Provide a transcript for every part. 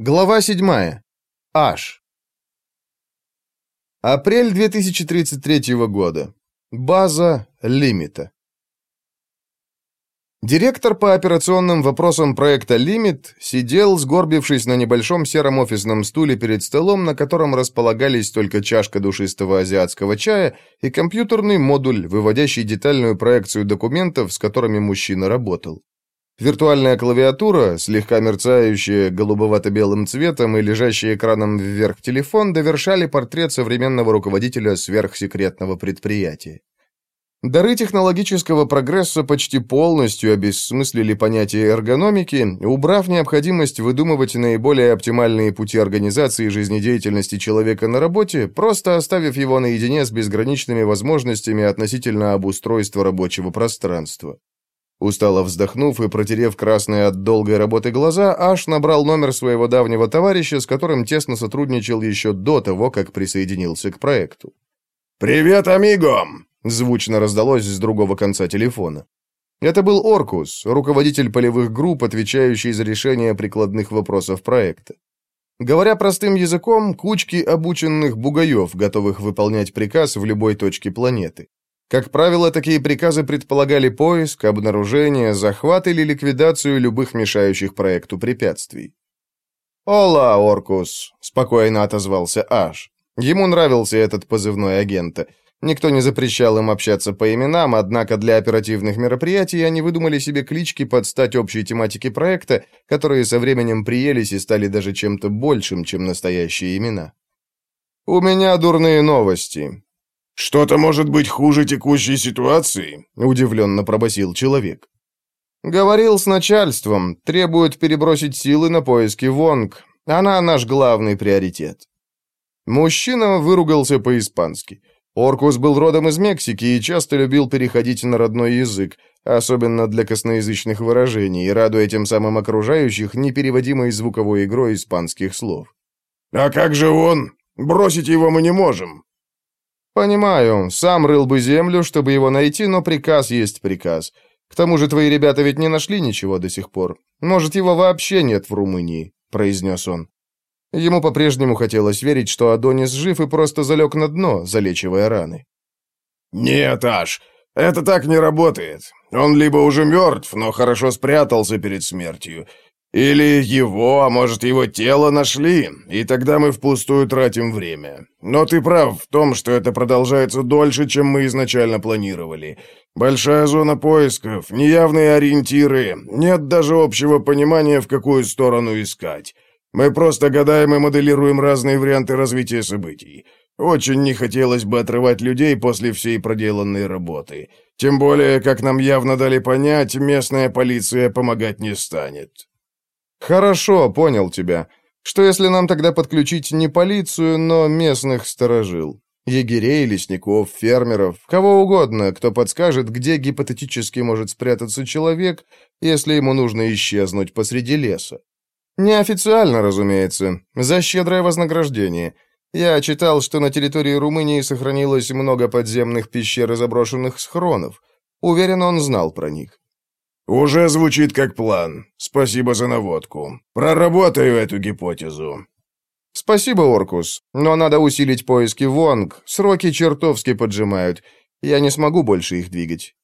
Глава 7. Аш. Апрель 2033 года. База Лимита. Директор по операционным вопросам проекта «Лимит» сидел, сгорбившись на небольшом сером офисном стуле перед столом, на котором располагались только чашка душистого азиатского чая и компьютерный модуль, выводящий детальную проекцию документов, с которыми мужчина работал. Виртуальная клавиатура, слегка мерцающая голубовато-белым цветом и лежащий экраном вверх телефон довершали портрет современного руководителя сверхсекретного предприятия. Дары технологического прогресса почти полностью обессмыслили понятие эргономики, убрав необходимость выдумывать наиболее оптимальные пути организации жизнедеятельности человека на работе, просто оставив его наедине с безграничными возможностями относительно обустройства рабочего пространства. Устало вздохнув и протерев красные от долгой работы глаза, Аш набрал номер своего давнего товарища, с которым тесно сотрудничал еще до того, как присоединился к проекту. «Привет, амиго!» — звучно раздалось с другого конца телефона. Это был Оркус, руководитель полевых групп, отвечающий за решение прикладных вопросов проекта. Говоря простым языком, кучки обученных бугаев, готовых выполнять приказ в любой точке планеты. Как правило, такие приказы предполагали поиск, обнаружение, захват или ликвидацию любых мешающих проекту препятствий. «Ола, Оркус!» — спокойно отозвался Аш. Ему нравился этот позывной агента. Никто не запрещал им общаться по именам, однако для оперативных мероприятий они выдумали себе клички под стать общей тематике проекта, которые со временем приелись и стали даже чем-то большим, чем настоящие имена. «У меня дурные новости», «Что-то может быть хуже текущей ситуации?» — удивленно пробасил человек. «Говорил с начальством. Требует перебросить силы на поиски Вонг. Она наш главный приоритет». Мужчина выругался по-испански. Оркус был родом из Мексики и часто любил переходить на родной язык, особенно для косноязычных выражений, радуя тем самым окружающих непереводимой звуковой игрой испанских слов. «А как же он? Бросить его мы не можем!» «Понимаю, сам рыл бы землю, чтобы его найти, но приказ есть приказ. К тому же твои ребята ведь не нашли ничего до сих пор. Может, его вообще нет в Румынии», — произнес он. Ему по-прежнему хотелось верить, что Адонис жив и просто залег на дно, залечивая раны. «Нет, Аш, это так не работает. Он либо уже мертв, но хорошо спрятался перед смертью, или его, а может, его тело нашли, и тогда мы впустую тратим время. Но ты прав в том, что это продолжается дольше, чем мы изначально планировали. Большая зона поисков, неявные ориентиры, нет даже общего понимания, в какую сторону искать. Мы просто гадаем и моделируем разные варианты развития событий. Очень не хотелось бы отрывать людей после всей проделанной работы. Тем более, как нам явно дали понять, местная полиция помогать не станет. «Хорошо, понял тебя. Что если нам тогда подключить не полицию, но местных сторожил? Егерей, лесников, фермеров, кого угодно, кто подскажет, где гипотетически может спрятаться человек, если ему нужно исчезнуть посреди леса. Неофициально, разумеется, за щедрое вознаграждение. Я читал, что на территории Румынии сохранилось много подземных пещер и заброшенных схронов. Уверен, он знал про них. «Уже звучит как план. Спасибо за наводку. Проработаю эту гипотезу». «Спасибо, Оркус, но надо усилить поиски Вонг. Сроки чертовски поджимают. Я не смогу больше их двигать».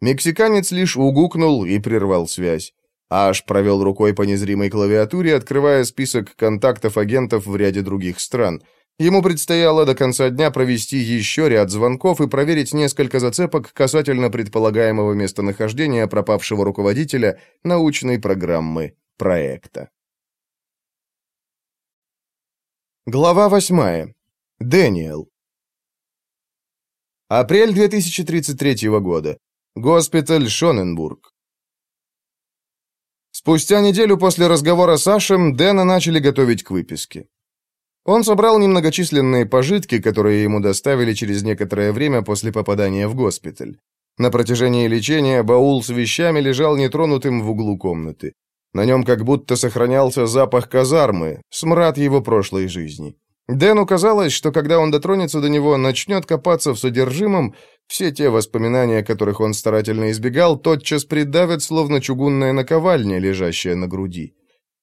Мексиканец лишь угукнул и прервал связь. Аш провел рукой по незримой клавиатуре, открывая список контактов агентов в ряде других стран – Ему предстояло до конца дня провести еще ряд звонков и проверить несколько зацепок касательно предполагаемого местонахождения пропавшего руководителя научной программы проекта. Глава 8. Дэниел. Апрель 2033 года. Госпиталь Шоненбург. Спустя неделю после разговора с Ашем Дэна начали готовить к выписке. Он собрал немногочисленные пожитки, которые ему доставили через некоторое время после попадания в госпиталь. На протяжении лечения баул с вещами лежал нетронутым в углу комнаты. На нем как будто сохранялся запах казармы, смрад его прошлой жизни. Дэну казалось, что когда он дотронется до него, начнет копаться в содержимом, все те воспоминания, которых он старательно избегал, тотчас придавят, словно чугунная наковальня, лежащая на груди.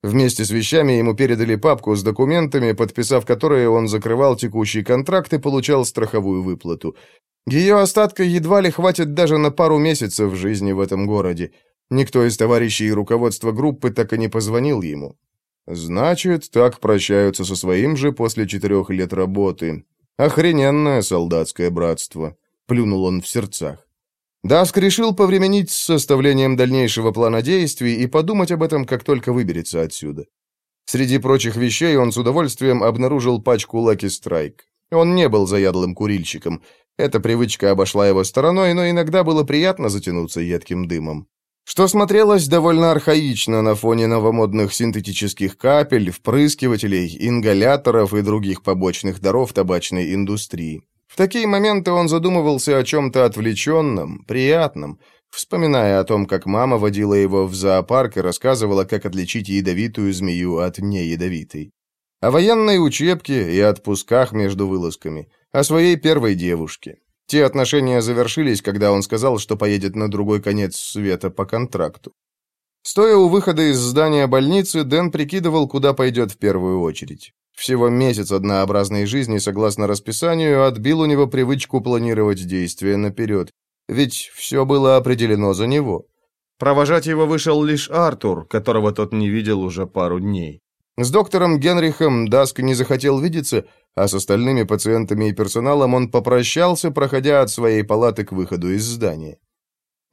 Вместе с вещами ему передали папку с документами, подписав которые он закрывал текущий контракт и получал страховую выплату. Ее остатка едва ли хватит даже на пару месяцев жизни в этом городе. Никто из товарищей и руководства группы так и не позвонил ему. Значит, так прощаются со своим же после четырех лет работы. Охрененное солдатское братство. Плюнул он в сердцах. Даск решил повременить с составлением дальнейшего плана действий и подумать об этом, как только выберется отсюда. Среди прочих вещей он с удовольствием обнаружил пачку Lucky Strike. Он не был заядлым курильщиком. Эта привычка обошла его стороной, но иногда было приятно затянуться едким дымом. Что смотрелось довольно архаично на фоне новомодных синтетических капель, впрыскивателей, ингаляторов и других побочных даров табачной индустрии. В такие моменты он задумывался о чем-то отвлеченном, приятном, вспоминая о том, как мама водила его в зоопарк и рассказывала, как отличить ядовитую змею от неядовитой. О военной учебке и отпусках между вылазками, о своей первой девушке. Те отношения завершились, когда он сказал, что поедет на другой конец света по контракту. Стоя у выхода из здания больницы, Дэн прикидывал, куда пойдет в первую очередь. Всего месяц однообразной жизни, согласно расписанию, отбил у него привычку планировать действия наперед. Ведь все было определено за него. Провожать его вышел лишь Артур, которого тот не видел уже пару дней. С доктором Генрихом Даск не захотел видеться, а с остальными пациентами и персоналом он попрощался, проходя от своей палаты к выходу из здания.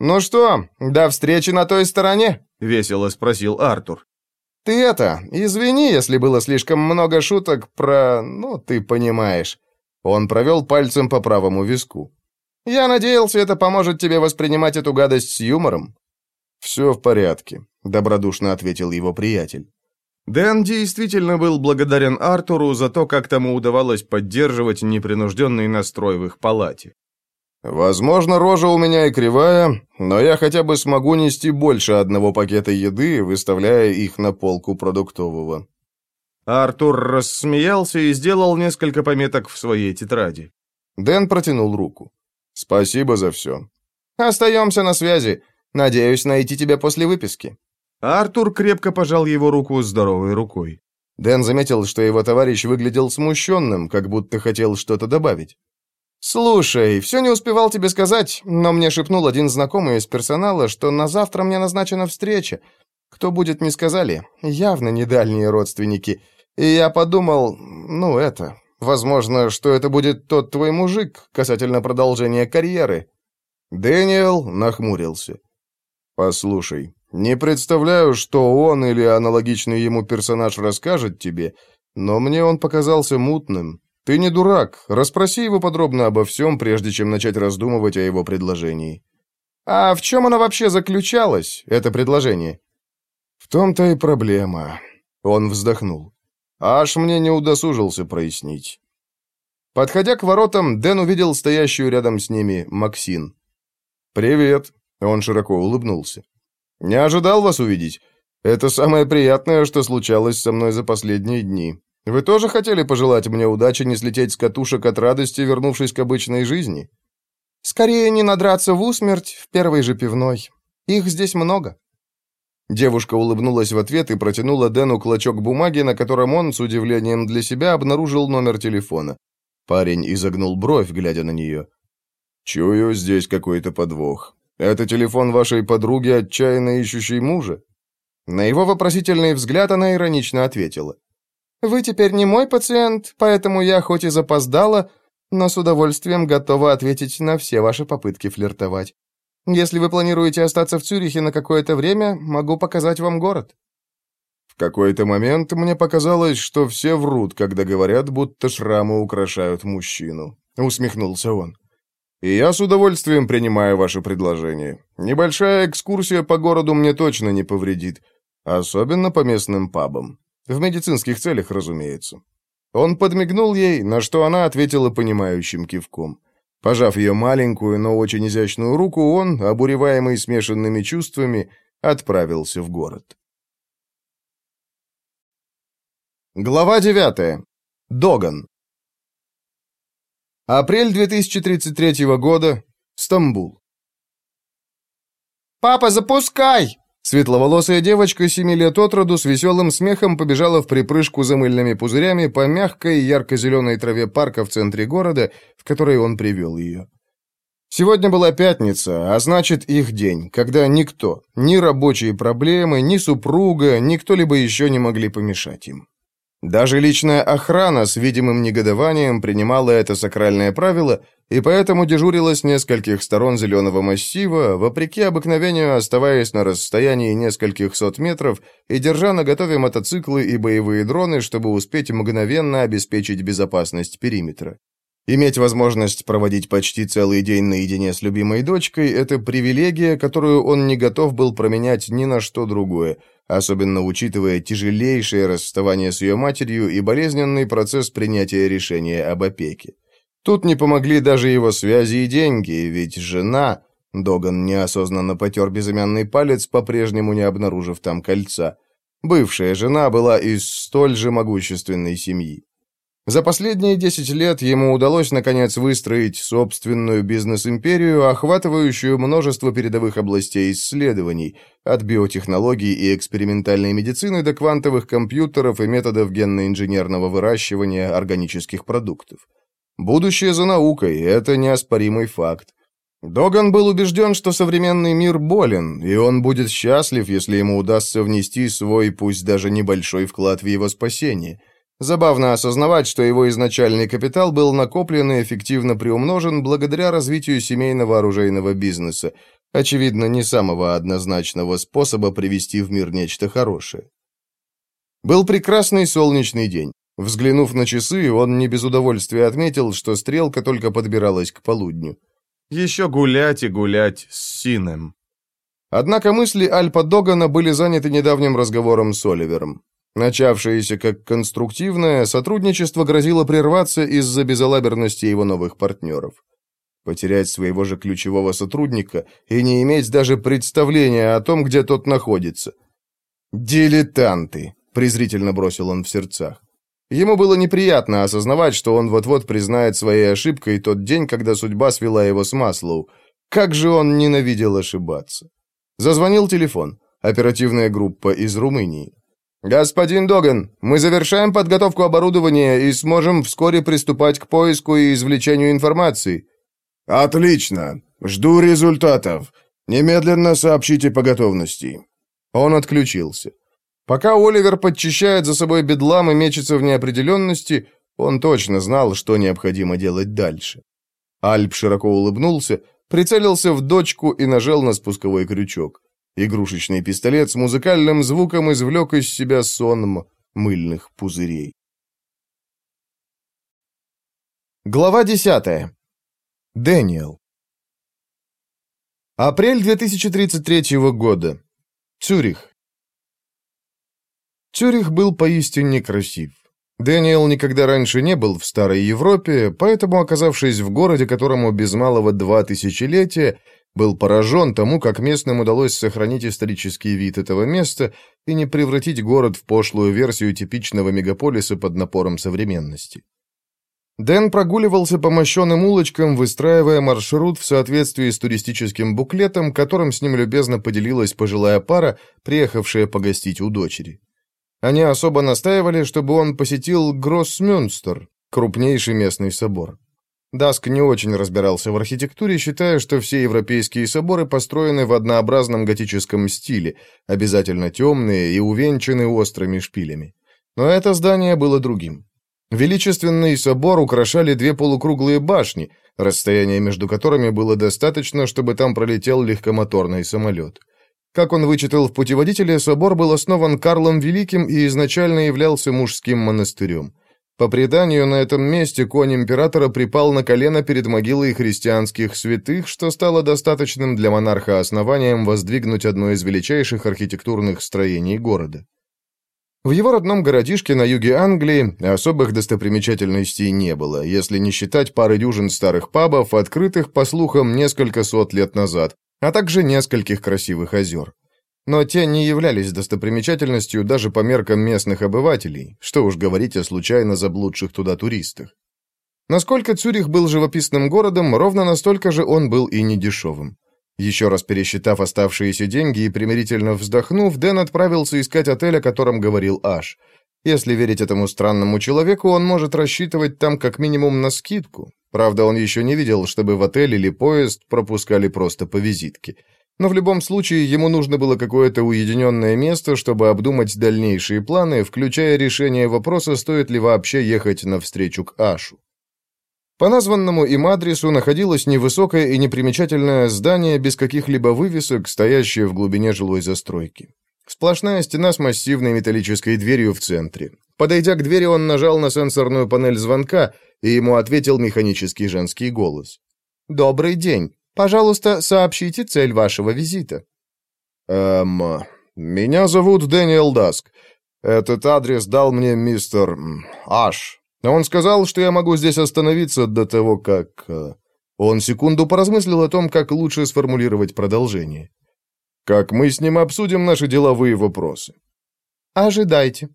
«Ну что, до встречи на той стороне?» — весело спросил Артур. «Ты это, извини, если было слишком много шуток про... ну, ты понимаешь». Он провел пальцем по правому виску. «Я надеялся, это поможет тебе воспринимать эту гадость с юмором». «Все в порядке», — добродушно ответил его приятель. Дэн действительно был благодарен Артуру за то, как тому удавалось поддерживать непринужденный настрой в их палате. Возможно, рожа у меня и кривая, но я хотя бы смогу нести больше одного пакета еды, выставляя их на полку продуктового. Артур рассмеялся и сделал несколько пометок в своей тетради. Дэн протянул руку. «Спасибо за все». «Остаемся на связи. Надеюсь найти тебя после выписки». Артур крепко пожал его руку здоровой рукой. Дэн заметил, что его товарищ выглядел смущенным, как будто хотел что-то добавить. «Слушай, все не успевал тебе сказать, но мне шепнул один знакомый из персонала, что на завтра мне назначена встреча. Кто будет, не сказали. Явно не дальние родственники. И я подумал, ну это, возможно, что это будет тот твой мужик касательно продолжения карьеры». Дэниел нахмурился. «Послушай, не представляю, что он или аналогичный ему персонаж расскажет тебе, но мне он показался мутным, «Ты не дурак. Расспроси его подробно обо всем, прежде чем начать раздумывать о его предложении». «А в чем оно вообще заключалось, это предложение?» «В том-то и проблема». Он вздохнул. «Аж мне не удосужился прояснить». Подходя к воротам, Дэн увидел стоящую рядом с ними Максин. «Привет», — он широко улыбнулся. «Не ожидал вас увидеть. Это самое приятное, что случалось со мной за последние дни. Вы тоже хотели пожелать мне удачи не слететь с катушек от радости, вернувшись к обычной жизни? Скорее не надраться в усмерть в первой же пивной. Их здесь много. Девушка улыбнулась в ответ и протянула Дэну клочок бумаги, на котором он, с удивлением для себя, обнаружил номер телефона. Парень изогнул бровь, глядя на нее. «Чую, здесь какой-то подвох. Это телефон вашей подруги, отчаянно ищущей мужа?» На его вопросительный взгляд она иронично ответила. Вы теперь не мой пациент, поэтому я хоть и запоздала, но с удовольствием готова ответить на все ваши попытки флиртовать. Если вы планируете остаться в Цюрихе на какое-то время, могу показать вам город». В какой-то момент мне показалось, что все врут, когда говорят, будто шрамы украшают мужчину. Усмехнулся он. И я с удовольствием принимаю ваше предложение. Небольшая экскурсия по городу мне точно не повредит, особенно по местным пабам. В медицинских целях, разумеется. Он подмигнул ей, на что она ответила понимающим кивком. Пожав ее маленькую, но очень изящную руку, он, обуреваемый смешанными чувствами, отправился в город. Глава 9. Доган. Апрель 2033 года. Стамбул. «Папа, запускай!» Светловолосая девочка семи лет от роду с веселым смехом побежала в припрыжку за мыльными пузырями по мягкой ярко-зеленой траве парка в центре города, в который он привел ее. Сегодня была пятница, а значит их день, когда никто, ни рабочие проблемы, ни супруга, ни кто-либо еще не могли помешать им. Даже личная охрана с видимым негодованием принимала это сакральное правило и поэтому дежурила с нескольких сторон зеленого массива, вопреки обыкновению оставаясь на расстоянии нескольких сот метров и держа наготове мотоциклы и боевые дроны, чтобы успеть мгновенно обеспечить безопасность периметра. Иметь возможность проводить почти целый день наедине с любимой дочкой – это привилегия, которую он не готов был променять ни на что другое – особенно учитывая тяжелейшее расставание с ее матерью и болезненный процесс принятия решения об опеке. Тут не помогли даже его связи и деньги, ведь жена... Доган неосознанно потер безымянный палец, по-прежнему не обнаружив там кольца. Бывшая жена была из столь же могущественной семьи. За последние 10 лет ему удалось, наконец, выстроить собственную бизнес-империю, охватывающую множество передовых областей исследований, от биотехнологий и экспериментальной медицины до квантовых компьютеров и методов генно-инженерного выращивания органических продуктов. Будущее за наукой – это неоспоримый факт. Доган был убежден, что современный мир болен, и он будет счастлив, если ему удастся внести свой, пусть даже небольшой вклад в его спасение – Забавно осознавать, что его изначальный капитал был накоплен и эффективно приумножен благодаря развитию семейного оружейного бизнеса, очевидно, не самого однозначного способа привести в мир нечто хорошее. Был прекрасный солнечный день. Взглянув на часы, он не без удовольствия отметил, что стрелка только подбиралась к полудню. Еще гулять и гулять с Сином. Однако мысли Альпа Догана были заняты недавним разговором с Оливером. Начавшееся как конструктивное, сотрудничество грозило прерваться из-за безалаберности его новых партнеров. Потерять своего же ключевого сотрудника и не иметь даже представления о том, где тот находится. «Дилетанты!» — презрительно бросил он в сердцах. Ему было неприятно осознавать, что он вот-вот признает своей ошибкой тот день, когда судьба свела его с Маслоу. Как же он ненавидел ошибаться. Зазвонил телефон. Оперативная группа из Румынии. «Господин Доган, мы завершаем подготовку оборудования и сможем вскоре приступать к поиску и извлечению информации». «Отлично. Жду результатов. Немедленно сообщите по готовности». Он отключился. Пока Оливер подчищает за собой бедлам и мечется в неопределенности, он точно знал, что необходимо делать дальше. Альп широко улыбнулся, прицелился в дочку и нажал на спусковой крючок. Игрушечный пистолет с музыкальным звуком извлек из себя сон мыльных пузырей. Глава десятая. Дэниел. Апрель 2033 года. Цюрих. Цюрих был поистине красив. Дэниел никогда раньше не был в Старой Европе, поэтому, оказавшись в городе, которому без малого два тысячелетия, был поражен тому, как местным удалось сохранить исторический вид этого места и не превратить город в пошлую версию типичного мегаполиса под напором современности. Дэн прогуливался по мощенным улочкам, выстраивая маршрут в соответствии с туристическим буклетом, которым с ним любезно поделилась пожилая пара, приехавшая погостить у дочери. Они особо настаивали, чтобы он посетил Гроссмюнстер, крупнейший местный собор. Даск не очень разбирался в архитектуре, считая, что все европейские соборы построены в однообразном готическом стиле, обязательно темные и увенчаны острыми шпилями. Но это здание было другим. Величественный собор украшали две полукруглые башни, расстояние между которыми было достаточно, чтобы там пролетел легкомоторный самолет. Как он вычитал в путеводителе, собор был основан Карлом Великим и изначально являлся мужским монастырем. По преданию, на этом месте конь императора припал на колено перед могилой христианских святых, что стало достаточным для монарха основанием воздвигнуть одно из величайших архитектурных строений города. В его родном городишке на юге Англии особых достопримечательностей не было, если не считать пары дюжин старых пабов, открытых, по слухам, несколько сот лет назад, а также нескольких красивых озер. Но те не являлись достопримечательностью даже по меркам местных обывателей, что уж говорить о случайно заблудших туда туристах. Насколько Цюрих был живописным городом, ровно настолько же он был и недешевым. Еще раз пересчитав оставшиеся деньги и примирительно вздохнув, Дэн отправился искать отель, о котором говорил Аш. Если верить этому странному человеку, он может рассчитывать там как минимум на скидку. Правда, он еще не видел, чтобы в отель или поезд пропускали просто по визитке. Но в любом случае ему нужно было какое-то уединенное место, чтобы обдумать дальнейшие планы, включая решение вопроса, стоит ли вообще ехать навстречу к Ашу. По названному им адресу находилось невысокое и непримечательное здание без каких-либо вывесок, стоящее в глубине жилой застройки. Сплошная стена с массивной металлической дверью в центре. Подойдя к двери, он нажал на сенсорную панель звонка, и ему ответил механический женский голос. «Добрый день. Пожалуйста, сообщите цель вашего визита». «Эм, меня зовут Дэниел Даск. Этот адрес дал мне мистер Аш. Он сказал, что я могу здесь остановиться до того, как...» э, Он секунду поразмыслил о том, как лучше сформулировать продолжение. «Как мы с ним обсудим наши деловые вопросы». «Ожидайте»,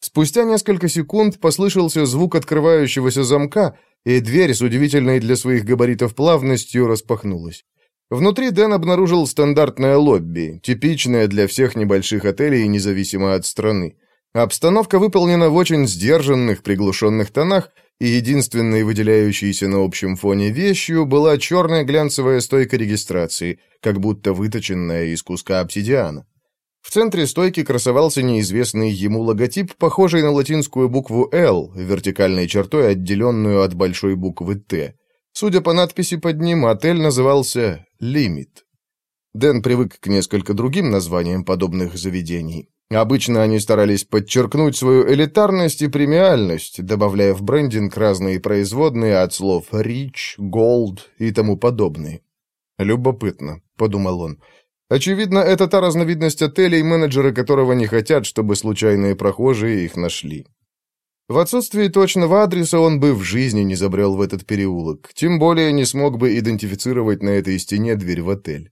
Спустя несколько секунд послышался звук открывающегося замка, и дверь с удивительной для своих габаритов плавностью распахнулась. Внутри Дэн обнаружил стандартное лобби, типичное для всех небольших отелей, независимо от страны. Обстановка выполнена в очень сдержанных, приглушенных тонах, и единственной выделяющейся на общем фоне вещью была черная глянцевая стойка регистрации, как будто выточенная из куска обсидиана. В центре стойки красовался неизвестный ему логотип, похожий на латинскую букву «Л», вертикальной чертой, отделенную от большой буквы «Т». Судя по надписи под ним, отель назывался «Лимит». Дэн привык к несколько другим названиям подобных заведений. Обычно они старались подчеркнуть свою элитарность и премиальность, добавляя в брендинг разные производные от слов «рич», «голд» и тому подобные. «Любопытно», — подумал он, — Очевидно, это та разновидность отелей, менеджеры которого не хотят, чтобы случайные прохожие их нашли. В отсутствии точного адреса он бы в жизни не забрел в этот переулок, тем более не смог бы идентифицировать на этой стене дверь в отель.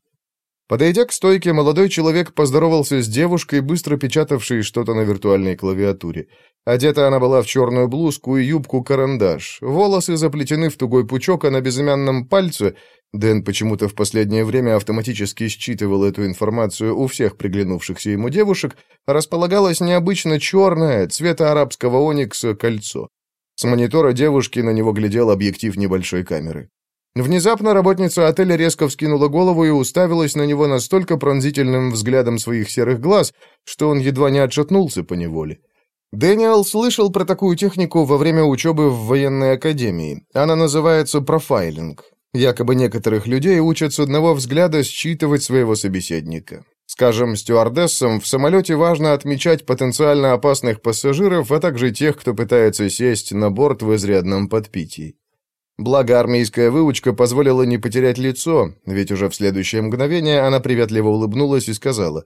Подойдя к стойке, молодой человек поздоровался с девушкой, быстро печатавшей что-то на виртуальной клавиатуре. Одета она была в черную блузку и юбку-карандаш. Волосы заплетены в тугой пучок, а на безымянном пальце Дэн почему-то в последнее время автоматически считывал эту информацию у всех приглянувшихся ему девушек, располагалось необычно черное, цвета арабского оникса, кольцо. С монитора девушки на него глядел объектив небольшой камеры. Внезапно работница отеля резко вскинула голову и уставилась на него настолько пронзительным взглядом своих серых глаз, что он едва не отшатнулся по неволе. Дэниел слышал про такую технику во время учебы в военной академии. Она называется профайлинг. Якобы некоторых людей учат с одного взгляда считывать своего собеседника. Скажем, стюардессам в самолете важно отмечать потенциально опасных пассажиров, а также тех, кто пытается сесть на борт в изрядном подпитии. Благо, армейская выучка позволила не потерять лицо, ведь уже в следующее мгновение она приветливо улыбнулась и сказала,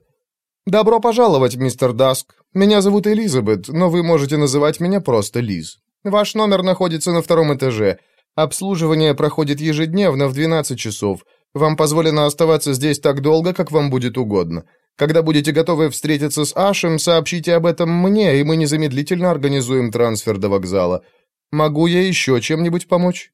«Добро пожаловать, мистер Даск. Меня зовут Элизабет, но вы можете называть меня просто Лиз. Ваш номер находится на втором этаже. Обслуживание проходит ежедневно в 12 часов. Вам позволено оставаться здесь так долго, как вам будет угодно. Когда будете готовы встретиться с Ашем, сообщите об этом мне, и мы незамедлительно организуем трансфер до вокзала. Могу я еще чем-нибудь помочь?»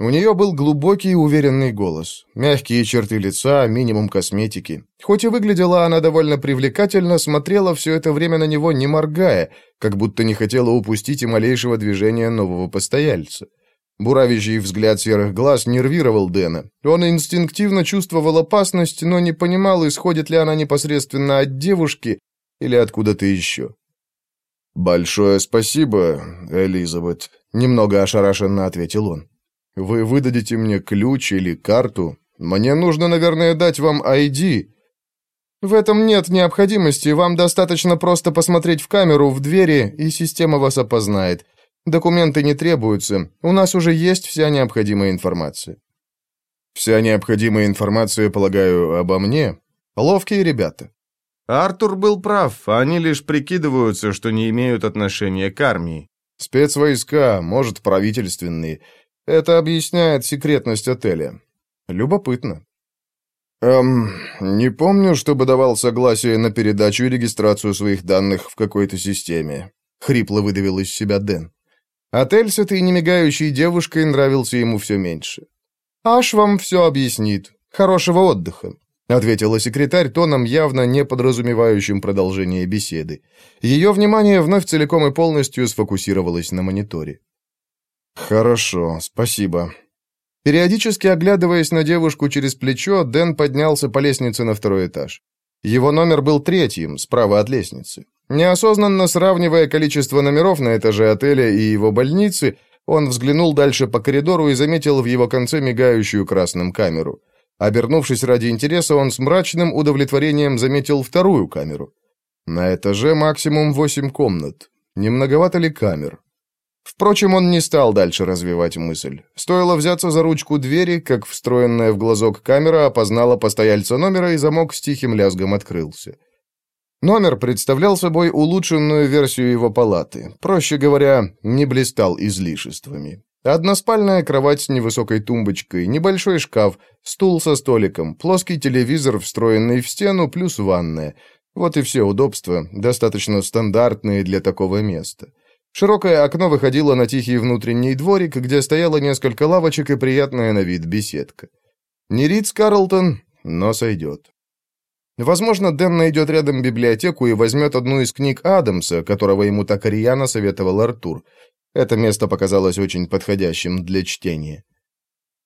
У нее был глубокий и уверенный голос, мягкие черты лица, минимум косметики. Хоть и выглядела она довольно привлекательно, смотрела все это время на него, не моргая, как будто не хотела упустить и малейшего движения нового постояльца. Буравящий взгляд серых глаз нервировал Дэна. Он инстинктивно чувствовал опасность, но не понимал, исходит ли она непосредственно от девушки или откуда-то еще. «Большое спасибо, Элизабет», — немного ошарашенно ответил он. Вы выдадите мне ключ или карту? Мне нужно, наверное, дать вам ID». «В этом нет необходимости. Вам достаточно просто посмотреть в камеру в двери, и система вас опознает. Документы не требуются. У нас уже есть вся необходимая информация». «Вся необходимая информация, полагаю, обо мне? Ловкие ребята». Артур был прав, они лишь прикидываются, что не имеют отношения к армии. Спецвойска, может, правительственные. Это объясняет секретность отеля. Любопытно. Эм, не помню, чтобы давал согласие на передачу и регистрацию своих данных в какой-то системе. Хрипло выдавил из себя Дэн. Отель с этой немигающей девушкой нравился ему все меньше. Аш вам все объяснит. «Хорошего отдыха», — ответила секретарь тоном, явно не подразумевающим продолжение беседы. Ее внимание вновь целиком и полностью сфокусировалось на мониторе. «Хорошо, спасибо». Периодически оглядываясь на девушку через плечо, Дэн поднялся по лестнице на второй этаж. Его номер был третьим, справа от лестницы. Неосознанно сравнивая количество номеров на этаже отеля и его больницы, он взглянул дальше по коридору и заметил в его конце мигающую красным камеру. Обернувшись ради интереса, он с мрачным удовлетворением заметил вторую камеру. На этаже максимум восемь комнат. Не многовато ли камер? Впрочем, он не стал дальше развивать мысль. Стоило взяться за ручку двери, как встроенная в глазок камера опознала постояльца номера, и замок с тихим лязгом открылся. Номер представлял собой улучшенную версию его палаты. Проще говоря, не блистал излишествами. Односпальная кровать с невысокой тумбочкой, небольшой шкаф, стул со столиком, плоский телевизор, встроенный в стену, плюс ванная. Вот и все удобства, достаточно стандартные для такого места. Широкое окно выходило на тихий внутренний дворик, где стояло несколько лавочек и приятная на вид беседка. Не Ридс Карлтон, но сойдет. Возможно, Дэн найдет рядом библиотеку и возьмет одну из книг Адамса, которого ему так рьяно советовал Артур. Это место показалось очень подходящим для чтения.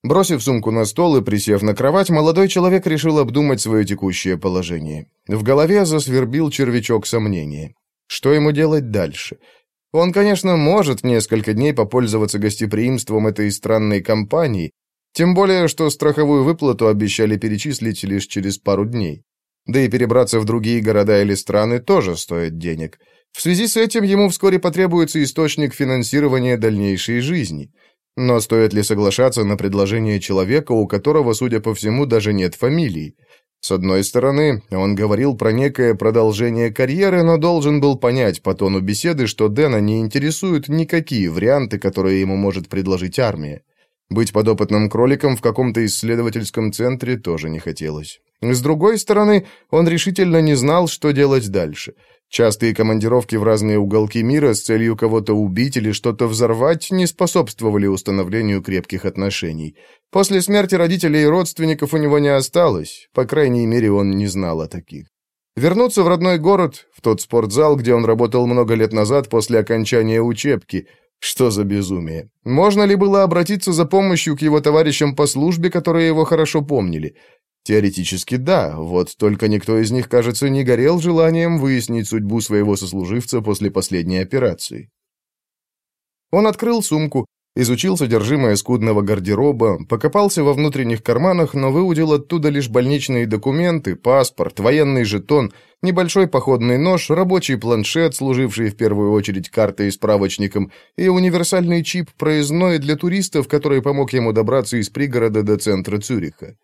Бросив сумку на стол и присев на кровать, молодой человек решил обдумать свое текущее положение. В голове засвербил червячок сомнения. Что ему делать дальше? — он, конечно, может несколько дней попользоваться гостеприимством этой странной компании, тем более, что страховую выплату обещали перечислить лишь через пару дней. Да и перебраться в другие города или страны тоже стоит денег. В связи с этим ему вскоре потребуется источник финансирования дальнейшей жизни. Но стоит ли соглашаться на предложение человека, у которого, судя по всему, даже нет фамилии? С одной стороны, он говорил про некое продолжение карьеры, но должен был понять по тону беседы, что Дэна не интересуют никакие варианты, которые ему может предложить армия. Быть подопытным кроликом в каком-то исследовательском центре тоже не хотелось. С другой стороны, он решительно не знал, что делать дальше – Частые командировки в разные уголки мира с целью кого-то убить или что-то взорвать не способствовали установлению крепких отношений. После смерти родителей и родственников у него не осталось, по крайней мере, он не знал о таких. Вернуться в родной город, в тот спортзал, где он работал много лет назад после окончания учебки. Что за безумие? Можно ли было обратиться за помощью к его товарищам по службе, которые его хорошо помнили? Теоретически да, вот только никто из них, кажется, не горел желанием выяснить судьбу своего сослуживца после последней операции. Он открыл сумку, изучил содержимое скудного гардероба, покопался во внутренних карманах, но выудил оттуда лишь больничные документы, паспорт, военный жетон, небольшой походный нож, рабочий планшет, служивший в первую очередь картой и справочником, и универсальный чип проездной для туристов, который помог ему добраться из пригорода до центра Цюриха.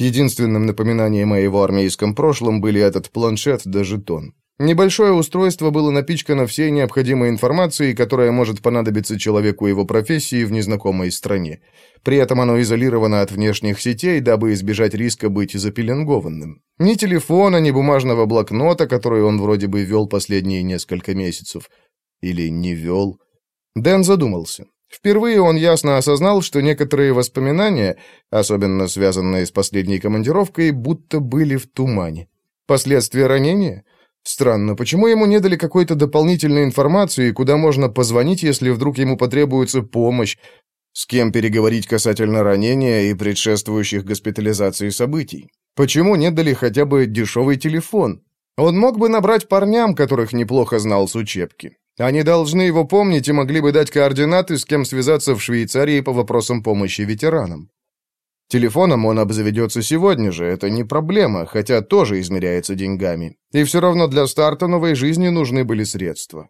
Единственным напоминанием о его армейском прошлом были этот планшет да жетон. Небольшое устройство было напичкано всей необходимой информацией, которая может понадобиться человеку его профессии в незнакомой стране. При этом оно изолировано от внешних сетей, дабы избежать риска быть запеленгованным. Ни телефона, ни бумажного блокнота, который он вроде бы вел последние несколько месяцев. Или не вел. Дэн задумался. Впервые он ясно осознал, что некоторые воспоминания, особенно связанные с последней командировкой, будто были в тумане. Последствия ранения? Странно, почему ему не дали какой-то дополнительной информации, куда можно позвонить, если вдруг ему потребуется помощь, с кем переговорить касательно ранения и предшествующих госпитализации событий? Почему не дали хотя бы дешевый телефон? Он мог бы набрать парням, которых неплохо знал с учебки. Они должны его помнить и могли бы дать координаты, с кем связаться в Швейцарии по вопросам помощи ветеранам. Телефоном он обзаведется сегодня же, это не проблема, хотя тоже измеряется деньгами. И все равно для старта новой жизни нужны были средства.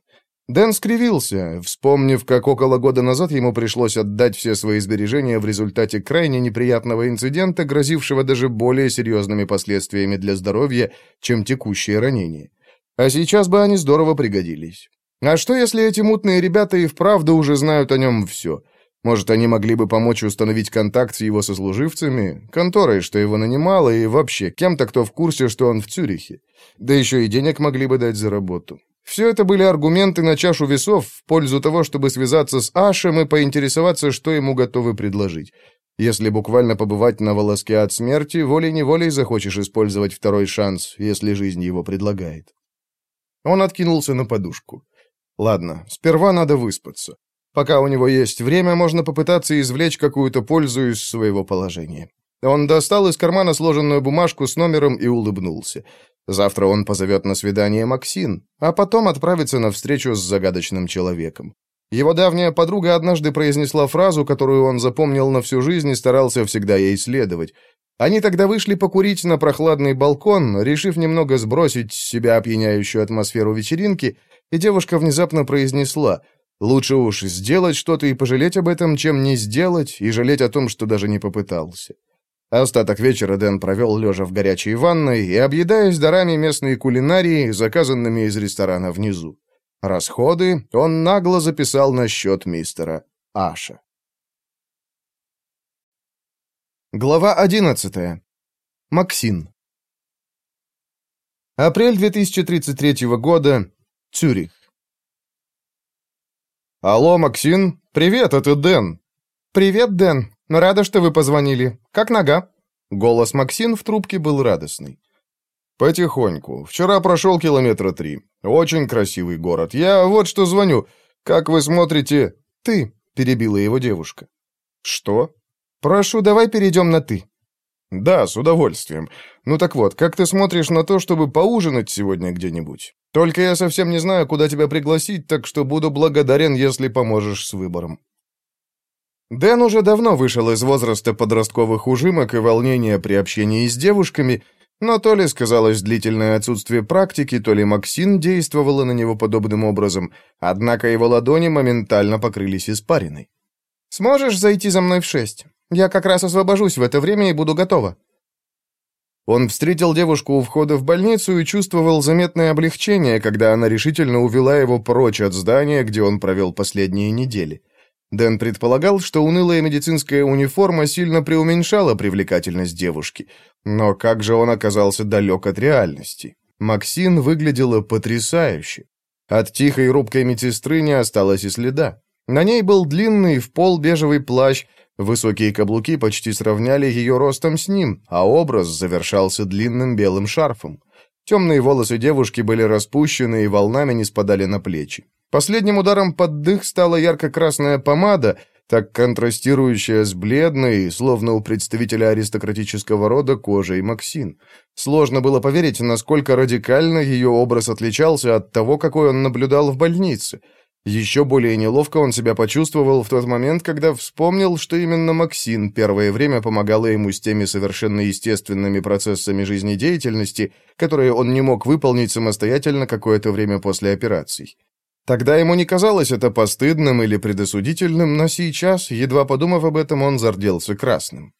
Дэн скривился, вспомнив, как около года назад ему пришлось отдать все свои сбережения в результате крайне неприятного инцидента, грозившего даже более серьезными последствиями для здоровья, чем текущее ранение. А сейчас бы они здорово пригодились. А что, если эти мутные ребята и вправду уже знают о нем все? Может, они могли бы помочь установить контакт с его сослуживцами, конторой, что его нанимала, и вообще кем-то, кто в курсе, что он в Цюрихе. Да еще и денег могли бы дать за работу. Все это были аргументы на чашу весов в пользу того, чтобы связаться с Ашем и поинтересоваться, что ему готовы предложить. Если буквально побывать на волоске от смерти, волей-неволей захочешь использовать второй шанс, если жизнь его предлагает. Он откинулся на подушку. Ладно, сперва надо выспаться. Пока у него есть время, можно попытаться извлечь какую-то пользу из своего положения. Он достал из кармана сложенную бумажку с номером и улыбнулся. Завтра он позовет на свидание Максин, а потом отправится на встречу с загадочным человеком. Его давняя подруга однажды произнесла фразу, которую он запомнил на всю жизнь и старался всегда ей следовать. Они тогда вышли покурить на прохладный балкон, решив немного сбросить с себя опьяняющую атмосферу вечеринки, и девушка внезапно произнесла «Лучше уж сделать что-то и пожалеть об этом, чем не сделать и жалеть о том, что даже не попытался». Остаток вечера Дэн провел лежа в горячей ванной и объедаясь дарами местной кулинарии, заказанными из ресторана внизу. Расходы он нагло записал на счет мистера Аша. Глава 11. Максин. Апрель 2033 года. Цюрих. «Алло, Максин. Привет, это Дэн». «Привет, Дэн. Рада, что вы позвонили. Как нога?» Голос Максин в трубке был радостный. «Потихоньку. Вчера прошел километра три. Очень красивый город. Я вот что звоню. Как вы смотрите...» «Ты», — перебила его девушка. «Что?» «Прошу, давай перейдем на «ты». «Да, с удовольствием. Ну так вот, как ты смотришь на то, чтобы поужинать сегодня где-нибудь? Только я совсем не знаю, куда тебя пригласить, так что буду благодарен, если поможешь с выбором». Дэн уже давно вышел из возраста подростковых ужимок и волнения при общении с девушками, но то ли сказалось длительное отсутствие практики, то ли Максин действовала на него подобным образом, однако его ладони моментально покрылись испариной. «Сможешь зайти за мной в шесть? Я как раз освобожусь в это время и буду готова». Он встретил девушку у входа в больницу и чувствовал заметное облегчение, когда она решительно увела его прочь от здания, где он провел последние недели. Дэн предполагал, что унылая медицинская униформа сильно преуменьшала привлекательность девушки. Но как же он оказался далек от реальности? Максин выглядела потрясающе. От тихой рубкой медсестры не осталось и следа. На ней был длинный в пол бежевый плащ, высокие каблуки почти сравняли ее ростом с ним, а образ завершался длинным белым шарфом. Темные волосы девушки были распущены и волнами не спадали на плечи. Последним ударом под дых стала ярко-красная помада, так контрастирующая с бледной, словно у представителя аристократического рода, кожей Максин. Сложно было поверить, насколько радикально ее образ отличался от того, какой он наблюдал в больнице. Еще более неловко он себя почувствовал в тот момент, когда вспомнил, что именно Максин первое время помогала ему с теми совершенно естественными процессами жизнедеятельности, которые он не мог выполнить самостоятельно какое-то время после операций. Тогда ему не казалось это постыдным или предосудительным, но сейчас, едва подумав об этом, он зарделся красным.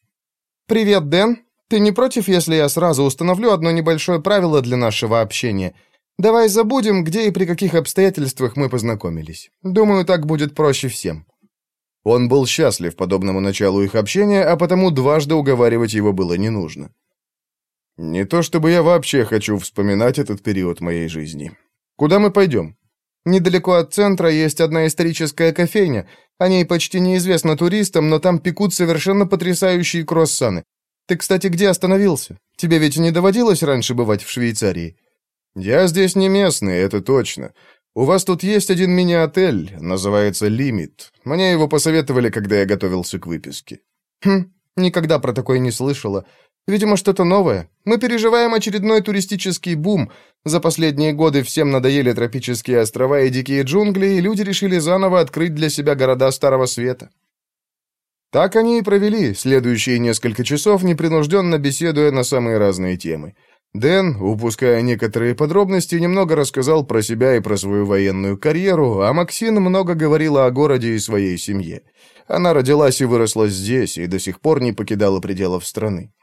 «Привет, Дэн. Ты не против, если я сразу установлю одно небольшое правило для нашего общения? Давай забудем, где и при каких обстоятельствах мы познакомились. Думаю, так будет проще всем». Он был счастлив подобному началу их общения, а потому дважды уговаривать его было не нужно. «Не то чтобы я вообще хочу вспоминать этот период моей жизни. Куда мы пойдем?» Недалеко от центра есть одна историческая кофейня. О ней почти неизвестно туристам, но там пекут совершенно потрясающие круассаны. Ты, кстати, где остановился? Тебе ведь не доводилось раньше бывать в Швейцарии? Я здесь не местный, это точно. У вас тут есть один мини-отель, называется «Лимит». Мне его посоветовали, когда я готовился к выписке. Хм, никогда про такое не слышала. Видимо, что-то новое. Мы переживаем очередной туристический бум. За последние годы всем надоели тропические острова и дикие джунгли, и люди решили заново открыть для себя города Старого Света. Так они и провели следующие несколько часов, непринужденно беседуя на самые разные темы. Дэн, упуская некоторые подробности, немного рассказал про себя и про свою военную карьеру, а Максин много говорила о городе и своей семье. Она родилась и выросла здесь, и до сих пор не покидала пределов страны.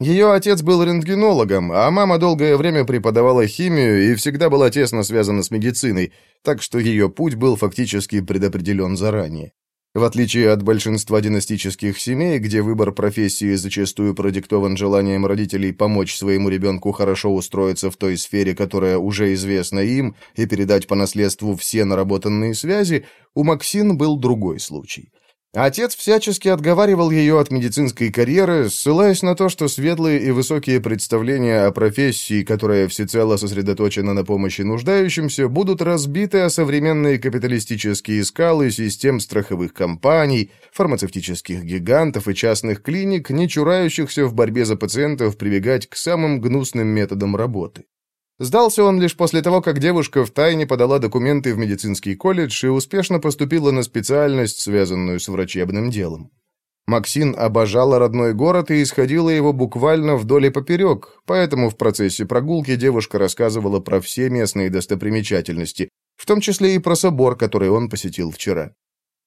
Ее отец был рентгенологом, а мама долгое время преподавала химию и всегда была тесно связана с медициной, так что ее путь был фактически предопределен заранее. В отличие от большинства династических семей, где выбор профессии зачастую продиктован желанием родителей помочь своему ребенку хорошо устроиться в той сфере, которая уже известна им, и передать по наследству все наработанные связи, у Максин был другой случай – Отец всячески отговаривал ее от медицинской карьеры, ссылаясь на то, что светлые и высокие представления о профессии, которая всецело сосредоточена на помощи нуждающимся, будут разбиты о современные капиталистические скалы систем страховых компаний, фармацевтических гигантов и частных клиник, не чурающихся в борьбе за пациентов прибегать к самым гнусным методам работы. Сдался он лишь после того, как девушка втайне подала документы в медицинский колледж и успешно поступила на специальность, связанную с врачебным делом. Максин обожала родной город и исходила его буквально вдоль и поперек, поэтому в процессе прогулки девушка рассказывала про все местные достопримечательности, в том числе и про собор, который он посетил вчера.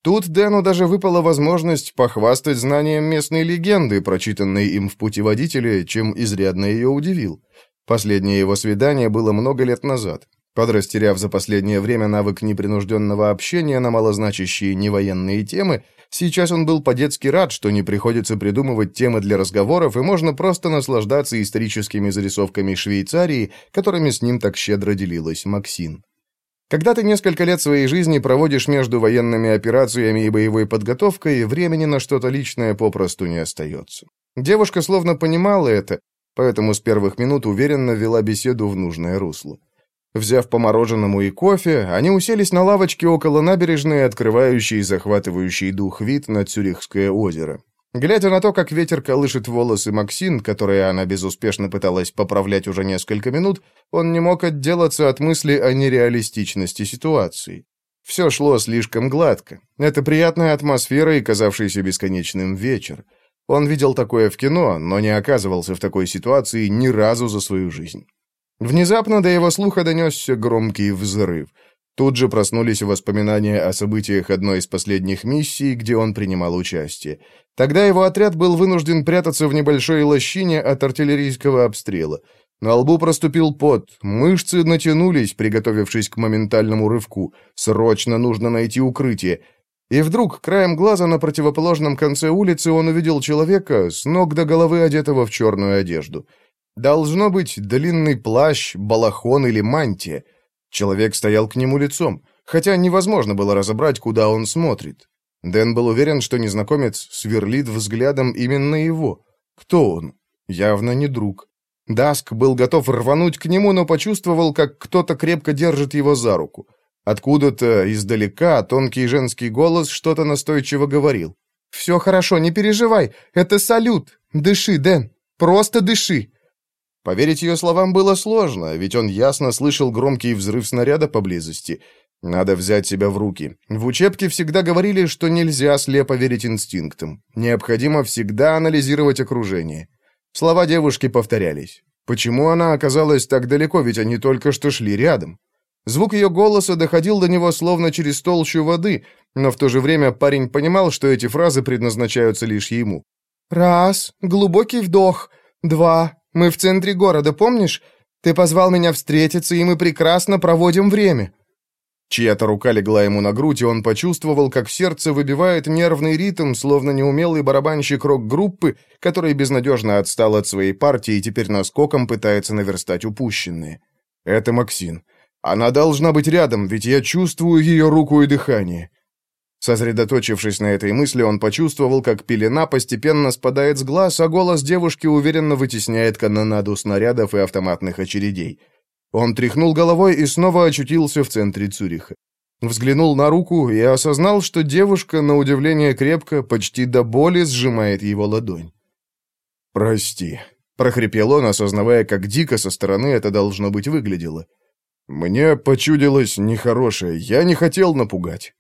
Тут Дэну даже выпала возможность похвастать знанием местной легенды, прочитанной им в путеводителе, чем изрядно ее удивил. Последнее его свидание было много лет назад. Подрастеряв за последнее время навык непринужденного общения на малозначащие невоенные темы, сейчас он был по-детски рад, что не приходится придумывать темы для разговоров, и можно просто наслаждаться историческими зарисовками Швейцарии, которыми с ним так щедро делилась Максин. Когда ты несколько лет своей жизни проводишь между военными операциями и боевой подготовкой, времени на что-то личное попросту не остается. Девушка словно понимала это, поэтому с первых минут уверенно вела беседу в нужное русло. Взяв по мороженому и кофе, они уселись на лавочке около набережной, открывающей захватывающий дух вид на Цюрихское озеро. Глядя на то, как ветер колышет волосы Максин, которые она безуспешно пыталась поправлять уже несколько минут, он не мог отделаться от мысли о нереалистичности ситуации. Все шло слишком гладко. Это приятная атмосфера и казавшийся бесконечным вечер. Он видел такое в кино, но не оказывался в такой ситуации ни разу за свою жизнь. Внезапно до его слуха донесся громкий взрыв. Тут же проснулись воспоминания о событиях одной из последних миссий, где он принимал участие. Тогда его отряд был вынужден прятаться в небольшой лощине от артиллерийского обстрела. На лбу проступил пот, мышцы натянулись, приготовившись к моментальному рывку. Срочно нужно найти укрытие. И вдруг, краем глаза на противоположном конце улицы, он увидел человека, с ног до головы одетого в черную одежду. Должно быть длинный плащ, балахон или мантия. Человек стоял к нему лицом, хотя невозможно было разобрать, куда он смотрит. Дэн был уверен, что незнакомец сверлит взглядом именно его. Кто он? Явно не друг. Даск был готов рвануть к нему, но почувствовал, как кто-то крепко держит его за руку. Откуда-то издалека тонкий женский голос что-то настойчиво говорил. «Все хорошо, не переживай, это салют. Дыши, Дэн, просто дыши». Поверить ее словам было сложно, ведь он ясно слышал громкий взрыв снаряда поблизости. Надо взять себя в руки. В учебке всегда говорили, что нельзя слепо верить инстинктам. Необходимо всегда анализировать окружение. Слова девушки повторялись. Почему она оказалась так далеко, ведь они только что шли рядом? Звук ее голоса доходил до него словно через толщу воды, но в то же время парень понимал, что эти фразы предназначаются лишь ему. «Раз, глубокий вдох, два, мы в центре города, помнишь? Ты позвал меня встретиться, и мы прекрасно проводим время». Чья-то рука легла ему на грудь, и он почувствовал, как в сердце выбивает нервный ритм, словно неумелый барабанщик рок-группы, который безнадежно отстал от своей партии и теперь наскоком пытается наверстать упущенные. Это Максин. Она должна быть рядом, ведь я чувствую ее руку и дыхание. Сосредоточившись на этой мысли, он почувствовал, как пелена постепенно спадает с глаз, а голос девушки уверенно вытесняет канонаду снарядов и автоматных очередей. Он тряхнул головой и снова очутился в центре Цюриха. Взглянул на руку и осознал, что девушка, на удивление крепко, почти до боли сжимает его ладонь. «Прости», — прохрипел он, осознавая, как дико со стороны это должно быть выглядело. «Мне почудилось нехорошее, я не хотел напугать».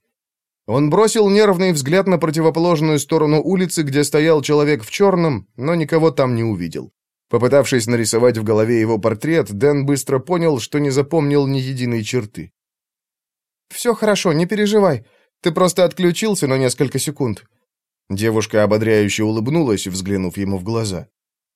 Он бросил нервный взгляд на противоположную сторону улицы, где стоял человек в черном, но никого там не увидел. Попытавшись нарисовать в голове его портрет, Дэн быстро понял, что не запомнил ни единой черты. «Все хорошо, не переживай. Ты просто отключился на несколько секунд». Девушка ободряюще улыбнулась, взглянув ему в глаза.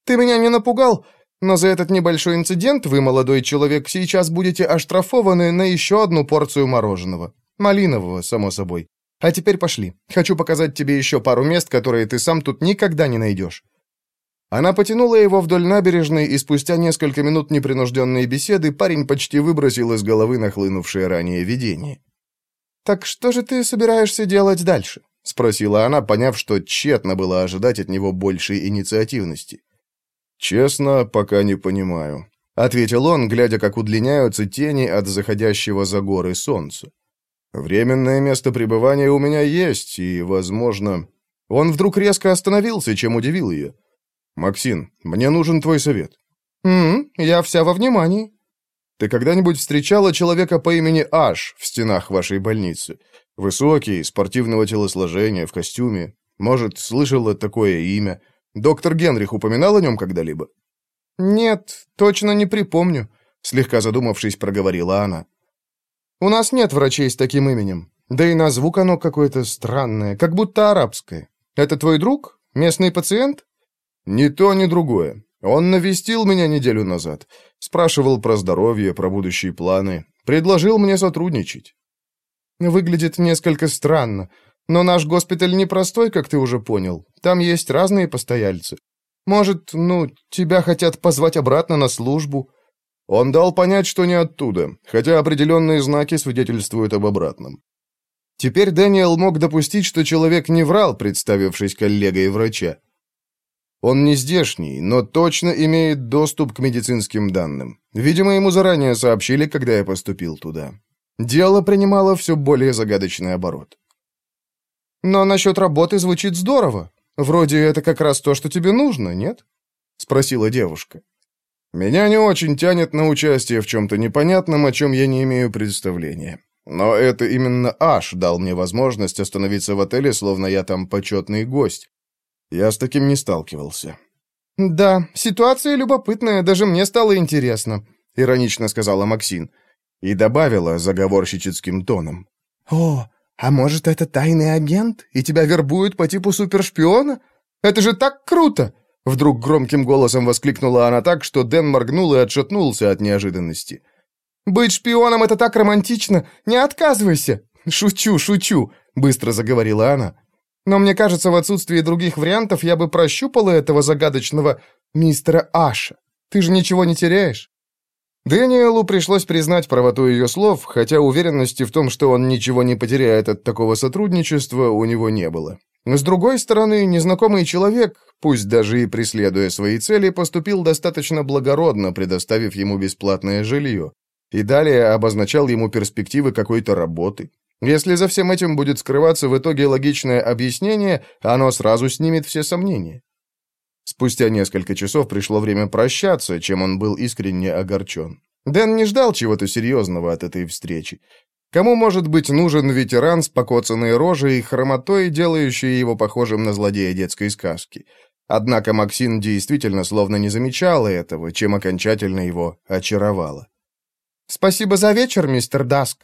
«Ты меня не напугал, но за этот небольшой инцидент вы, молодой человек, сейчас будете оштрафованы на еще одну порцию мороженого. Малинового, само собой. А теперь пошли. Хочу показать тебе еще пару мест, которые ты сам тут никогда не найдешь». Она потянула его вдоль набережной, и спустя несколько минут непринужденной беседы парень почти выбросил из головы нахлынувшее ранее видение. «Так что же ты собираешься делать дальше? — спросила она, поняв, что тщетно было ожидать от него большей инициативности. «Честно, пока не понимаю», — ответил он, глядя, как удлиняются тени от заходящего за горы солнца. «Временное место пребывания у меня есть, и, возможно...» Он вдруг резко остановился, чем удивил ее. «Максин, мне нужен твой совет». «М я вся во внимании». «Ты когда-нибудь встречала человека по имени Аш в стенах вашей больницы? Высокий, спортивного телосложения, в костюме. Может, слышала такое имя? Доктор Генрих упоминал о нем когда-либо?» «Нет, точно не припомню», — слегка задумавшись, проговорила она. «У нас нет врачей с таким именем. Да и на звук оно какое-то странное, как будто арабское. Это твой друг? Местный пациент?» «Ни то, ни другое. Он навестил меня неделю назад. Спрашивал про здоровье, про будущие планы. Предложил мне сотрудничать. Выглядит несколько странно. Но наш госпиталь непростой, как ты уже понял. Там есть разные постояльцы. Может, ну, тебя хотят позвать обратно на службу?» Он дал понять, что не оттуда, хотя определенные знаки свидетельствуют об обратном. Теперь Дэниел мог допустить, что человек не врал, представившись коллегой врача. Он не здешний, но точно имеет доступ к медицинским данным. Видимо, ему заранее сообщили, когда я поступил туда. Дело принимало все более загадочный оборот. «Но насчет работы звучит здорово. Вроде это как раз то, что тебе нужно, нет?» — спросила девушка. «Меня не очень тянет на участие в чем-то непонятном, о чем я не имею представления. Но это именно Аш дал мне возможность остановиться в отеле, словно я там почетный гость. Я с таким не сталкивался». «Да, ситуация любопытная, даже мне стало интересно», — иронично сказала Максин. И добавила заговорщическим тоном. «О, а может, это тайный агент, и тебя вербуют по типу супершпиона? Это же так круто!» Вдруг громким голосом воскликнула она так, что Дэн моргнул и отшатнулся от неожиданности. «Быть шпионом — это так романтично! Не отказывайся!» «Шучу, шучу!» — быстро заговорила она. «Но мне кажется, в отсутствии других вариантов я бы прощупала этого загадочного мистера Аша. Ты же ничего не теряешь?» Дэниелу пришлось признать правоту ее слов, хотя уверенности в том, что он ничего не потеряет от такого сотрудничества, у него не было. С другой стороны, незнакомый человек, пусть даже и преследуя свои цели, поступил достаточно благородно, предоставив ему бесплатное жилье, и далее обозначал ему перспективы какой-то работы. Если за всем этим будет скрываться в итоге логичное объяснение, оно сразу снимет все сомнения. Спустя несколько часов пришло время прощаться, чем он был искренне огорчен. Дэн не ждал чего-то серьезного от этой встречи. Кому может быть нужен ветеран с покоцанной рожей и хромотой, делающий его похожим на злодея детской сказки? Однако Максин действительно словно не замечала этого, чем окончательно его очаровала. «Спасибо за вечер, мистер Даск.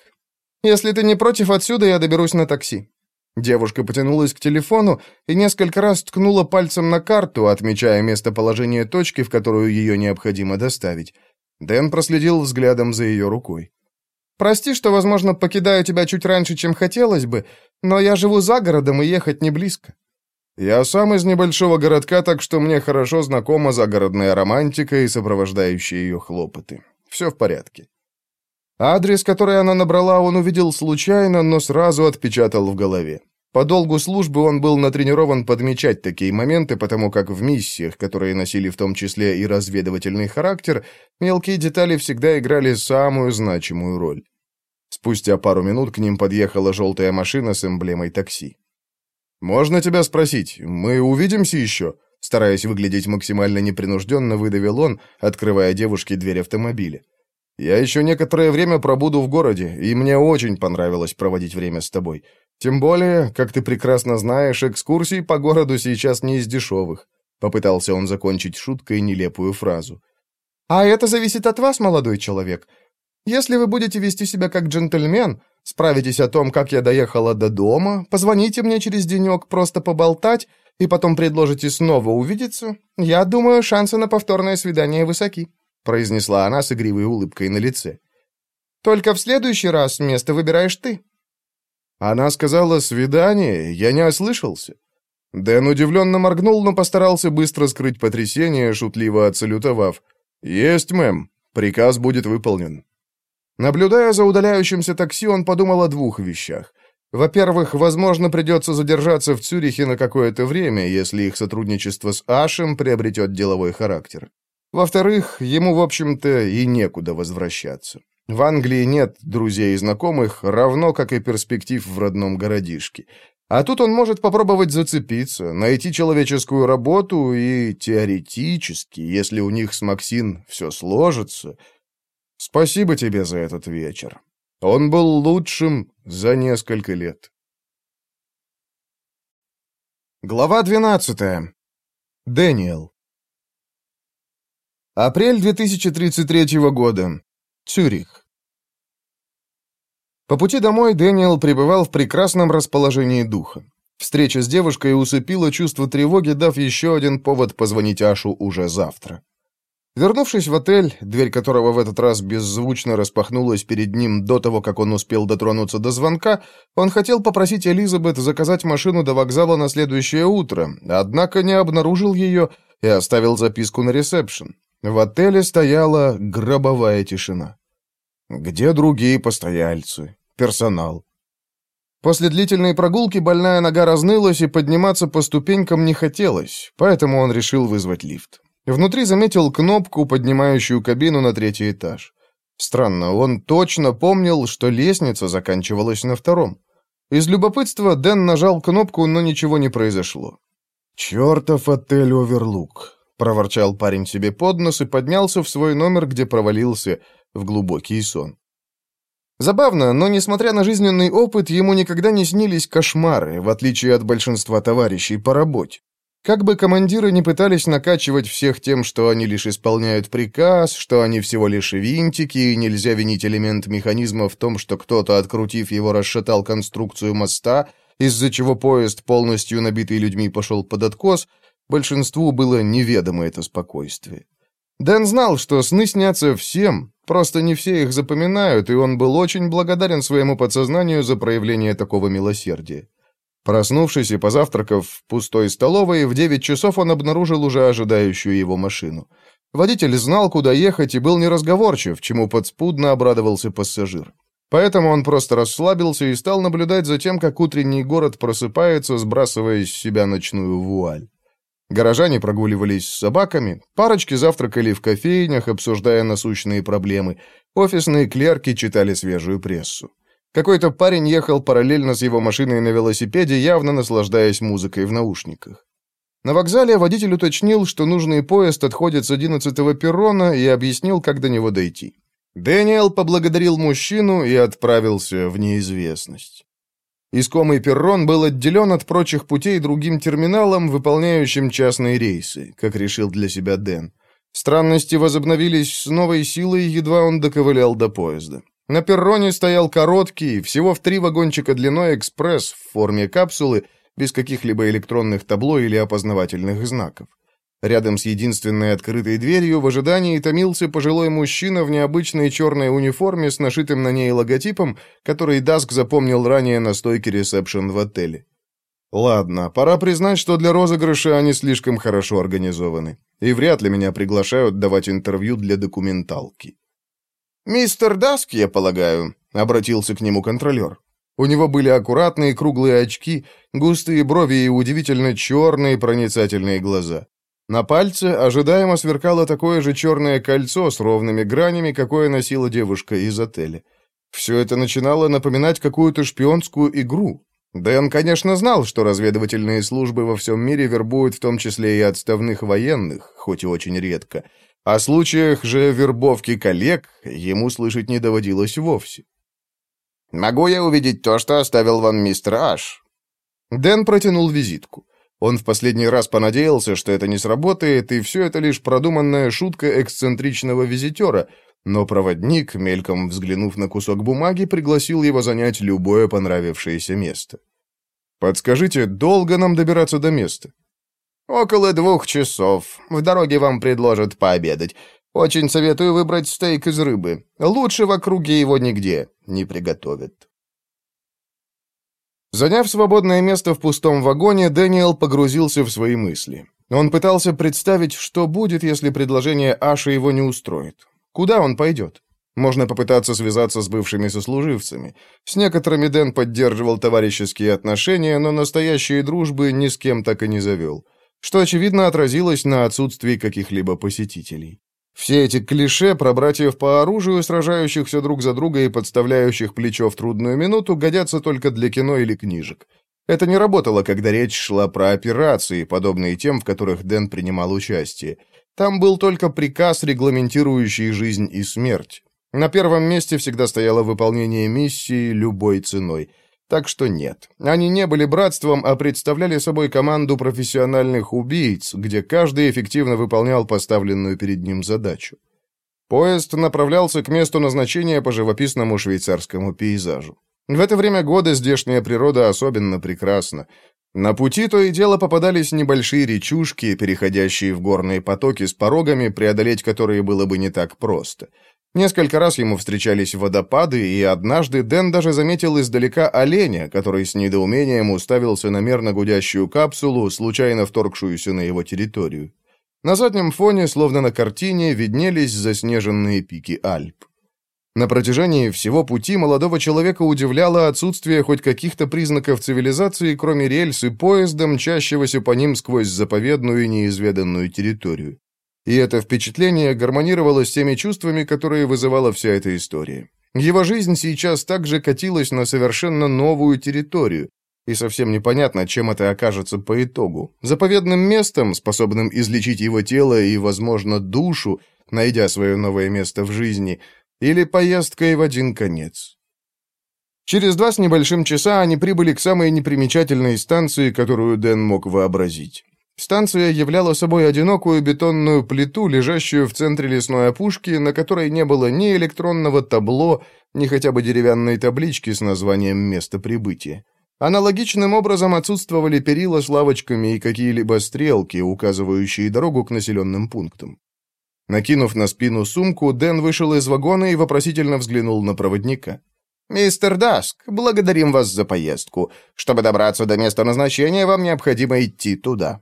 Если ты не против, отсюда я доберусь на такси». Девушка потянулась к телефону и несколько раз ткнула пальцем на карту, отмечая местоположение точки, в которую ее необходимо доставить. Дэн проследил взглядом за ее рукой. «Прости, что, возможно, покидаю тебя чуть раньше, чем хотелось бы, но я живу за городом и ехать не близко». «Я сам из небольшого городка, так что мне хорошо знакома загородная романтика и сопровождающие ее хлопоты. Все в порядке». Адрес, который она набрала, он увидел случайно, но сразу отпечатал в голове. По долгу службы он был натренирован подмечать такие моменты, потому как в миссиях, которые носили в том числе и разведывательный характер, мелкие детали всегда играли самую значимую роль. Спустя пару минут к ним подъехала желтая машина с эмблемой такси. «Можно тебя спросить, мы увидимся еще?» Стараясь выглядеть максимально непринужденно, выдавил он, открывая девушке дверь автомобиля. Я еще некоторое время пробуду в городе, и мне очень понравилось проводить время с тобой. Тем более, как ты прекрасно знаешь, экскурсии по городу сейчас не из дешевых». Попытался он закончить шуткой нелепую фразу. «А это зависит от вас, молодой человек. Если вы будете вести себя как джентльмен, справитесь о том, как я доехала до дома, позвоните мне через денек просто поболтать, и потом предложите снова увидеться, я думаю, шансы на повторное свидание высоки» произнесла она с игривой улыбкой на лице. «Только в следующий раз место выбираешь ты». Она сказала «свидание», я не ослышался. Дэн удивленно моргнул, но постарался быстро скрыть потрясение, шутливо отсалютовав. «Есть, мэм. Приказ будет выполнен». Наблюдая за удаляющимся такси, он подумал о двух вещах. Во-первых, возможно, придется задержаться в Цюрихе на какое-то время, если их сотрудничество с Ашем приобретет деловой характер. Во-вторых, ему, в общем-то, и некуда возвращаться. В Англии нет друзей и знакомых, равно как и перспектив в родном городишке. А тут он может попробовать зацепиться, найти человеческую работу и, теоретически, если у них с Максин все сложится... Спасибо тебе за этот вечер. Он был лучшим за несколько лет. Глава 12. Дэниел. Апрель 2033 года. Цюрих. По пути домой Дэниел пребывал в прекрасном расположении духа. Встреча с девушкой усыпила чувство тревоги, дав еще один повод позвонить Ашу уже завтра. Вернувшись в отель, дверь которого в этот раз беззвучно распахнулась перед ним до того, как он успел дотронуться до звонка, он хотел попросить Элизабет заказать машину до вокзала на следующее утро, однако не обнаружил ее и оставил записку на ресепшн. В отеле стояла гробовая тишина. Где другие постояльцы? Персонал? После длительной прогулки больная нога разнылась, и подниматься по ступенькам не хотелось, поэтому он решил вызвать лифт. Внутри заметил кнопку, поднимающую кабину на третий этаж. Странно, он точно помнил, что лестница заканчивалась на втором. Из любопытства Дэн нажал кнопку, но ничего не произошло. «Чертов отель Оверлук», — проворчал парень себе под нос и поднялся в свой номер, где провалился в глубокий сон. Забавно, но, несмотря на жизненный опыт, ему никогда не снились кошмары, в отличие от большинства товарищей по работе. Как бы командиры не пытались накачивать всех тем, что они лишь исполняют приказ, что они всего лишь винтики, и нельзя винить элемент механизма в том, что кто-то, открутив его, расшатал конструкцию моста, из-за чего поезд, полностью набитый людьми, пошел под откос, большинству было неведомо это спокойствие. Дэн знал, что сны снятся всем, просто не все их запоминают, и он был очень благодарен своему подсознанию за проявление такого милосердия. Проснувшись и позавтракав в пустой столовой, в 9 часов он обнаружил уже ожидающую его машину. Водитель знал, куда ехать, и был неразговорчив, чему подспудно обрадовался пассажир. Поэтому он просто расслабился и стал наблюдать за тем, как утренний город просыпается, сбрасывая с себя ночную вуаль. Горожане прогуливались с собаками, парочки завтракали в кофейнях, обсуждая насущные проблемы, офисные клерки читали свежую прессу. Какой-то парень ехал параллельно с его машиной на велосипеде, явно наслаждаясь музыкой в наушниках. На вокзале водитель уточнил, что нужный поезд отходит с 11-го перрона и объяснил, как до него дойти. Дэниел поблагодарил мужчину и отправился в неизвестность. Искомый перрон был отделен от прочих путей другим терминалом, выполняющим частные рейсы, как решил для себя Дэн. Странности возобновились с новой силой, едва он доковылял до поезда. На перроне стоял короткий, всего в три вагончика длиной экспресс в форме капсулы, без каких-либо электронных табло или опознавательных знаков. Рядом с единственной открытой дверью в ожидании томился пожилой мужчина в необычной черной униформе с нашитым на ней логотипом, который Даск запомнил ранее на стойке ресепшн в отеле. Ладно, пора признать, что для розыгрыша они слишком хорошо организованы, и вряд ли меня приглашают давать интервью для документалки. «Мистер Даск, я полагаю», — обратился к нему контролер. У него были аккуратные круглые очки, густые брови и удивительно черные проницательные глаза. На пальце ожидаемо сверкало такое же черное кольцо с ровными гранями, какое носила девушка из отеля. Все это начинало напоминать какую-то шпионскую игру. Дэн, конечно, знал, что разведывательные службы во всем мире вербуют в том числе и отставных военных, хоть и очень редко — о случаях же вербовки коллег ему слышать не доводилось вовсе. «Могу я увидеть то, что оставил вам мистер Аш?» Дэн протянул визитку. Он в последний раз понадеялся, что это не сработает, и все это лишь продуманная шутка эксцентричного визитера, но проводник, мельком взглянув на кусок бумаги, пригласил его занять любое понравившееся место. «Подскажите, долго нам добираться до места?» «Около двух часов. В дороге вам предложат пообедать. Очень советую выбрать стейк из рыбы. Лучше в округе его нигде не приготовят». Заняв свободное место в пустом вагоне, Дэниел погрузился в свои мысли. Он пытался представить, что будет, если предложение Аши его не устроит. Куда он пойдет? Можно попытаться связаться с бывшими сослуживцами. С некоторыми Дэн поддерживал товарищеские отношения, но настоящие дружбы ни с кем так и не завел, что, очевидно, отразилось на отсутствии каких-либо посетителей. Все эти клише про братьев по оружию, сражающихся друг за друга и подставляющих плечо в трудную минуту, годятся только для кино или книжек. Это не работало, когда речь шла про операции, подобные тем, в которых Дэн принимал участие. Там был только приказ, регламентирующий жизнь и смерть. На первом месте всегда стояло выполнение миссии любой ценой. Так что нет, они не были братством, а представляли собой команду профессиональных убийц, где каждый эффективно выполнял поставленную перед ним задачу. Поезд направлялся к месту назначения по живописному швейцарскому пейзажу. В это время года здешняя природа особенно прекрасна. На пути то и дело попадались небольшие речушки, переходящие в горные потоки с порогами, преодолеть которые было бы не так просто — Несколько раз ему встречались водопады, и однажды Дэн даже заметил издалека оленя, который с недоумением уставился на мерно гудящую капсулу, случайно вторгшуюся на его территорию. На заднем фоне, словно на картине, виднелись заснеженные пики Альп. На протяжении всего пути молодого человека удивляло отсутствие хоть каких-то признаков цивилизации, кроме рельс и поезда, мчащегося по ним сквозь заповедную и неизведанную территорию. И это впечатление гармонировало с теми чувствами, которые вызывала вся эта история. Его жизнь сейчас также катилась на совершенно новую территорию, и совсем непонятно, чем это окажется по итогу. Заповедным местом, способным излечить его тело и, возможно, душу, найдя свое новое место в жизни, или поездкой в один конец. Через два с небольшим часа они прибыли к самой непримечательной станции, которую Дэн мог вообразить. Станция являла собой одинокую бетонную плиту, лежащую в центре лесной опушки, на которой не было ни электронного табло, ни хотя бы деревянной таблички с названием места прибытия. Аналогичным образом отсутствовали перила с лавочками и какие-либо стрелки, указывающие дорогу к населенным пунктам. Накинув на спину сумку, Дэн вышел из вагона и вопросительно взглянул на проводника. «Мистер Даск, благодарим вас за поездку. Чтобы добраться до места назначения, вам необходимо идти туда».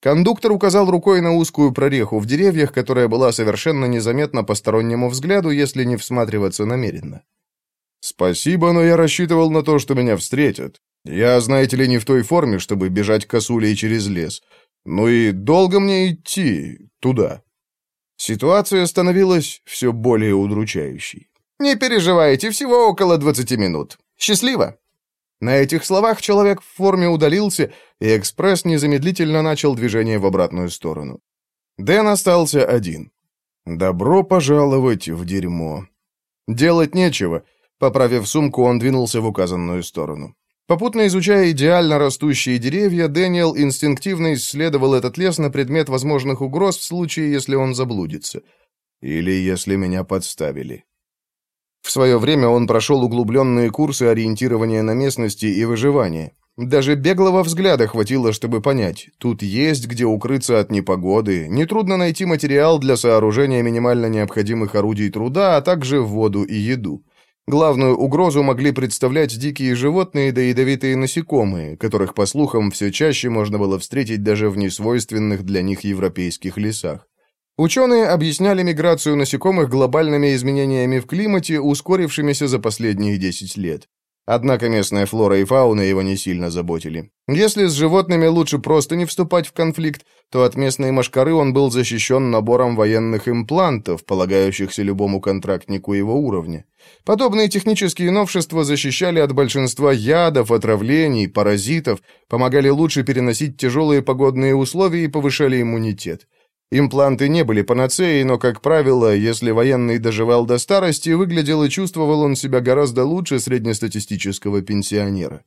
Кондуктор указал рукой на узкую прореху в деревьях, которая была совершенно незаметна постороннему взгляду, если не всматриваться намеренно. «Спасибо, но я рассчитывал на то, что меня встретят. Я, знаете ли, не в той форме, чтобы бежать косулей через лес. Ну и долго мне идти туда?» Ситуация становилась все более удручающей. «Не переживайте, всего около двадцати минут. Счастливо!» На этих словах человек в форме удалился, и экспресс незамедлительно начал движение в обратную сторону. Дэн остался один. «Добро пожаловать в дерьмо». Делать нечего. Поправив сумку, он двинулся в указанную сторону. Попутно изучая идеально растущие деревья, Дэниел инстинктивно исследовал этот лес на предмет возможных угроз в случае, если он заблудится. Или если меня подставили. В свое время он прошел углубленные курсы ориентирования на местности и выживания. Даже беглого взгляда хватило, чтобы понять, тут есть где укрыться от непогоды, нетрудно найти материал для сооружения минимально необходимых орудий труда, а также воду и еду. Главную угрозу могли представлять дикие животные да ядовитые насекомые, которых, по слухам, все чаще можно было встретить даже в несвойственных для них европейских лесах. Ученые объясняли миграцию насекомых глобальными изменениями в климате, ускорившимися за последние 10 лет. Однако местная флора и фауна его не сильно заботили. Если с животными лучше просто не вступать в конфликт, то от местной мошкары он был защищен набором военных имплантов, полагающихся любому контрактнику его уровня. Подобные технические новшества защищали от большинства ядов, отравлений, паразитов, помогали лучше переносить тяжелые погодные условия и повышали иммунитет. Импланты не были панацеей, но, как правило, если военный доживал до старости, выглядел и чувствовал он себя гораздо лучше среднестатистического пенсионера.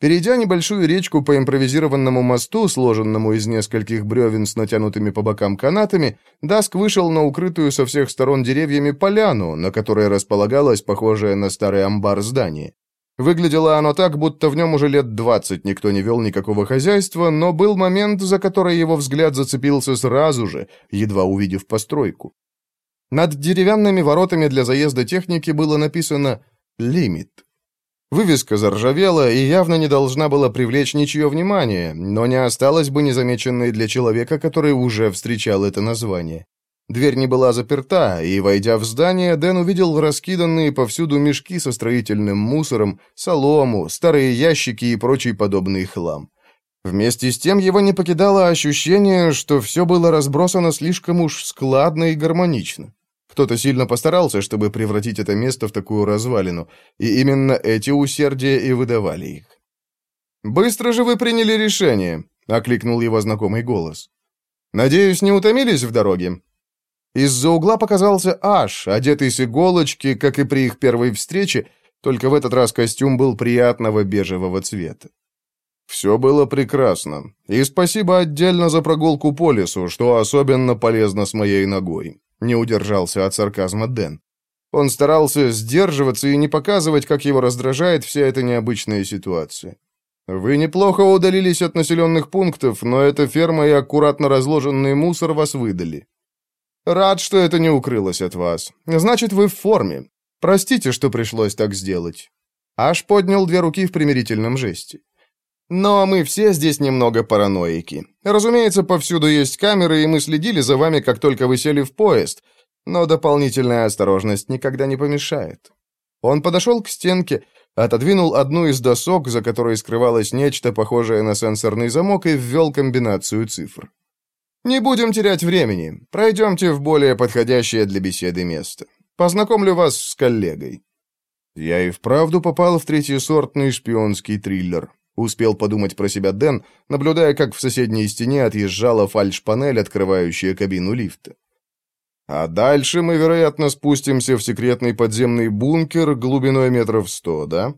Перейдя небольшую речку по импровизированному мосту, сложенному из нескольких бревен с натянутыми по бокам канатами, Даск вышел на укрытую со всех сторон деревьями поляну, на которой располагалось похожее на старый амбар здание. Выглядело оно так, будто в нем уже лет двадцать никто не вел никакого хозяйства, но был момент, за который его взгляд зацепился сразу же, едва увидев постройку. Над деревянными воротами для заезда техники было написано «Лимит». Вывеска заржавела и явно не должна была привлечь ничье внимание, но не осталась бы незамеченной для человека, который уже встречал это название. Дверь не была заперта, и, войдя в здание, Дэн увидел раскиданные повсюду мешки со строительным мусором, солому, старые ящики и прочий подобный хлам. Вместе с тем его не покидало ощущение, что все было разбросано слишком уж складно и гармонично. Кто-то сильно постарался, чтобы превратить это место в такую развалину, и именно эти усердия и выдавали их. «Быстро же вы приняли решение», — окликнул его знакомый голос. «Надеюсь, не утомились в дороге?» Из-за угла показался Аш, одетый с иголочки, как и при их первой встрече, только в этот раз костюм был приятного бежевого цвета. Все было прекрасно. И спасибо отдельно за прогулку по лесу, что особенно полезно с моей ногой. Не удержался от сарказма Дэн. Он старался сдерживаться и не показывать, как его раздражает вся эта необычная ситуация. Вы неплохо удалились от населенных пунктов, но эта ферма и аккуратно разложенный мусор вас выдали. Рад, что это не укрылось от вас. Значит, вы в форме. Простите, что пришлось так сделать. Аж поднял две руки в примирительном жесте. Но мы все здесь немного параноики. Разумеется, повсюду есть камеры, и мы следили за вами, как только вы сели в поезд. Но дополнительная осторожность никогда не помешает. Он подошел к стенке, отодвинул одну из досок, за которой скрывалось нечто похожее на сенсорный замок, и ввел комбинацию цифр. «Не будем терять времени. Пройдемте в более подходящее для беседы место. Познакомлю вас с коллегой». Я и вправду попал в третьесортный шпионский триллер. Успел подумать про себя Дэн, наблюдая, как в соседней стене отъезжала фальш-панель, открывающая кабину лифта. А дальше мы, вероятно, спустимся в секретный подземный бункер глубиной метров сто, да?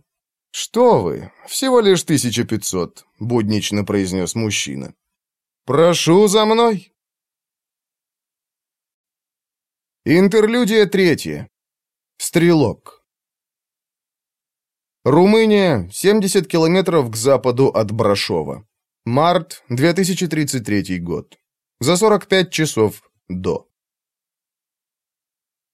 Что вы, всего лишь 1500, буднично произнес мужчина. «Прошу за мной!» Интерлюдия третья. Стрелок. Румыния, 70 километров к западу от Брашова. Март, 2033 год. За 45 часов до.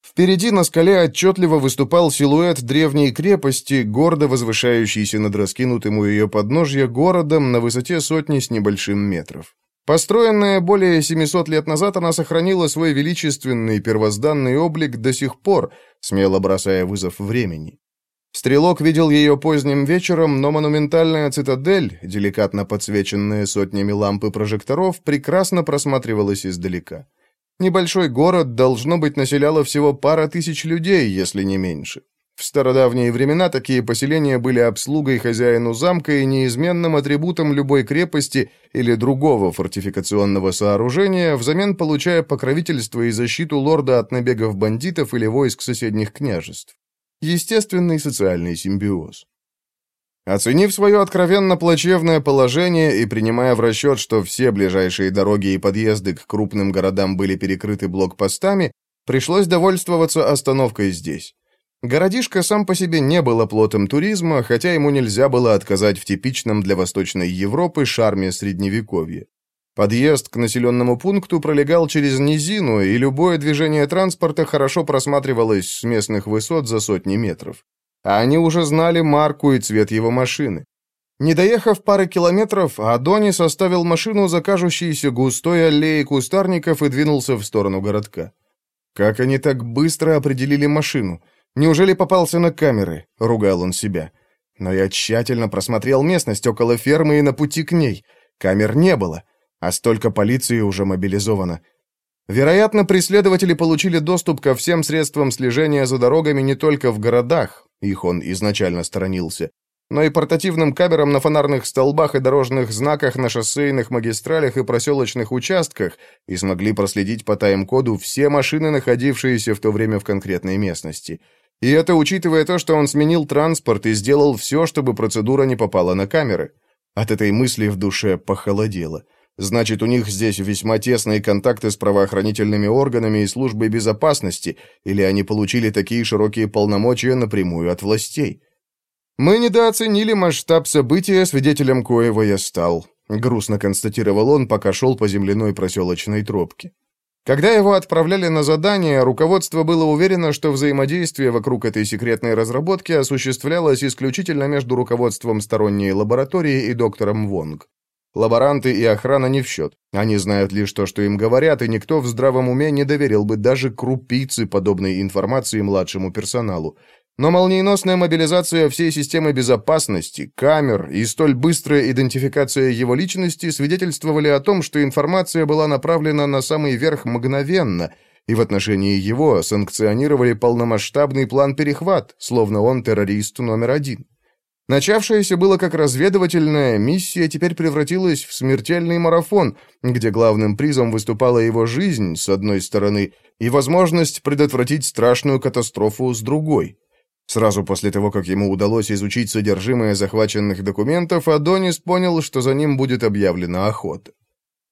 Впереди на скале отчетливо выступал силуэт древней крепости, гордо возвышающейся над раскинутым у ее подножья городом на высоте сотни с небольшим метров. Построенная более 700 лет назад, она сохранила свой величественный первозданный облик до сих пор, смело бросая вызов времени. Стрелок видел ее поздним вечером, но монументальная цитадель, деликатно подсвеченная сотнями ламп и прожекторов, прекрасно просматривалась издалека. Небольшой город, должно быть, населяло всего пара тысяч людей, если не меньше. В стародавние времена такие поселения были обслугой хозяину замка и неизменным атрибутом любой крепости или другого фортификационного сооружения, взамен получая покровительство и защиту лорда от набегов бандитов или войск соседних княжеств. Естественный социальный симбиоз. Оценив свое откровенно плачевное положение и принимая в расчет, что все ближайшие дороги и подъезды к крупным городам были перекрыты блокпостами, пришлось довольствоваться остановкой здесь. Городишко сам по себе не было плотом туризма, хотя ему нельзя было отказать в типичном для Восточной Европы шарме Средневековья. Подъезд к населенному пункту пролегал через низину, и любое движение транспорта хорошо просматривалось с местных высот за сотни метров. А они уже знали марку и цвет его машины. Не доехав пары километров, Адонис оставил машину за кажущейся густой аллеей кустарников и двинулся в сторону городка. Как они так быстро определили машину? Неужели попался на камеры?» — ругал он себя. «Но я тщательно просмотрел местность около фермы и на пути к ней. Камер не было, а столько полиции уже мобилизовано. Вероятно, преследователи получили доступ ко всем средствам слежения за дорогами не только в городах, их он изначально сторонился, но и портативным камерам на фонарных столбах и дорожных знаках на шоссейных магистралях и проселочных участках и смогли проследить по тайм-коду все машины, находившиеся в то время в конкретной местности. И это учитывая то, что он сменил транспорт и сделал все, чтобы процедура не попала на камеры. От этой мысли в душе похолодело. Значит, у них здесь весьма тесные контакты с правоохранительными органами и службой безопасности, или они получили такие широкие полномочия напрямую от властей. «Мы недооценили масштаб события, свидетелем коего я стал», — грустно констатировал он, пока шел по земляной проселочной тропке. Когда его отправляли на задание, руководство было уверено, что взаимодействие вокруг этой секретной разработки осуществлялось исключительно между руководством сторонней лаборатории и доктором Вонг. Лаборанты и охрана не в счет. Они знают лишь то, что им говорят, и никто в здравом уме не доверил бы даже крупицы подобной информации младшему персоналу. Но молниеносная мобилизация всей системы безопасности, камер и столь быстрая идентификация его личности свидетельствовали о том, что информация была направлена на самый верх мгновенно, и в отношении его санкционировали полномасштабный план перехват, словно он террорист номер один. Начавшаяся было как разведывательная миссия теперь превратилась в смертельный марафон, где главным призом выступала его жизнь, с одной стороны, и возможность предотвратить страшную катастрофу с другой. Сразу после того, как ему удалось изучить содержимое захваченных документов, Адонис понял, что за ним будет объявлена охота.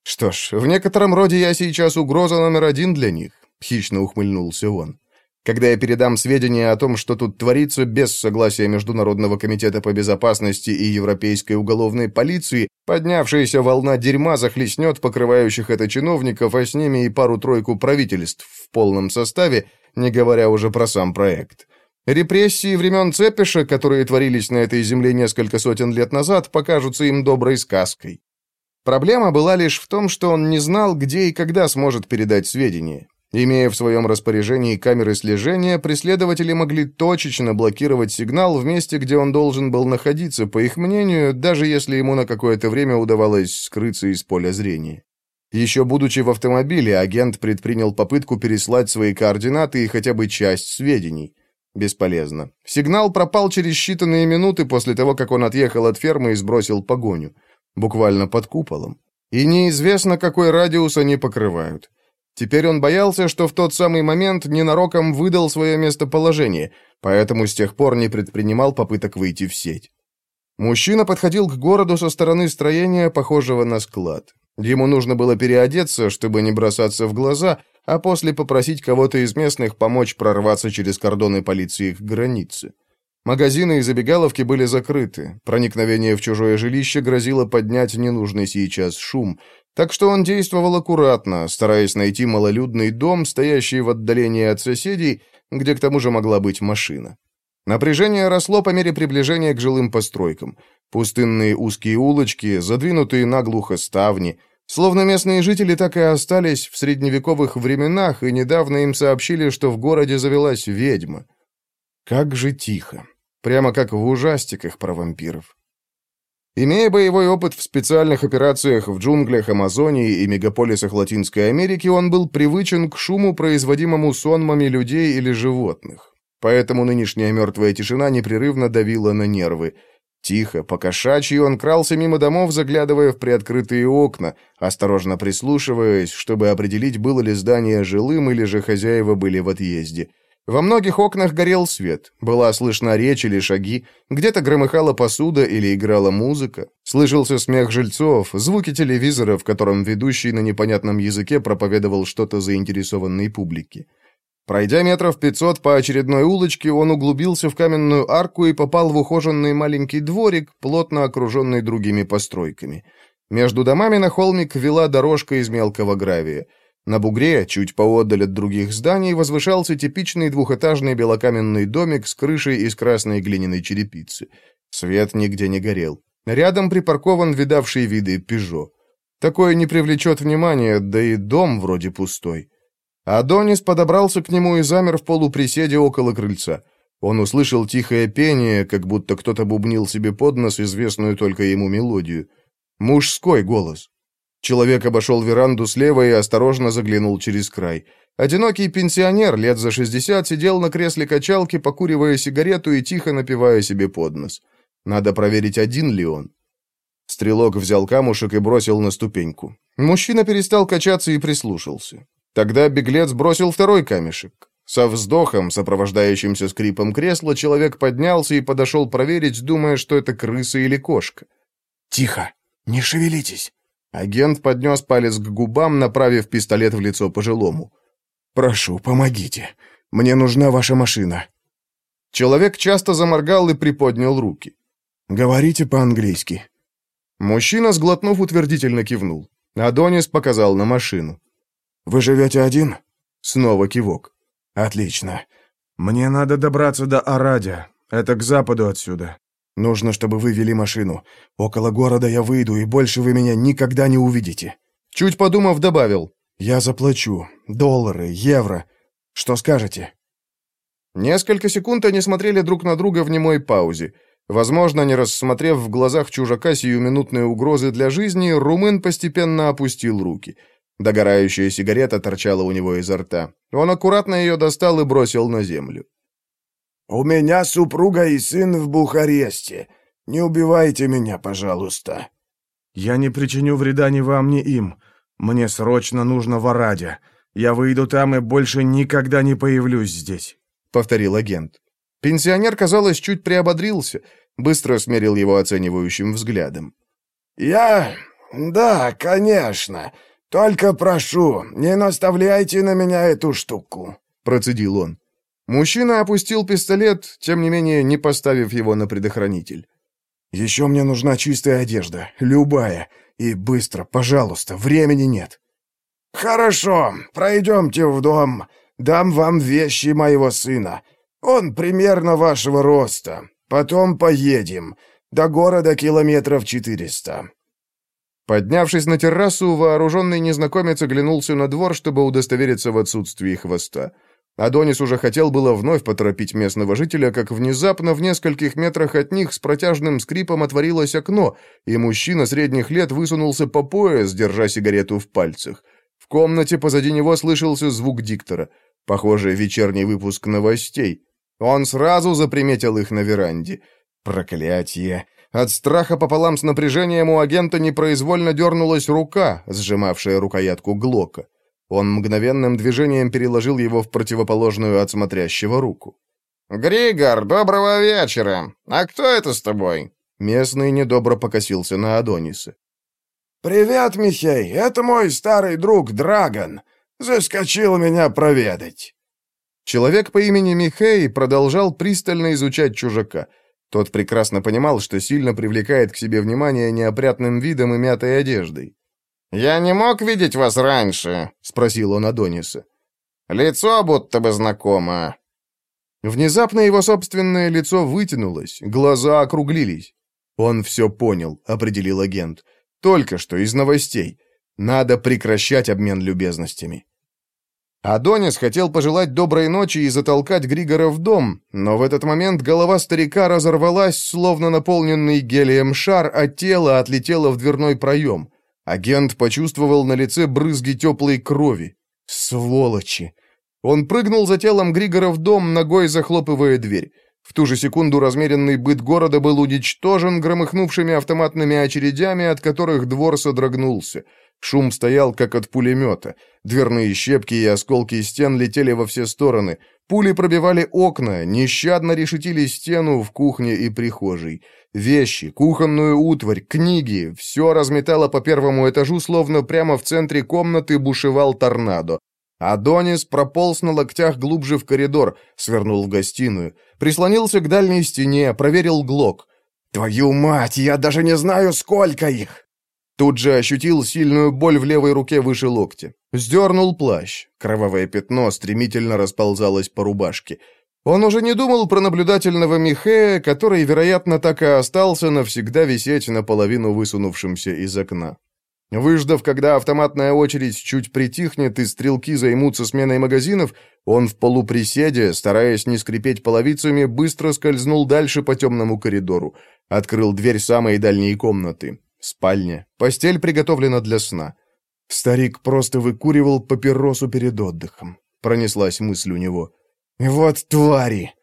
«Что ж, в некотором роде я сейчас угроза номер один для них», — хищно ухмыльнулся он. Когда я передам сведения о том, что тут творится без согласия Международного комитета по безопасности и Европейской уголовной полиции, поднявшаяся волна дерьма захлестнет покрывающих это чиновников, а с ними и пару-тройку правительств в полном составе, не говоря уже про сам проект. Репрессии времен Цепиша, которые творились на этой земле несколько сотен лет назад, покажутся им доброй сказкой. Проблема была лишь в том, что он не знал, где и когда сможет передать сведения. Имея в своем распоряжении камеры слежения, преследователи могли точечно блокировать сигнал в месте, где он должен был находиться, по их мнению, даже если ему на какое-то время удавалось скрыться из поля зрения. Еще будучи в автомобиле, агент предпринял попытку переслать свои координаты и хотя бы часть сведений. Бесполезно. Сигнал пропал через считанные минуты после того, как он отъехал от фермы и сбросил погоню. Буквально под куполом. И неизвестно, какой радиус они покрывают. Теперь он боялся, что в тот самый момент ненароком выдал свое местоположение, поэтому с тех пор не предпринимал попыток выйти в сеть. Мужчина подходил к городу со стороны строения, похожего на склад. Ему нужно было переодеться, чтобы не бросаться в глаза, а после попросить кого-то из местных помочь прорваться через кордоны полиции к границе. Магазины и забегаловки были закрыты. Проникновение в чужое жилище грозило поднять ненужный сейчас шум, так что он действовал аккуратно, стараясь найти малолюдный дом, стоящий в отдалении от соседей, где к тому же могла быть машина. Напряжение росло по мере приближения к жилым постройкам. Пустынные узкие улочки, задвинутые наглухо ставни. Словно местные жители так и остались в средневековых временах, и недавно им сообщили, что в городе завелась ведьма. Как же тихо. Прямо как в ужастиках про вампиров. Имея боевой опыт в специальных операциях в джунглях Амазонии и мегаполисах Латинской Америки, он был привычен к шуму, производимому сонмами людей или животных. Поэтому нынешняя мертвая тишина непрерывно давила на нервы. Тихо, покошачьи, он крался мимо домов, заглядывая в приоткрытые окна, осторожно прислушиваясь, чтобы определить, было ли здание жилым или же хозяева были в отъезде. Во многих окнах горел свет, была слышна речь или шаги, где-то громыхала посуда или играла музыка, слышался смех жильцов, звуки телевизора, в котором ведущий на непонятном языке проповедовал что-то заинтересованной публике. Пройдя метров пятьсот по очередной улочке, он углубился в каменную арку и попал в ухоженный маленький дворик, плотно окруженный другими постройками. Между домами на холмик вела дорожка из мелкого гравия. На бугре, чуть поодаль от других зданий, возвышался типичный двухэтажный белокаменный домик с крышей из красной глиняной черепицы. Свет нигде не горел. Рядом припаркован видавший виды «Пежо». Такое не привлечет внимания, да и дом вроде пустой. Адонис подобрался к нему и замер в полуприседе около крыльца. Он услышал тихое пение, как будто кто-то бубнил себе под нос известную только ему мелодию. Мужской голос. Человек обошел веранду слева и осторожно заглянул через край. Одинокий пенсионер лет за шестьдесят сидел на кресле качалки, покуривая сигарету и тихо напивая себе под нос. Надо проверить, один ли он. Стрелок взял камушек и бросил на ступеньку. Мужчина перестал качаться и прислушался. Тогда беглец бросил второй камешек. Со вздохом, сопровождающимся скрипом кресла, человек поднялся и подошел проверить, думая, что это крыса или кошка. «Тихо! Не шевелитесь!» Агент поднес палец к губам, направив пистолет в лицо пожилому. «Прошу, помогите. Мне нужна ваша машина». Человек часто заморгал и приподнял руки. «Говорите по-английски». Мужчина, сглотнув, утвердительно кивнул. Адонис показал на машину. «Вы живете один?» Снова кивок. «Отлично. Мне надо добраться до Арадя. Это к западу отсюда. Нужно, чтобы вы вели машину. Около города я выйду, и больше вы меня никогда не увидите». Чуть подумав, добавил. «Я заплачу. Доллары, евро. Что скажете?» Несколько секунд они смотрели друг на друга в немой паузе. Возможно, не рассмотрев в глазах чужака сиюминутные угрозы для жизни, румын постепенно опустил руки. Догорающая сигарета торчала у него изо рта. Он аккуратно ее достал и бросил на землю. «У меня супруга и сын в Бухаресте. Не убивайте меня, пожалуйста». «Я не причиню вреда ни вам, ни им. Мне срочно нужно в Араде. Я выйду там и больше никогда не появлюсь здесь», — повторил агент. Пенсионер, казалось, чуть приободрился, быстро смерил его оценивающим взглядом. «Я... да, конечно. Только прошу, не наставляйте на меня эту штуку», — процедил он. Мужчина опустил пистолет, тем не менее не поставив его на предохранитель. «Еще мне нужна чистая одежда, любая, и быстро, пожалуйста, времени нет». «Хорошо, пройдемте в дом, дам вам вещи моего сына. Он примерно вашего роста. Потом поедем. До города километров четыреста». Поднявшись на террасу, вооруженный незнакомец оглянулся на двор, чтобы удостовериться в отсутствии хвоста. Адонис уже хотел было вновь поторопить местного жителя, как внезапно в нескольких метрах от них с протяжным скрипом отворилось окно, и мужчина средних лет высунулся по пояс, держа сигарету в пальцах. В комнате позади него слышался звук диктора. Похоже, вечерний выпуск новостей. Он сразу заприметил их на веранде. Проклятие! От страха пополам с напряжением у агента непроизвольно дернулась рука, сжимавшая рукоятку Глока. Он мгновенным движением переложил его в противоположную от смотрящего руку. «Григор, доброго вечера! А кто это с тобой?» Местный недобро покосился на Адониса. «Привет, Михей, это мой старый друг Драгон. Заскочил меня проведать». Человек по имени Михей продолжал пристально изучать чужака. Тот прекрасно понимал, что сильно привлекает к себе внимание неопрятным видом и мятой одеждой. «Я не мог видеть вас раньше?» — спросил он Адониса. «Лицо будто бы знакомо». Внезапно его собственное лицо вытянулось, глаза округлились. «Он все понял», — определил агент. «Только что из новостей. Надо прекращать обмен любезностями». Адонис хотел пожелать доброй ночи и затолкать Григора в дом, но в этот момент голова старика разорвалась, словно наполненный гелием шар, а тело отлетело в дверной проем. Агент почувствовал на лице брызги теплой крови. Сволочи! Он прыгнул за телом Григора в дом, ногой захлопывая дверь. В ту же секунду размеренный быт города был уничтожен громыхнувшими автоматными очередями, от которых двор содрогнулся. Шум стоял, как от пулемета. Дверные щепки и осколки стен летели во все стороны. Пули пробивали окна, нещадно решетили стену в кухне и прихожей. Вещи, кухонную утварь, книги — все разметало по первому этажу, словно прямо в центре комнаты бушевал торнадо. Адонис прополз на локтях глубже в коридор, свернул в гостиную, прислонился к дальней стене, проверил глок. «Твою мать, я даже не знаю, сколько их!» Тут же ощутил сильную боль в левой руке выше локтя. Сдернул плащ. Кровавое пятно стремительно расползалось по рубашке. Он уже не думал про наблюдательного Михея, который, вероятно, так и остался навсегда висеть наполовину высунувшимся из окна. Выждав, когда автоматная очередь чуть притихнет и стрелки займутся сменой магазинов, он в полуприседе, стараясь не скрипеть половицами, быстро скользнул дальше по темному коридору. Открыл дверь самой дальней комнаты. Спальня. Постель приготовлена для сна. Старик просто выкуривал папиросу перед отдыхом. Пронеслась мысль у него. Вот твари!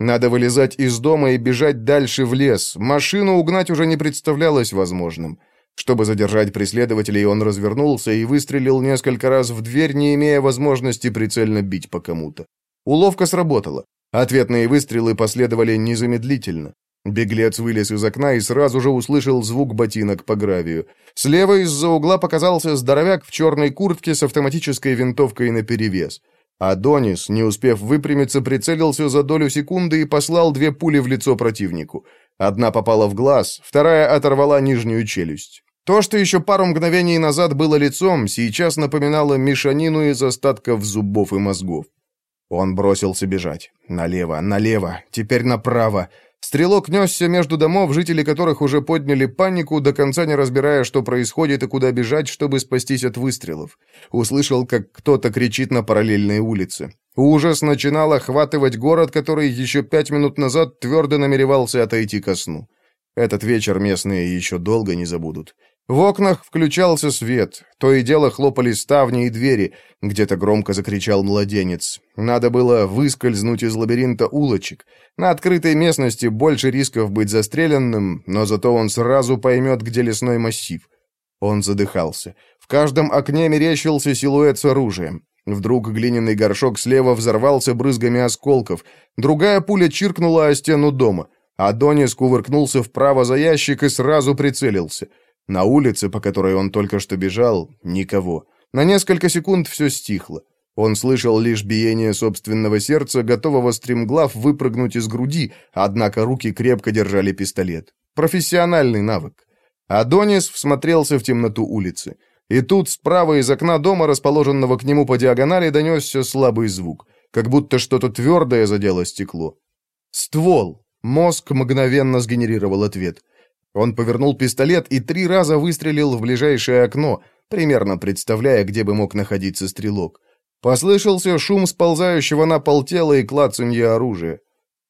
Надо вылезать из дома и бежать дальше в лес. Машину угнать уже не представлялось возможным. Чтобы задержать преследователей, он развернулся и выстрелил несколько раз в дверь, не имея возможности прицельно бить по кому-то. Уловка сработала. Ответные выстрелы последовали незамедлительно. Беглец вылез из окна и сразу же услышал звук ботинок по гравию. Слева из-за угла показался здоровяк в черной куртке с автоматической винтовкой наперевес. Адонис, не успев выпрямиться, прицелился за долю секунды и послал две пули в лицо противнику. Одна попала в глаз, вторая оторвала нижнюю челюсть. То, что еще пару мгновений назад было лицом, сейчас напоминало мешанину из остатков зубов и мозгов. Он бросился бежать. Налево, налево, теперь направо. Стрелок несся между домов, жители которых уже подняли панику, до конца не разбирая, что происходит и куда бежать, чтобы спастись от выстрелов. Услышал, как кто-то кричит на параллельной улице. Ужас начинал охватывать город, который еще пять минут назад твердо намеревался отойти ко сну. Этот вечер местные еще долго не забудут. В окнах включался свет, то и дело хлопали ставни и двери, где-то громко закричал младенец. Надо было выскользнуть из лабиринта улочек. На открытой местности больше рисков быть застреленным, но зато он сразу поймет, где лесной массив. Он задыхался. В каждом окне мерещился силуэт с оружием. Вдруг глиняный горшок слева взорвался брызгами осколков. Другая пуля чиркнула о стену дома. Адонис кувыркнулся вправо за ящик и сразу прицелился — на улице, по которой он только что бежал, никого. На несколько секунд все стихло. Он слышал лишь биение собственного сердца, готового стремглав выпрыгнуть из груди, однако руки крепко держали пистолет. Профессиональный навык. Адонис всмотрелся в темноту улицы. И тут справа из окна дома, расположенного к нему по диагонали, донесся слабый звук, как будто что-то твердое задело стекло. «Ствол!» Мозг мгновенно сгенерировал ответ. Он повернул пистолет и три раза выстрелил в ближайшее окно, примерно представляя, где бы мог находиться стрелок. Послышался шум сползающего на пол тела и клацанье оружия.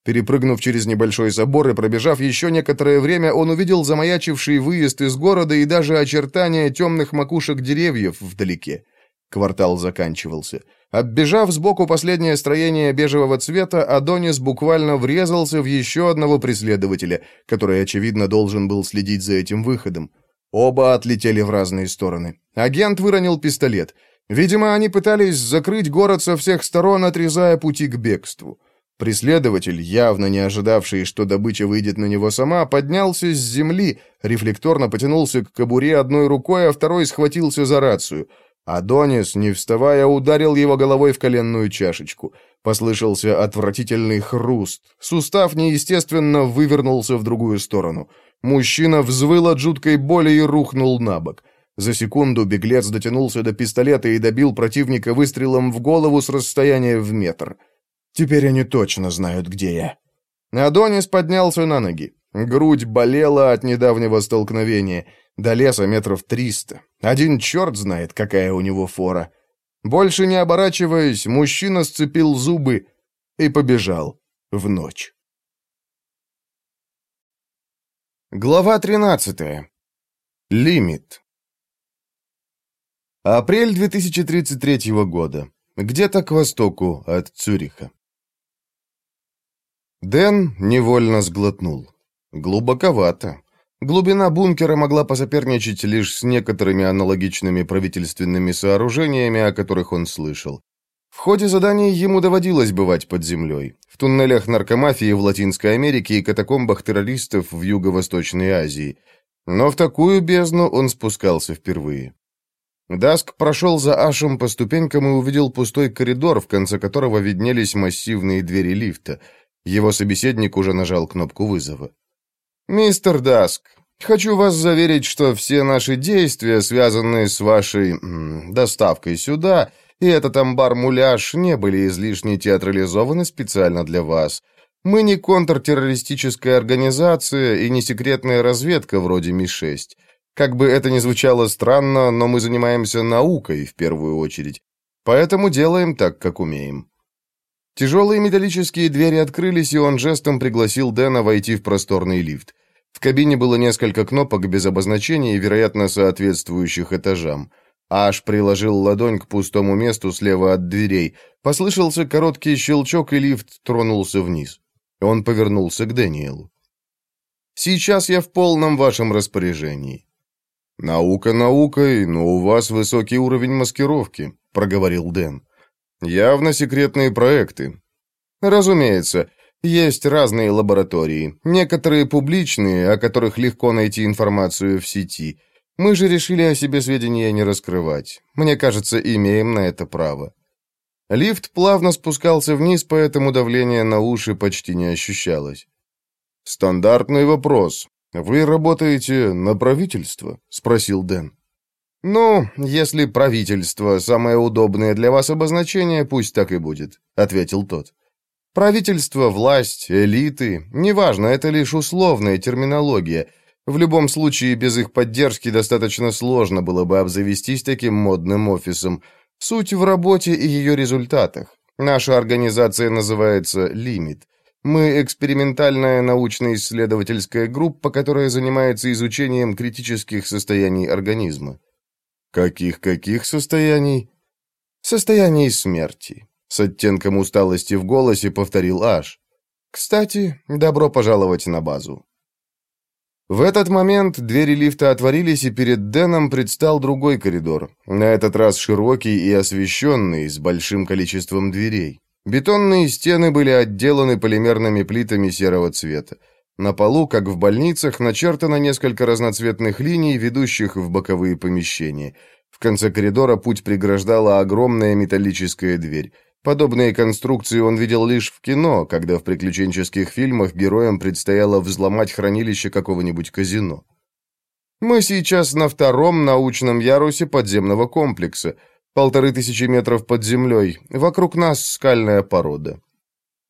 Перепрыгнув через небольшой забор и пробежав еще некоторое время, он увидел замаячивший выезд из города и даже очертания темных макушек деревьев вдалеке. Квартал заканчивался. Оббежав сбоку последнее строение бежевого цвета, Адонис буквально врезался в еще одного преследователя, который, очевидно, должен был следить за этим выходом. Оба отлетели в разные стороны. Агент выронил пистолет. Видимо, они пытались закрыть город со всех сторон, отрезая пути к бегству. Преследователь, явно не ожидавший, что добыча выйдет на него сама, поднялся с земли, рефлекторно потянулся к кобуре одной рукой, а второй схватился за рацию — Адонис, не вставая, ударил его головой в коленную чашечку. Послышался отвратительный хруст. Сустав неестественно вывернулся в другую сторону. Мужчина взвыл от жуткой боли и рухнул на бок. За секунду беглец дотянулся до пистолета и добил противника выстрелом в голову с расстояния в метр. «Теперь они точно знают, где я». Адонис поднялся на ноги. Грудь болела от недавнего столкновения. До леса метров триста. Один черт знает, какая у него фора. Больше не оборачиваясь, мужчина сцепил зубы и побежал в ночь. Глава 13. Лимит. Апрель 2033 года. Где-то к востоку от Цюриха. Дэн невольно сглотнул. Глубоковато. Глубина бункера могла посоперничать лишь с некоторыми аналогичными правительственными сооружениями, о которых он слышал. В ходе заданий ему доводилось бывать под землей, в туннелях наркомафии в Латинской Америке и катакомбах террористов в Юго-Восточной Азии. Но в такую бездну он спускался впервые. Даск прошел за Ашем по ступенькам и увидел пустой коридор, в конце которого виднелись массивные двери лифта. Его собеседник уже нажал кнопку вызова. «Мистер Даск, хочу вас заверить, что все наши действия, связанные с вашей м, доставкой сюда, и этот амбар-муляж не были излишне театрализованы специально для вас. Мы не контртеррористическая организация и не секретная разведка вроде Ми-6. Как бы это ни звучало странно, но мы занимаемся наукой в первую очередь. Поэтому делаем так, как умеем. Тяжелые металлические двери открылись, и он жестом пригласил Дэна войти в просторный лифт. В кабине было несколько кнопок без обозначений, вероятно, соответствующих этажам. Аш приложил ладонь к пустому месту слева от дверей. Послышался короткий щелчок, и лифт тронулся вниз. Он повернулся к Дэниелу. «Сейчас я в полном вашем распоряжении». «Наука наукой, но у вас высокий уровень маскировки», — проговорил Дэн. «Явно секретные проекты». «Разумеется. Есть разные лаборатории, некоторые публичные, о которых легко найти информацию в сети. Мы же решили о себе сведения не раскрывать. Мне кажется, имеем на это право. Лифт плавно спускался вниз, поэтому давление на уши почти не ощущалось. «Стандартный вопрос. Вы работаете на правительство?» — спросил Дэн. «Ну, если правительство — самое удобное для вас обозначение, пусть так и будет», — ответил тот. Правительство, власть, элиты, неважно, это лишь условная терминология. В любом случае, без их поддержки достаточно сложно было бы обзавестись таким модным офисом. Суть в работе и ее результатах. Наша организация называется «Лимит». Мы экспериментальная научно-исследовательская группа, которая занимается изучением критических состояний организма. Каких-каких состояний? Состояний смерти. С оттенком усталости в голосе повторил Аш. Кстати, добро пожаловать на базу. В этот момент двери лифта отворились, и перед Дэном предстал другой коридор, на этот раз широкий и освещенный, с большим количеством дверей. Бетонные стены были отделаны полимерными плитами серого цвета. На полу, как в больницах, начертано несколько разноцветных линий, ведущих в боковые помещения. В конце коридора путь преграждала огромная металлическая дверь. Подобные конструкции он видел лишь в кино, когда в приключенческих фильмах героям предстояло взломать хранилище какого-нибудь казино. Мы сейчас на втором научном ярусе подземного комплекса, полторы тысячи метров под землей, вокруг нас скальная порода.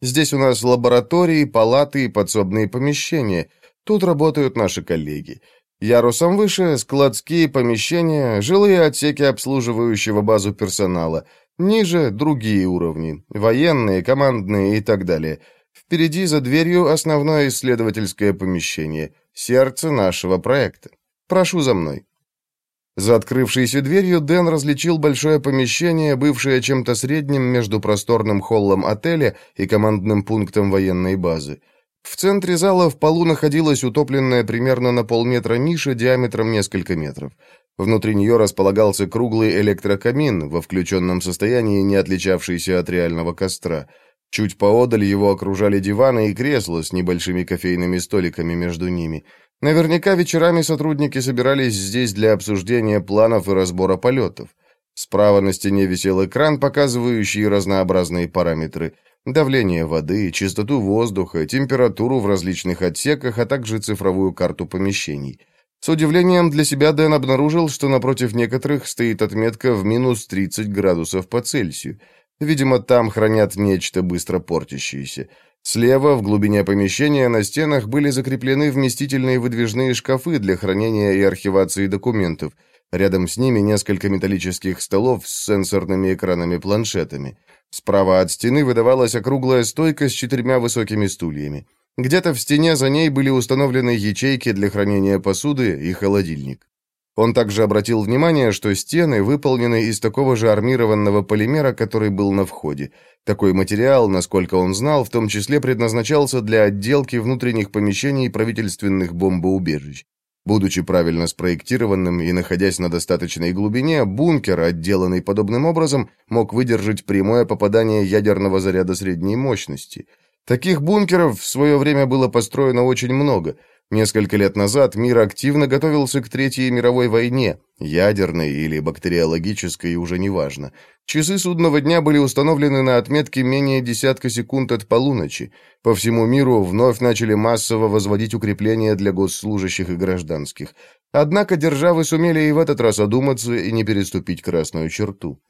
Здесь у нас лаборатории, палаты и подсобные помещения. Тут работают наши коллеги. Ярусом выше – складские помещения, жилые отсеки обслуживающего базу персонала – Ниже другие уровни, военные, командные и так далее. Впереди за дверью основное исследовательское помещение, сердце нашего проекта. Прошу за мной. За открывшейся дверью Дэн различил большое помещение, бывшее чем-то средним между просторным холлом отеля и командным пунктом военной базы. В центре зала в полу находилась утопленная примерно на полметра ниша диаметром несколько метров. Внутри нее располагался круглый электрокамин, во включенном состоянии, не отличавшийся от реального костра. Чуть поодаль его окружали диваны и кресла с небольшими кофейными столиками между ними. Наверняка вечерами сотрудники собирались здесь для обсуждения планов и разбора полетов. Справа на стене висел экран, показывающий разнообразные параметры. Давление воды, чистоту воздуха, температуру в различных отсеках, а также цифровую карту помещений. С удивлением для себя Дэн обнаружил, что напротив некоторых стоит отметка в минус 30 градусов по Цельсию. Видимо, там хранят нечто быстро портящееся. Слева, в глубине помещения, на стенах были закреплены вместительные выдвижные шкафы для хранения и архивации документов. Рядом с ними несколько металлических столов с сенсорными экранами-планшетами. Справа от стены выдавалась округлая стойка с четырьмя высокими стульями. Где-то в стене за ней были установлены ячейки для хранения посуды и холодильник. Он также обратил внимание, что стены выполнены из такого же армированного полимера, который был на входе. Такой материал, насколько он знал, в том числе предназначался для отделки внутренних помещений правительственных бомбоубежищ. Будучи правильно спроектированным и находясь на достаточной глубине, бункер, отделанный подобным образом, мог выдержать прямое попадание ядерного заряда средней мощности – Таких бункеров в свое время было построено очень много. Несколько лет назад мир активно готовился к Третьей мировой войне, ядерной или бактериологической, уже неважно. Часы судного дня были установлены на отметке менее десятка секунд от полуночи. По всему миру вновь начали массово возводить укрепления для госслужащих и гражданских. Однако державы сумели и в этот раз одуматься и не переступить красную черту.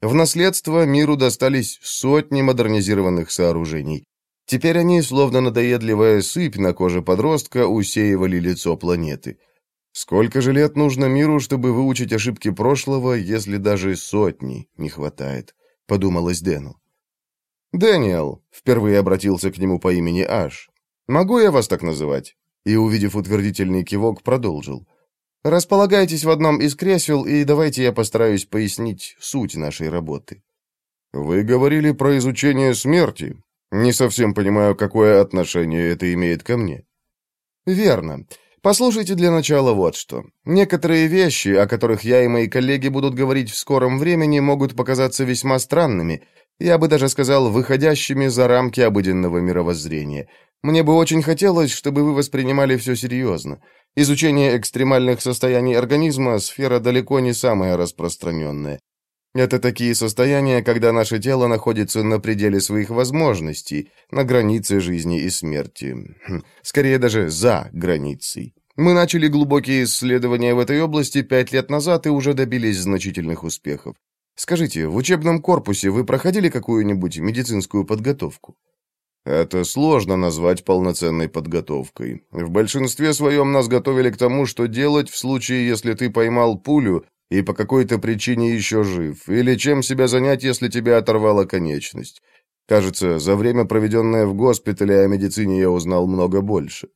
В наследство миру достались сотни модернизированных сооружений. Теперь они, словно надоедливая сыпь на коже подростка, усеивали лицо планеты. Сколько же лет нужно миру, чтобы выучить ошибки прошлого, если даже сотни не хватает? Подумалось Дэну. «Дэниел», — впервые обратился к нему по имени Аш, — «могу я вас так называть?» И, увидев утвердительный кивок, продолжил. «Располагайтесь в одном из кресел, и давайте я постараюсь пояснить суть нашей работы». «Вы говорили про изучение смерти. Не совсем понимаю, какое отношение это имеет ко мне. Верно. Послушайте для начала вот что. Некоторые вещи, о которых я и мои коллеги будут говорить в скором времени, могут показаться весьма странными, я бы даже сказал, выходящими за рамки обыденного мировоззрения. Мне бы очень хотелось, чтобы вы воспринимали все серьезно. Изучение экстремальных состояний организма – сфера далеко не самая распространенная. Это такие состояния, когда наше тело находится на пределе своих возможностей, на границе жизни и смерти. Хм, скорее даже за границей. Мы начали глубокие исследования в этой области пять лет назад и уже добились значительных успехов. Скажите, в учебном корпусе вы проходили какую-нибудь медицинскую подготовку? Это сложно назвать полноценной подготовкой. В большинстве своем нас готовили к тому, что делать в случае, если ты поймал пулю и по какой-то причине еще жив, или чем себя занять, если тебя оторвала конечность. Кажется, за время, проведенное в госпитале, о медицине я узнал много больше.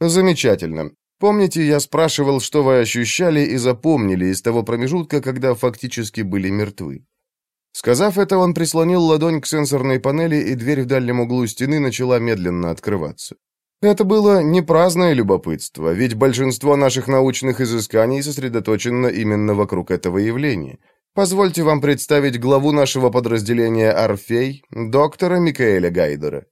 Замечательно. Помните, я спрашивал, что вы ощущали и запомнили из того промежутка, когда фактически были мертвы? Сказав это, он прислонил ладонь к сенсорной панели, и дверь в дальнем углу стены начала медленно открываться. Это было не праздное любопытство, ведь большинство наших научных изысканий сосредоточено именно вокруг этого явления. Позвольте вам представить главу нашего подразделения «Орфей», доктора Микаэля Гайдера.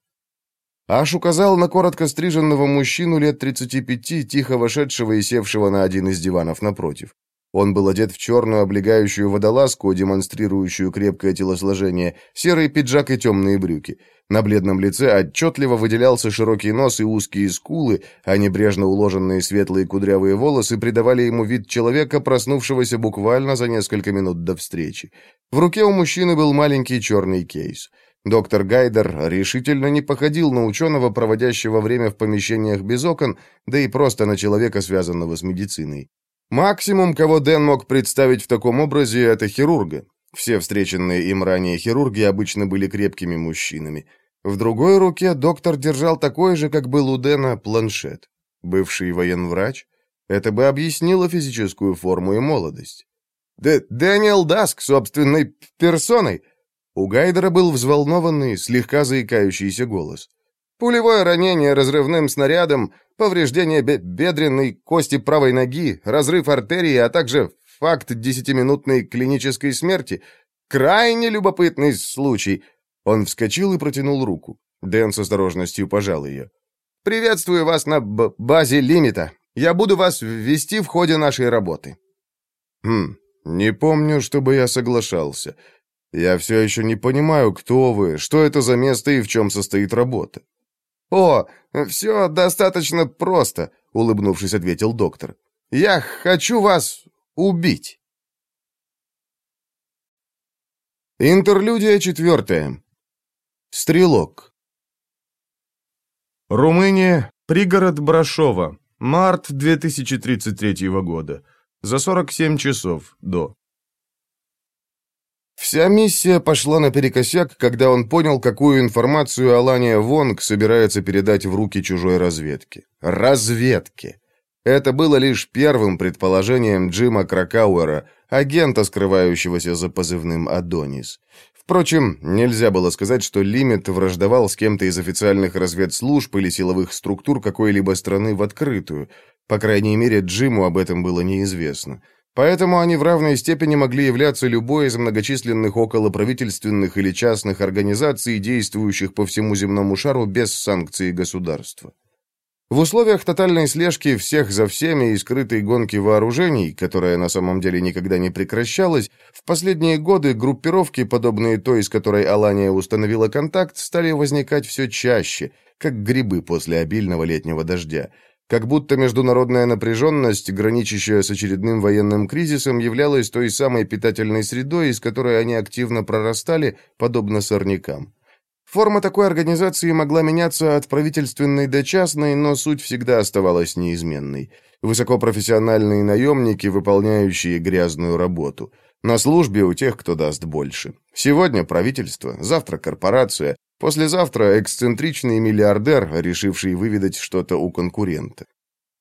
Аш указал на коротко стриженного мужчину лет 35, тихо вошедшего и севшего на один из диванов напротив. Он был одет в черную облегающую водолазку, демонстрирующую крепкое телосложение, серый пиджак и темные брюки. На бледном лице отчетливо выделялся широкий нос и узкие скулы, а небрежно уложенные светлые кудрявые волосы придавали ему вид человека, проснувшегося буквально за несколько минут до встречи. В руке у мужчины был маленький черный кейс. Доктор Гайдер решительно не походил на ученого, проводящего время в помещениях без окон, да и просто на человека, связанного с медициной. Максимум, кого Дэн мог представить в таком образе, это хирурга. Все встреченные им ранее хирурги обычно были крепкими мужчинами. В другой руке доктор держал такой же, как был у Дэна, планшет. Бывший военврач? Это бы объяснило физическую форму и молодость. Д Дэниел Даск собственной персоной. У Гайдера был взволнованный, слегка заикающийся голос. Пулевое ранение разрывным снарядом, повреждение бедренной кости правой ноги, разрыв артерии, а также факт десятиминутной клинической смерти. Крайне любопытный случай. Он вскочил и протянул руку. Дэн с осторожностью пожал ее. «Приветствую вас на базе лимита. Я буду вас ввести в ходе нашей работы». «Хм, не помню, чтобы я соглашался. Я все еще не понимаю, кто вы, что это за место и в чем состоит работа». «О, все достаточно просто», — улыбнувшись, ответил доктор. «Я хочу вас убить». Интерлюдия четвертая. Стрелок. Румыния, пригород Брашова, март 2033 года. За 47 часов до. Вся миссия пошла наперекосяк, когда он понял, какую информацию Алания Вонг собирается передать в руки чужой разведки. Разведки. Это было лишь первым предположением Джима Кракауэра, агента, скрывающегося за позывным «Адонис». Впрочем, нельзя было сказать, что Лимит враждовал с кем-то из официальных разведслужб или силовых структур какой-либо страны в открытую. По крайней мере, Джиму об этом было неизвестно. Поэтому они в равной степени могли являться любой из многочисленных околоправительственных или частных организаций, действующих по всему земному шару без санкций государства. В условиях тотальной слежки всех за всеми и скрытой гонки вооружений, которая на самом деле никогда не прекращалась, в последние годы группировки, подобные той, с которой Алания установила контакт, стали возникать все чаще, как грибы после обильного летнего дождя – как будто международная напряженность, граничащая с очередным военным кризисом, являлась той самой питательной средой, из которой они активно прорастали, подобно сорнякам. Форма такой организации могла меняться от правительственной до частной, но суть всегда оставалась неизменной. Высокопрофессиональные наемники, выполняющие грязную работу. На службе у тех, кто даст больше. Сегодня правительство, завтра корпорация, Послезавтра эксцентричный миллиардер, решивший выведать что-то у конкурента.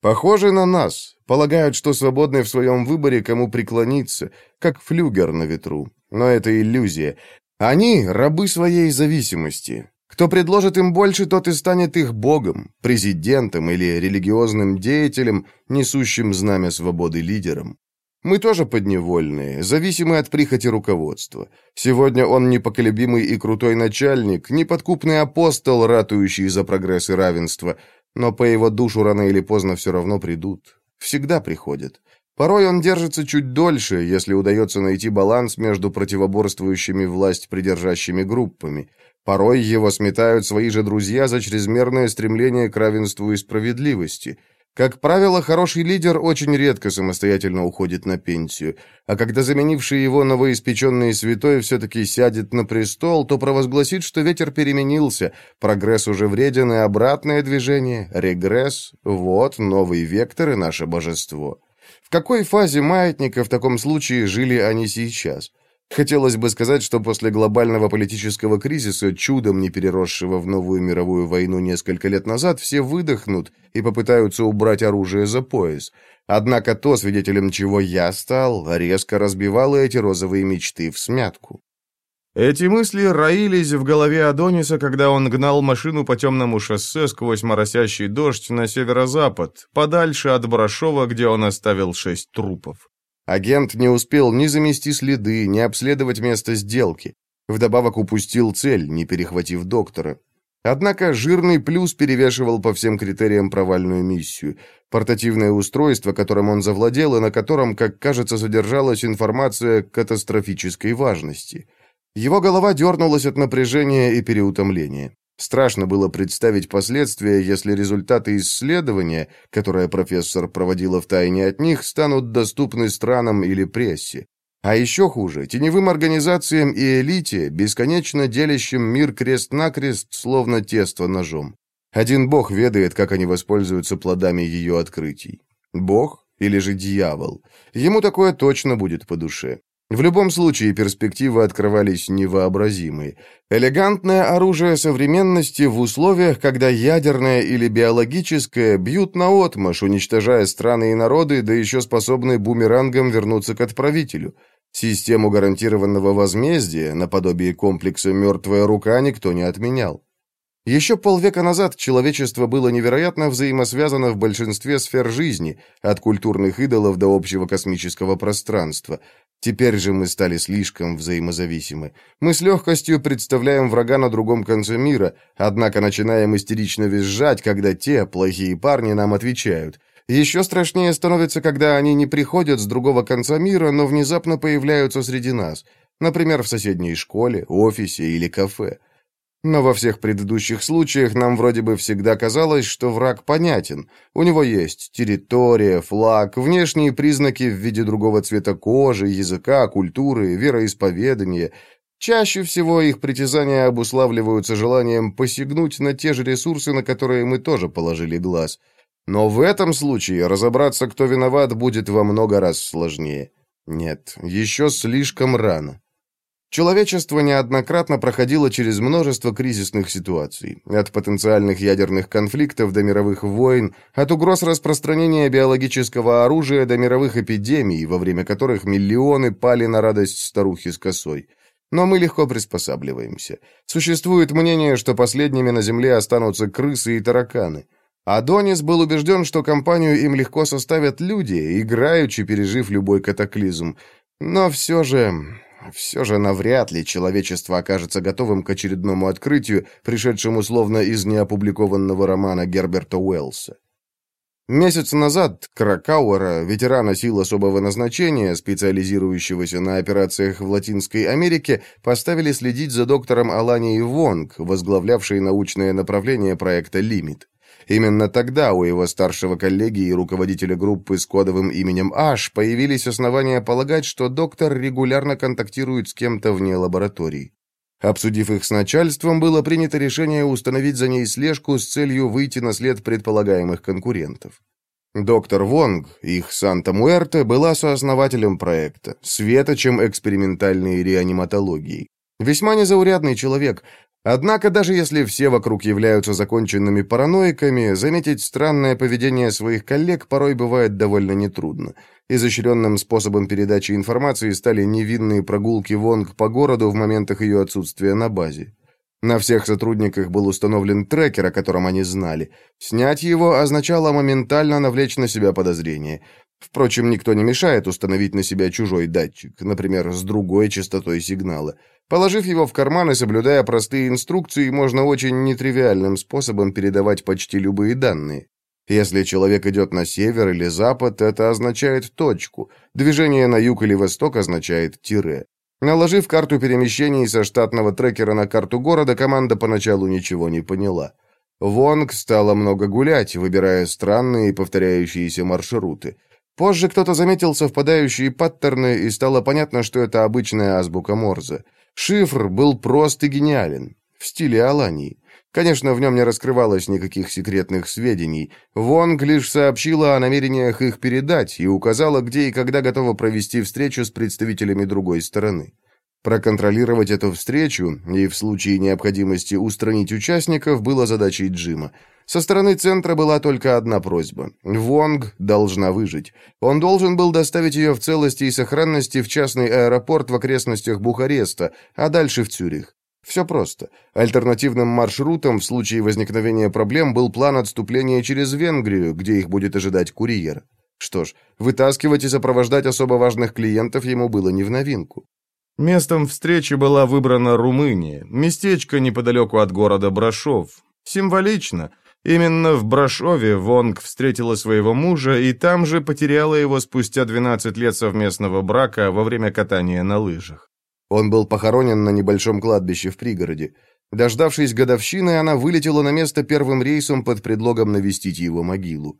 Похожи на нас. Полагают, что свободны в своем выборе, кому преклониться, как флюгер на ветру. Но это иллюзия. Они — рабы своей зависимости. Кто предложит им больше, тот и станет их богом, президентом или религиозным деятелем, несущим знамя свободы лидером. Мы тоже подневольные, зависимы от прихоти руководства. Сегодня он непоколебимый и крутой начальник, неподкупный апостол, ратующий за прогресс и равенство, но по его душу рано или поздно все равно придут. Всегда приходят. Порой он держится чуть дольше, если удается найти баланс между противоборствующими власть придержащими группами. Порой его сметают свои же друзья за чрезмерное стремление к равенству и справедливости – Как правило, хороший лидер очень редко самостоятельно уходит на пенсию, а когда заменивший его новоиспеченный святой все-таки сядет на престол, то провозгласит, что ветер переменился, прогресс уже вреден и обратное движение, регресс, вот новый вектор и наше божество. В какой фазе маятника в таком случае жили они сейчас? Хотелось бы сказать, что после глобального политического кризиса, чудом не переросшего в новую мировую войну несколько лет назад, все выдохнут и попытаются убрать оружие за пояс. Однако то, свидетелем чего я стал, резко разбивало эти розовые мечты в смятку. Эти мысли роились в голове Адониса, когда он гнал машину по темному шоссе сквозь моросящий дождь на северо-запад, подальше от Барашова, где он оставил шесть трупов. Агент не успел ни замести следы, ни обследовать место сделки. Вдобавок упустил цель, не перехватив доктора. Однако жирный плюс перевешивал по всем критериям провальную миссию. Портативное устройство, которым он завладел, и на котором, как кажется, содержалась информация катастрофической важности. Его голова дернулась от напряжения и переутомления. Страшно было представить последствия, если результаты исследования, которое профессор проводила в тайне от них, станут доступны странам или прессе. А еще хуже, теневым организациям и элите, бесконечно делящим мир крест-накрест, словно тесто ножом. Один бог ведает, как они воспользуются плодами ее открытий. Бог или же дьявол? Ему такое точно будет по душе. В любом случае, перспективы открывались невообразимые. Элегантное оружие современности в условиях, когда ядерное или биологическое бьют наотмашь, уничтожая страны и народы, да еще способны бумерангом вернуться к отправителю. Систему гарантированного возмездия, наподобие комплекса «Мертвая рука», никто не отменял. Еще полвека назад человечество было невероятно взаимосвязано в большинстве сфер жизни, от культурных идолов до общего космического пространства. Теперь же мы стали слишком взаимозависимы. Мы с легкостью представляем врага на другом конце мира, однако начинаем истерично визжать, когда те, плохие парни, нам отвечают. Еще страшнее становится, когда они не приходят с другого конца мира, но внезапно появляются среди нас. Например, в соседней школе, офисе или кафе. Но во всех предыдущих случаях нам вроде бы всегда казалось, что враг понятен. У него есть территория, флаг, внешние признаки в виде другого цвета кожи, языка, культуры, вероисповедания. Чаще всего их притязания обуславливаются желанием посягнуть на те же ресурсы, на которые мы тоже положили глаз. Но в этом случае разобраться, кто виноват, будет во много раз сложнее. Нет, еще слишком рано. Человечество неоднократно проходило через множество кризисных ситуаций, от потенциальных ядерных конфликтов до мировых войн, от угроз распространения биологического оружия до мировых эпидемий, во время которых миллионы пали на радость старухи с косой. Но мы легко приспосабливаемся. Существует мнение, что последними на Земле останутся крысы и тараканы. Адонис был убежден, что компанию им легко составят люди, играючи пережив любой катаклизм. Но все же все же навряд ли человечество окажется готовым к очередному открытию, пришедшему словно из неопубликованного романа Герберта Уэллса. Месяц назад Кракауэра, ветерана сил особого назначения, специализирующегося на операциях в Латинской Америке, поставили следить за доктором Аланией Вонг, возглавлявшей научное направление проекта «Лимит». Именно тогда у его старшего коллеги и руководителя группы с кодовым именем Аш появились основания полагать, что доктор регулярно контактирует с кем-то вне лаборатории. Обсудив их с начальством, было принято решение установить за ней слежку с целью выйти на след предполагаемых конкурентов. Доктор Вонг, их Санта-Муэрте, была сооснователем проекта, светочем экспериментальной реаниматологии. Весьма незаурядный человек, Однако, даже если все вокруг являются законченными параноиками, заметить странное поведение своих коллег порой бывает довольно нетрудно. Изощренным способом передачи информации стали невинные прогулки Вонг по городу в моментах ее отсутствия на базе. На всех сотрудниках был установлен трекер, о котором они знали. Снять его означало моментально навлечь на себя подозрение. Впрочем, никто не мешает установить на себя чужой датчик, например, с другой частотой сигнала. Положив его в карман и соблюдая простые инструкции, можно очень нетривиальным способом передавать почти любые данные. Если человек идет на север или запад, это означает точку. Движение на юг или восток означает тире. Наложив карту перемещений со штатного трекера на карту города, команда поначалу ничего не поняла. Вонг стала много гулять, выбирая странные повторяющиеся маршруты. Позже кто-то заметил совпадающие паттерны, и стало понятно, что это обычная азбука Морзе. Шифр был прост и гениален, в стиле Алании. Конечно, в нем не раскрывалось никаких секретных сведений. Вонг лишь сообщила о намерениях их передать и указала, где и когда готова провести встречу с представителями другой стороны. Проконтролировать эту встречу и в случае необходимости устранить участников было задачей Джима. Со стороны центра была только одна просьба. Вонг должна выжить. Он должен был доставить ее в целости и сохранности в частный аэропорт в окрестностях Бухареста, а дальше в Цюрих. Все просто. Альтернативным маршрутом в случае возникновения проблем был план отступления через Венгрию, где их будет ожидать курьер. Что ж, вытаскивать и сопровождать особо важных клиентов ему было не в новинку. Местом встречи была выбрана Румыния, местечко неподалеку от города Брашов. Символично. Именно в Брашове Вонг встретила своего мужа и там же потеряла его спустя 12 лет совместного брака во время катания на лыжах. Он был похоронен на небольшом кладбище в пригороде. Дождавшись годовщины, она вылетела на место первым рейсом под предлогом навестить его могилу.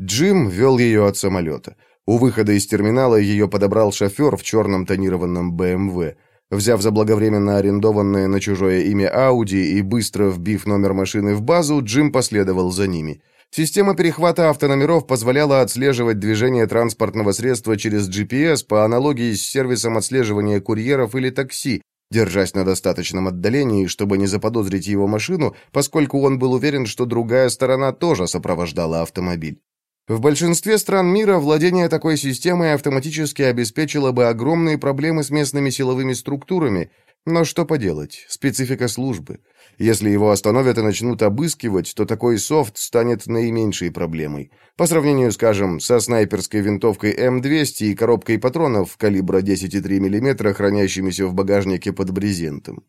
Джим вел ее от самолета. У выхода из терминала ее подобрал шофер в черном тонированном БМВ. Взяв заблаговременно арендованное на чужое имя Ауди и быстро вбив номер машины в базу, Джим последовал за ними. Система перехвата автономеров позволяла отслеживать движение транспортного средства через GPS по аналогии с сервисом отслеживания курьеров или такси, держась на достаточном отдалении, чтобы не заподозрить его машину, поскольку он был уверен, что другая сторона тоже сопровождала автомобиль. В большинстве стран мира владение такой системой автоматически обеспечило бы огромные проблемы с местными силовыми структурами, но что поделать, специфика службы. Если его остановят и начнут обыскивать, то такой софт станет наименьшей проблемой. По сравнению, скажем, со снайперской винтовкой М200 и коробкой патронов калибра 10,3 мм, хранящимися в багажнике под брезентом.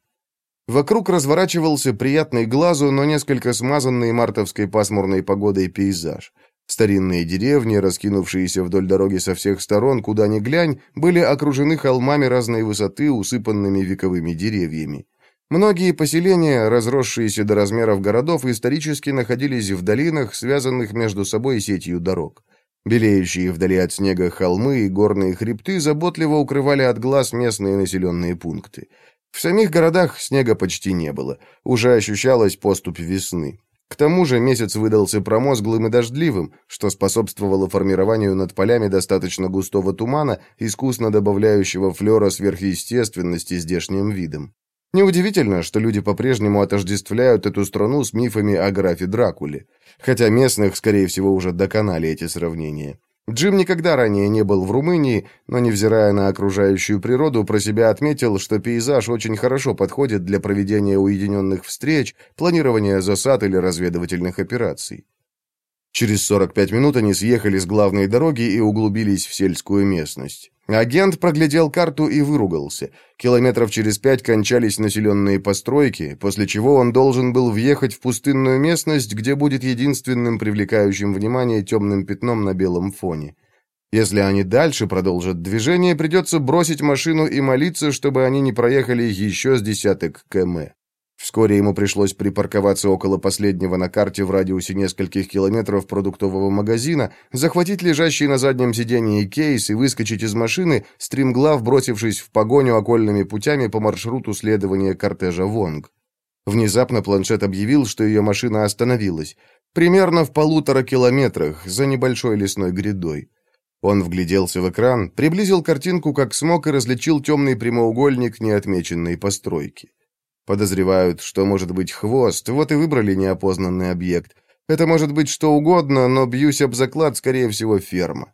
Вокруг разворачивался приятный глазу, но несколько смазанный мартовской пасмурной погодой пейзаж. Старинные деревни, раскинувшиеся вдоль дороги со всех сторон, куда ни глянь, были окружены холмами разной высоты, усыпанными вековыми деревьями. Многие поселения, разросшиеся до размеров городов, исторически находились в долинах, связанных между собой сетью дорог. Белеющие вдали от снега холмы и горные хребты заботливо укрывали от глаз местные населенные пункты. В самих городах снега почти не было, уже ощущалась поступь весны. К тому же месяц выдался промозглым и дождливым, что способствовало формированию над полями достаточно густого тумана, искусно добавляющего флера сверхъестественности здешним видом. Неудивительно, что люди по-прежнему отождествляют эту страну с мифами о графе Дракуле, хотя местных, скорее всего, уже доконали эти сравнения. Джим никогда ранее не был в Румынии, но, невзирая на окружающую природу, про себя отметил, что пейзаж очень хорошо подходит для проведения уединенных встреч, планирования засад или разведывательных операций. Через 45 минут они съехали с главной дороги и углубились в сельскую местность. Агент проглядел карту и выругался. Километров через пять кончались населенные постройки, после чего он должен был въехать в пустынную местность, где будет единственным привлекающим внимание темным пятном на белом фоне. Если они дальше продолжат движение, придется бросить машину и молиться, чтобы они не проехали еще с десяток км. Вскоре ему пришлось припарковаться около последнего на карте в радиусе нескольких километров продуктового магазина, захватить лежащий на заднем сиденье кейс и выскочить из машины, стремглав бросившись в погоню окольными путями по маршруту следования кортежа Вонг. Внезапно планшет объявил, что ее машина остановилась. Примерно в полутора километрах, за небольшой лесной грядой. Он вгляделся в экран, приблизил картинку как смог и различил темный прямоугольник неотмеченной постройки. Подозревают, что может быть хвост, вот и выбрали неопознанный объект. Это может быть что угодно, но бьюсь об заклад, скорее всего, ферма.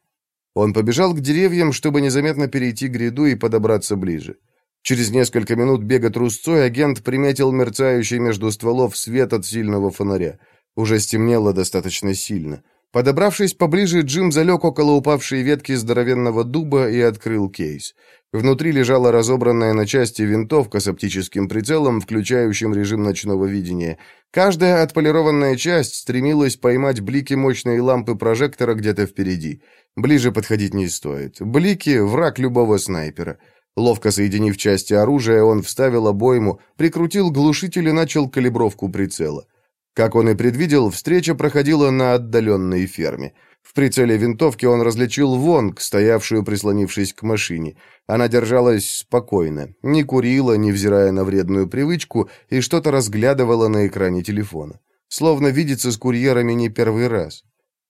Он побежал к деревьям, чтобы незаметно перейти гряду и подобраться ближе. Через несколько минут бега трусцой агент приметил мерцающий между стволов свет от сильного фонаря. Уже стемнело достаточно сильно. Подобравшись поближе, Джим залег около упавшей ветки здоровенного дуба и открыл кейс. Внутри лежала разобранная на части винтовка с оптическим прицелом, включающим режим ночного видения. Каждая отполированная часть стремилась поймать блики мощной лампы прожектора где-то впереди. Ближе подходить не стоит. Блики — враг любого снайпера. Ловко соединив части оружия, он вставил обойму, прикрутил глушитель и начал калибровку прицела. Как он и предвидел, встреча проходила на отдаленной ферме. В прицеле винтовки он различил Вонг, стоявшую, прислонившись к машине. Она держалась спокойно, не курила, невзирая на вредную привычку, и что-то разглядывала на экране телефона. Словно видится с курьерами не первый раз.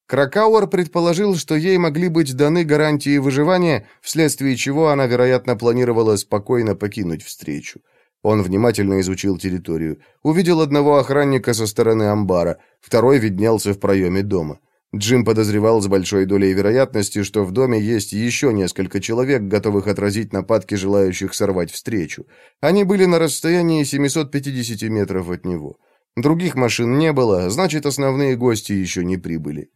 Кракауэр предположил, что ей могли быть даны гарантии выживания, вследствие чего она, вероятно, планировала спокойно покинуть встречу. Он внимательно изучил территорию. Увидел одного охранника со стороны амбара, второй виднелся в проеме дома. Джим подозревал с большой долей вероятности, что в доме есть еще несколько человек, готовых отразить нападки желающих сорвать встречу. Они были на расстоянии 750 метров от него. Других машин не было, значит, основные гости еще не прибыли.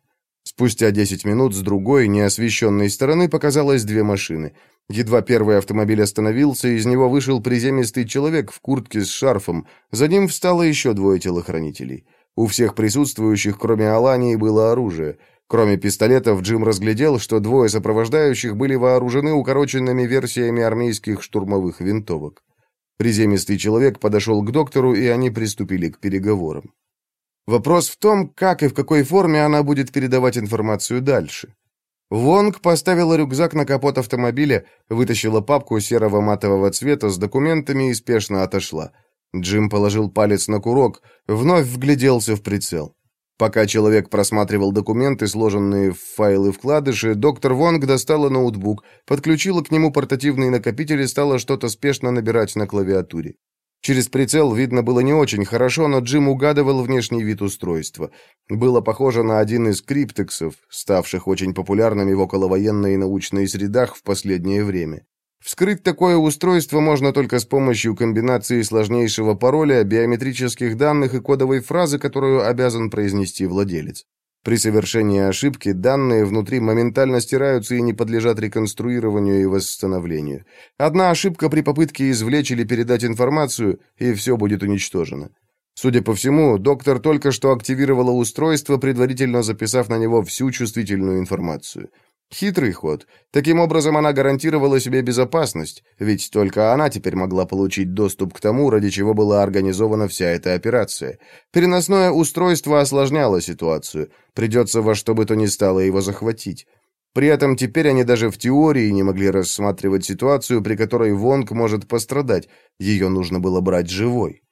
Спустя 10 минут с другой, неосвещенной стороны, показалось две машины. Едва первый автомобиль остановился, из него вышел приземистый человек в куртке с шарфом. За ним встало еще двое телохранителей. У всех присутствующих, кроме Алании, было оружие. Кроме пистолетов, Джим разглядел, что двое сопровождающих были вооружены укороченными версиями армейских штурмовых винтовок. Приземистый человек подошел к доктору, и они приступили к переговорам. Вопрос в том, как и в какой форме она будет передавать информацию дальше. Вонг поставила рюкзак на капот автомобиля, вытащила папку серого матового цвета с документами и спешно отошла. Джим положил палец на курок, вновь вгляделся в прицел. Пока человек просматривал документы, сложенные в файлы вкладыши, доктор Вонг достала ноутбук, подключила к нему портативный накопитель и стала что-то спешно набирать на клавиатуре. Через прицел видно было не очень хорошо, но Джим угадывал внешний вид устройства. Было похоже на один из криптексов, ставших очень популярными в околовоенной и научной средах в последнее время. Вскрыть такое устройство можно только с помощью комбинации сложнейшего пароля, биометрических данных и кодовой фразы, которую обязан произнести владелец. При совершении ошибки данные внутри моментально стираются и не подлежат реконструированию и восстановлению. Одна ошибка при попытке извлечь или передать информацию, и все будет уничтожено. Судя по всему, доктор только что активировала устройство, предварительно записав на него всю чувствительную информацию. Хитрый ход. Таким образом, она гарантировала себе безопасность, ведь только она теперь могла получить доступ к тому, ради чего была организована вся эта операция. Переносное устройство осложняло ситуацию. Придется во что бы то ни стало его захватить. При этом теперь они даже в теории не могли рассматривать ситуацию, при которой Вонг может пострадать. Ее нужно было брать живой.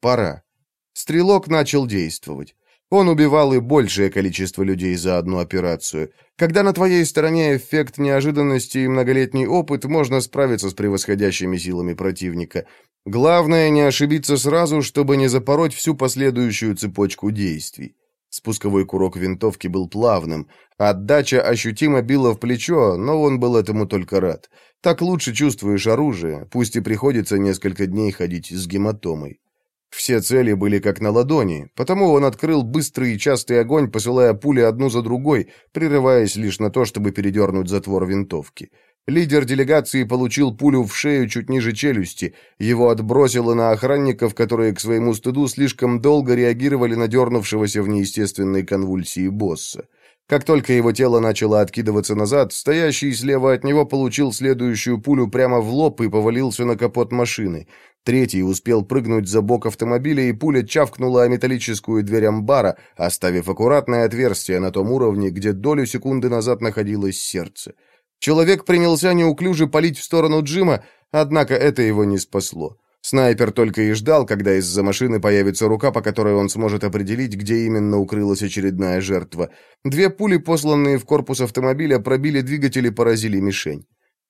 Пора. Стрелок начал действовать. Он убивал и большее количество людей за одну операцию. Когда на твоей стороне эффект неожиданности и многолетний опыт, можно справиться с превосходящими силами противника. Главное не ошибиться сразу, чтобы не запороть всю последующую цепочку действий. Спусковой курок винтовки был плавным. Отдача ощутимо била в плечо, но он был этому только рад. Так лучше чувствуешь оружие, пусть и приходится несколько дней ходить с гематомой. Все цели были как на ладони, потому он открыл быстрый и частый огонь, посылая пули одну за другой, прерываясь лишь на то, чтобы передернуть затвор винтовки. Лидер делегации получил пулю в шею чуть ниже челюсти. Его отбросило на охранников, которые к своему стыду слишком долго реагировали на дернувшегося в неестественной конвульсии босса. Как только его тело начало откидываться назад, стоящий слева от него получил следующую пулю прямо в лоб и повалился на капот машины. Третий успел прыгнуть за бок автомобиля, и пуля чавкнула о металлическую дверь амбара, оставив аккуратное отверстие на том уровне, где долю секунды назад находилось сердце. Человек принялся неуклюже палить в сторону Джима, однако это его не спасло. Снайпер только и ждал, когда из-за машины появится рука, по которой он сможет определить, где именно укрылась очередная жертва. Две пули, посланные в корпус автомобиля, пробили двигатель и поразили мишень.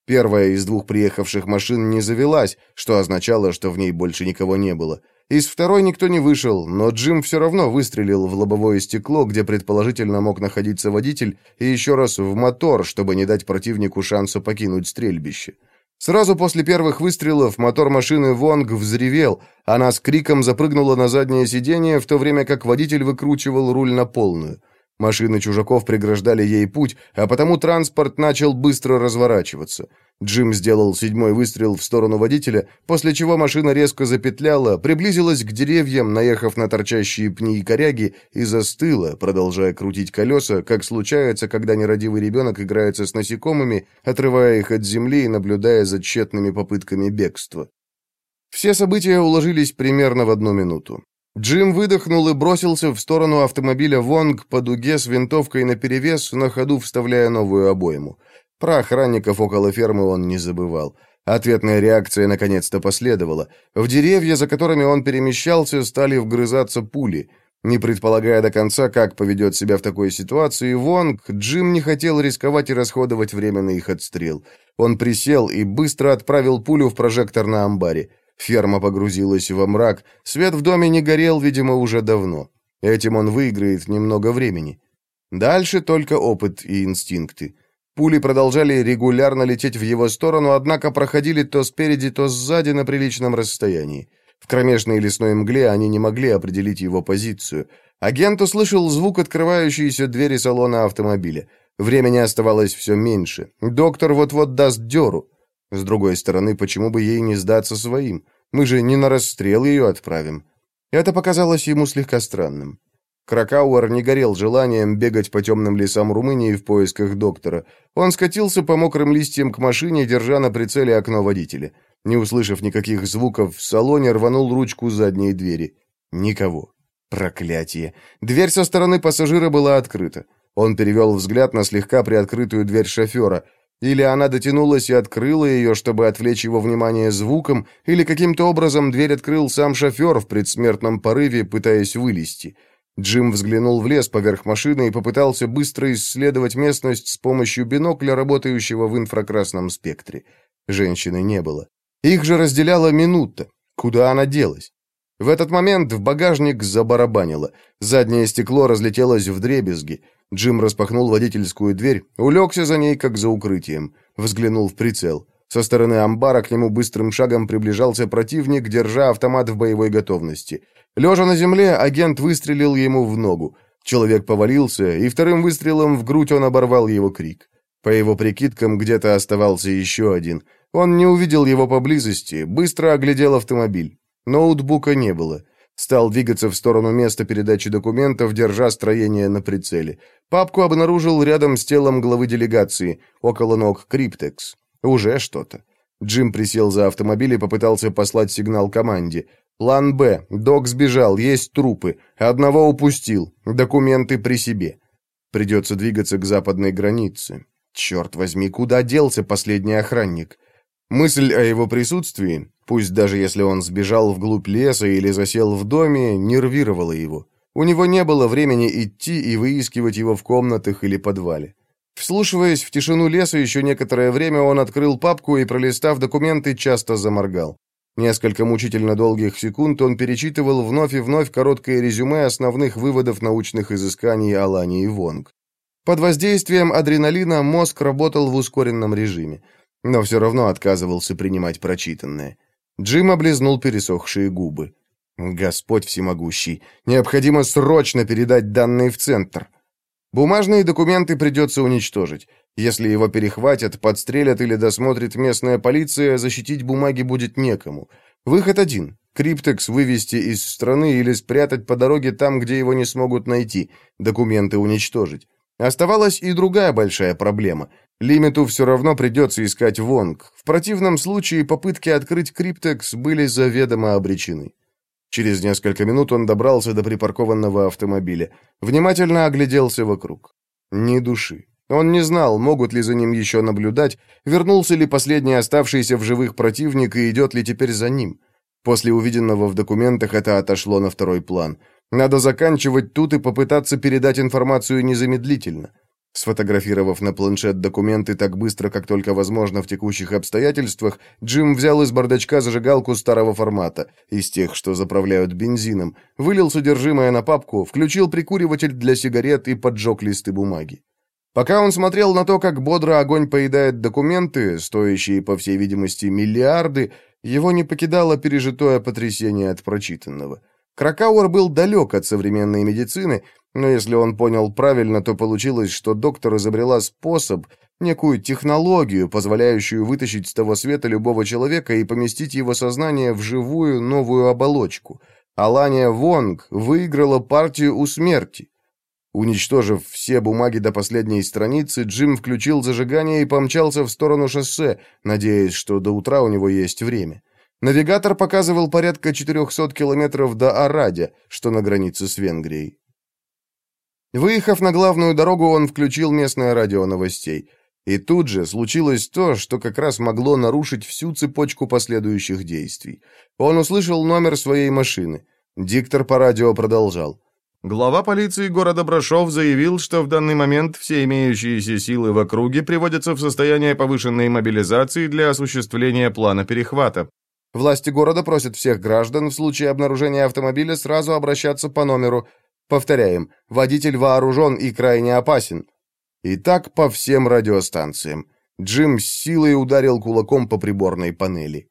Первая из двух приехавших машин не завелась, что означало, что в ней больше никого не было. Из второй никто не вышел, но Джим все равно выстрелил в лобовое стекло, где предположительно мог находиться водитель, и еще раз в мотор, чтобы не дать противнику шанса покинуть стрельбище. Сразу после первых выстрелов мотор машины Вонг взревел, она с криком запрыгнула на заднее сиденье, в то время как водитель выкручивал руль на полную. Машины чужаков преграждали ей путь, а потому транспорт начал быстро разворачиваться. Джим сделал седьмой выстрел в сторону водителя, после чего машина резко запетляла, приблизилась к деревьям, наехав на торчащие пни и коряги, и застыла, продолжая крутить колеса, как случается, когда нерадивый ребенок играется с насекомыми, отрывая их от земли и наблюдая за тщетными попытками бегства. Все события уложились примерно в одну минуту. Джим выдохнул и бросился в сторону автомобиля Вонг по дуге с винтовкой наперевес, на ходу вставляя новую обойму. Про охранников около фермы он не забывал. Ответная реакция наконец-то последовала. В деревья, за которыми он перемещался, стали вгрызаться пули. Не предполагая до конца, как поведет себя в такой ситуации, Вонг, Джим не хотел рисковать и расходовать время на их отстрел. Он присел и быстро отправил пулю в прожектор на амбаре. Ферма погрузилась во мрак, свет в доме не горел, видимо, уже давно. Этим он выиграет немного времени. Дальше только опыт и инстинкты. Пули продолжали регулярно лететь в его сторону, однако проходили то спереди, то сзади на приличном расстоянии. В кромешной лесной мгле они не могли определить его позицию. Агент услышал звук открывающейся двери салона автомобиля. Времени оставалось все меньше. Доктор вот-вот даст дёру. С другой стороны, почему бы ей не сдаться своим? Мы же не на расстрел ее отправим. Это показалось ему слегка странным. Кракауэр не горел желанием бегать по темным лесам Румынии в поисках доктора. Он скатился по мокрым листьям к машине, держа на прицеле окно водителя. Не услышав никаких звуков, в салоне рванул ручку задней двери. Никого. Проклятие. Дверь со стороны пассажира была открыта. Он перевел взгляд на слегка приоткрытую дверь шофера. Или она дотянулась и открыла ее, чтобы отвлечь его внимание звуком, или каким-то образом дверь открыл сам шофер в предсмертном порыве, пытаясь вылезти. Джим взглянул в лес поверх машины и попытался быстро исследовать местность с помощью бинокля, работающего в инфракрасном спектре. Женщины не было. Их же разделяла минута. Куда она делась? В этот момент в багажник забарабанило. Заднее стекло разлетелось в дребезги. Джим распахнул водительскую дверь, улегся за ней, как за укрытием. Взглянул в прицел. Со стороны амбара к нему быстрым шагом приближался противник, держа автомат в боевой готовности. Лежа на земле, агент выстрелил ему в ногу. Человек повалился, и вторым выстрелом в грудь он оборвал его крик. По его прикидкам, где-то оставался еще один. Он не увидел его поблизости, быстро оглядел автомобиль. Ноутбука не было. Стал двигаться в сторону места передачи документов, держа строение на прицеле. Папку обнаружил рядом с телом главы делегации, около ног Криптекс. Уже что-то. Джим присел за автомобиль и попытался послать сигнал команде. План «Б». Док сбежал, есть трупы. Одного упустил. Документы при себе. Придется двигаться к западной границе. Черт возьми, куда делся последний охранник? Мысль о его присутствии, пусть даже если он сбежал вглубь леса или засел в доме, нервировала его. У него не было времени идти и выискивать его в комнатах или подвале. Вслушиваясь в тишину леса еще некоторое время, он открыл папку и, пролистав документы, часто заморгал. Несколько мучительно долгих секунд он перечитывал вновь и вновь короткое резюме основных выводов научных изысканий Алани и Вонг. Под воздействием адреналина мозг работал в ускоренном режиме, но все равно отказывался принимать прочитанное. Джим облизнул пересохшие губы. «Господь всемогущий, необходимо срочно передать данные в центр». Бумажные документы придется уничтожить. Если его перехватят, подстрелят или досмотрит местная полиция, защитить бумаги будет некому. Выход один. Криптекс вывести из страны или спрятать по дороге там, где его не смогут найти. Документы уничтожить. Оставалась и другая большая проблема. Лимиту все равно придется искать Вонг. В противном случае попытки открыть Криптекс были заведомо обречены. Через несколько минут он добрался до припаркованного автомобиля. Внимательно огляделся вокруг. Ни души. Он не знал, могут ли за ним еще наблюдать, вернулся ли последний оставшийся в живых противник и идет ли теперь за ним. После увиденного в документах это отошло на второй план. Надо заканчивать тут и попытаться передать информацию незамедлительно. Сфотографировав на планшет документы так быстро, как только возможно в текущих обстоятельствах, Джим взял из бардачка зажигалку старого формата, из тех, что заправляют бензином, вылил содержимое на папку, включил прикуриватель для сигарет и поджег листы бумаги. Пока он смотрел на то, как бодро огонь поедает документы, стоящие, по всей видимости, миллиарды, его не покидало пережитое потрясение от прочитанного. Кракауэр был далек от современной медицины, но если он понял правильно, то получилось, что доктор изобрела способ, некую технологию, позволяющую вытащить с того света любого человека и поместить его сознание в живую новую оболочку. Алания Вонг выиграла партию у смерти. Уничтожив все бумаги до последней страницы, Джим включил зажигание и помчался в сторону шоссе, надеясь, что до утра у него есть время. Навигатор показывал порядка 400 километров до Арадя, что на границе с Венгрией. Выехав на главную дорогу, он включил местное радио новостей. И тут же случилось то, что как раз могло нарушить всю цепочку последующих действий. Он услышал номер своей машины. Диктор по радио продолжал. Глава полиции города Брашов заявил, что в данный момент все имеющиеся силы в округе приводятся в состояние повышенной мобилизации для осуществления плана перехвата. Власти города просят всех граждан в случае обнаружения автомобиля сразу обращаться по номеру. Повторяем, водитель вооружен и крайне опасен. И так по всем радиостанциям. Джим с силой ударил кулаком по приборной панели.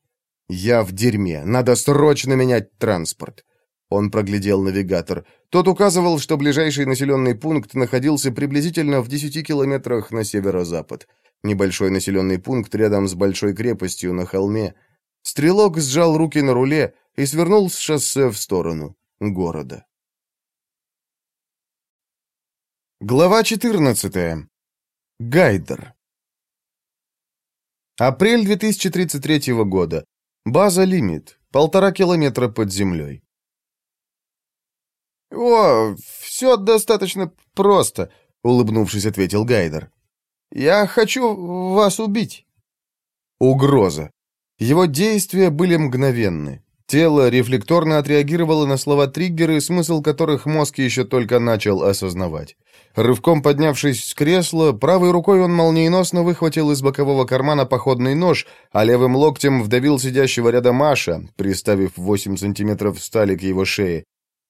«Я в дерьме. Надо срочно менять транспорт». Он проглядел навигатор. Тот указывал, что ближайший населенный пункт находился приблизительно в 10 километрах на северо-запад. Небольшой населенный пункт рядом с большой крепостью на холме. Стрелок сжал руки на руле и свернул с шоссе в сторону города. Глава 14. Гайдер. Апрель 2033 года. База «Лимит». Полтора километра под землей. «О, все достаточно просто», — улыбнувшись, ответил Гайдер. «Я хочу вас убить». Угроза. Его действия были мгновенны. Тело рефлекторно отреагировало на слова триггеры, смысл которых мозг еще только начал осознавать. Рывком поднявшись с кресла, правой рукой он молниеносно выхватил из бокового кармана походный нож, а левым локтем вдавил сидящего рядом Маша, приставив 8 сантиметров стали к его шее.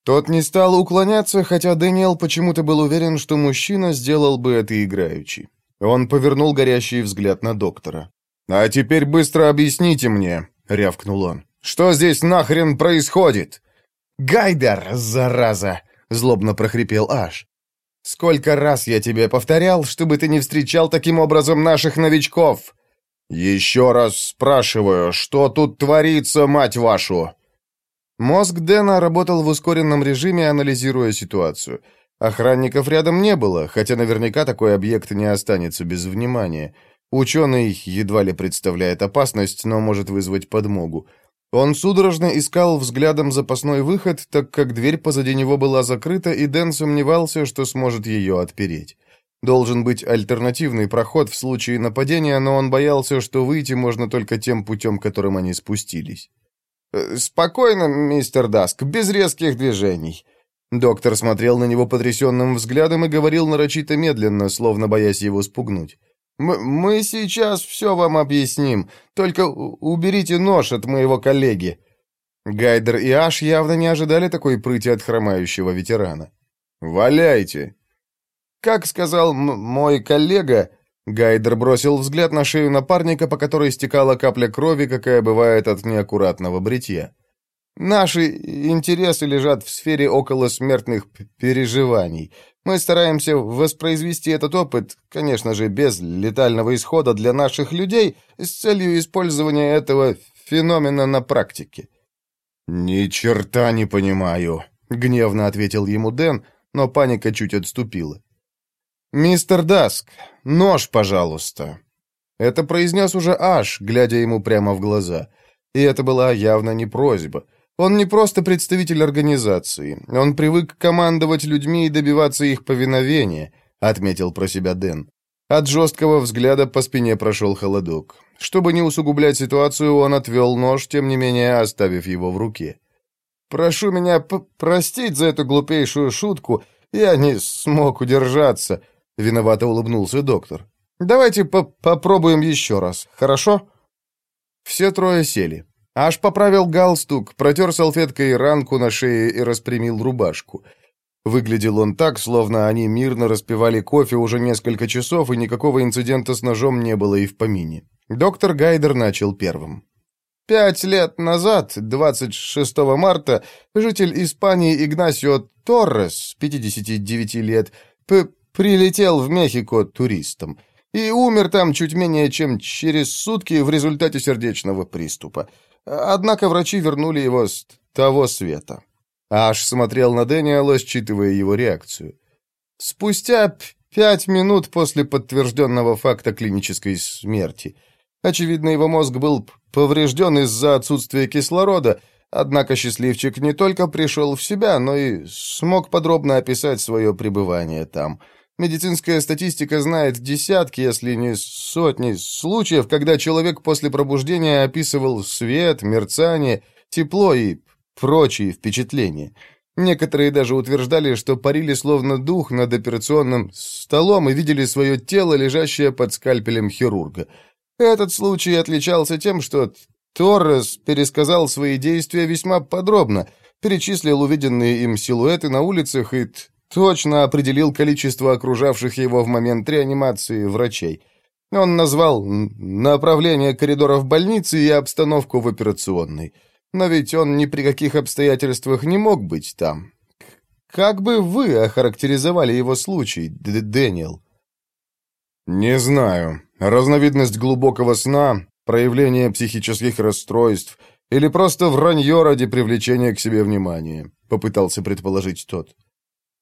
Тот не стал уклоняться, хотя Дэниел почему-то был уверен, что мужчина сделал бы это играючи. Он повернул горящий взгляд на доктора. «А теперь быстро объясните мне», — рявкнул он, — «что здесь нахрен происходит?» «Гайдер, зараза!» — злобно прохрипел Аш. «Сколько раз я тебе повторял, чтобы ты не встречал таким образом наших новичков?» «Еще раз спрашиваю, что тут творится, мать вашу?» Мозг Дэна работал в ускоренном режиме, анализируя ситуацию. Охранников рядом не было, хотя наверняка такой объект не останется без внимания. Ученый едва ли представляет опасность, но может вызвать подмогу. Он судорожно искал взглядом запасной выход, так как дверь позади него была закрыта, и Дэн сомневался, что сможет ее отпереть. Должен быть альтернативный проход в случае нападения, но он боялся, что выйти можно только тем путем, которым они спустились. Э, «Спокойно, мистер Даск, без резких движений». Доктор смотрел на него потрясенным взглядом и говорил нарочито медленно, словно боясь его спугнуть. «Мы сейчас все вам объясним, только уберите нож от моего коллеги». Гайдер и Аш явно не ожидали такой прыти от хромающего ветерана. «Валяйте!» Как сказал мой коллега, Гайдер бросил взгляд на шею напарника, по которой стекала капля крови, какая бывает от неаккуратного бритья. «Наши интересы лежат в сфере околосмертных переживаний. Мы стараемся воспроизвести этот опыт, конечно же, без летального исхода для наших людей, с целью использования этого феномена на практике». «Ни черта не понимаю», — гневно ответил ему Дэн, но паника чуть отступила. «Мистер Даск, нож, пожалуйста». Это произнес уже Аш, глядя ему прямо в глаза. И это была явно не просьба. Он не просто представитель организации. Он привык командовать людьми и добиваться их повиновения, отметил про себя Дэн. От жесткого взгляда по спине прошел холодок. Чтобы не усугублять ситуацию, он отвел нож, тем не менее оставив его в руке. «Прошу меня простить за эту глупейшую шутку. Я не смог удержаться», Виновато улыбнулся доктор. «Давайте по попробуем еще раз, хорошо?» Все трое сели. Аж поправил галстук, протер салфеткой ранку на шее и распрямил рубашку. Выглядел он так, словно они мирно распивали кофе уже несколько часов, и никакого инцидента с ножом не было и в помине. Доктор Гайдер начал первым. Пять лет назад, 26 марта, житель Испании Игнасио Торрес, 59 лет, Прилетел в Мехико туристом. И умер там чуть менее чем через сутки в результате сердечного приступа. Однако врачи вернули его с того света. Аж смотрел на Дэниела, считывая его реакцию. Спустя пять минут после подтвержденного факта клинической смерти. Очевидно, его мозг был поврежден из-за отсутствия кислорода, однако счастливчик не только пришел в себя, но и смог подробно описать свое пребывание там. Медицинская статистика знает десятки, если не сотни случаев, когда человек после пробуждения описывал свет, мерцание, тепло и прочие впечатления. Некоторые даже утверждали, что парили словно дух над операционным столом и видели свое тело, лежащее под скальпелем хирурга. Этот случай отличался тем, что Торрес пересказал свои действия весьма подробно, перечислил увиденные им силуэты на улицах и точно определил количество окружавших его в момент реанимации врачей. Он назвал направление коридоров больницы и обстановку в операционной. Но ведь он ни при каких обстоятельствах не мог быть там. Как бы вы охарактеризовали его случай, Д Дэниел? Не знаю. Разновидность глубокого сна, проявление психических расстройств или просто вранье ради привлечения к себе внимания, попытался предположить тот.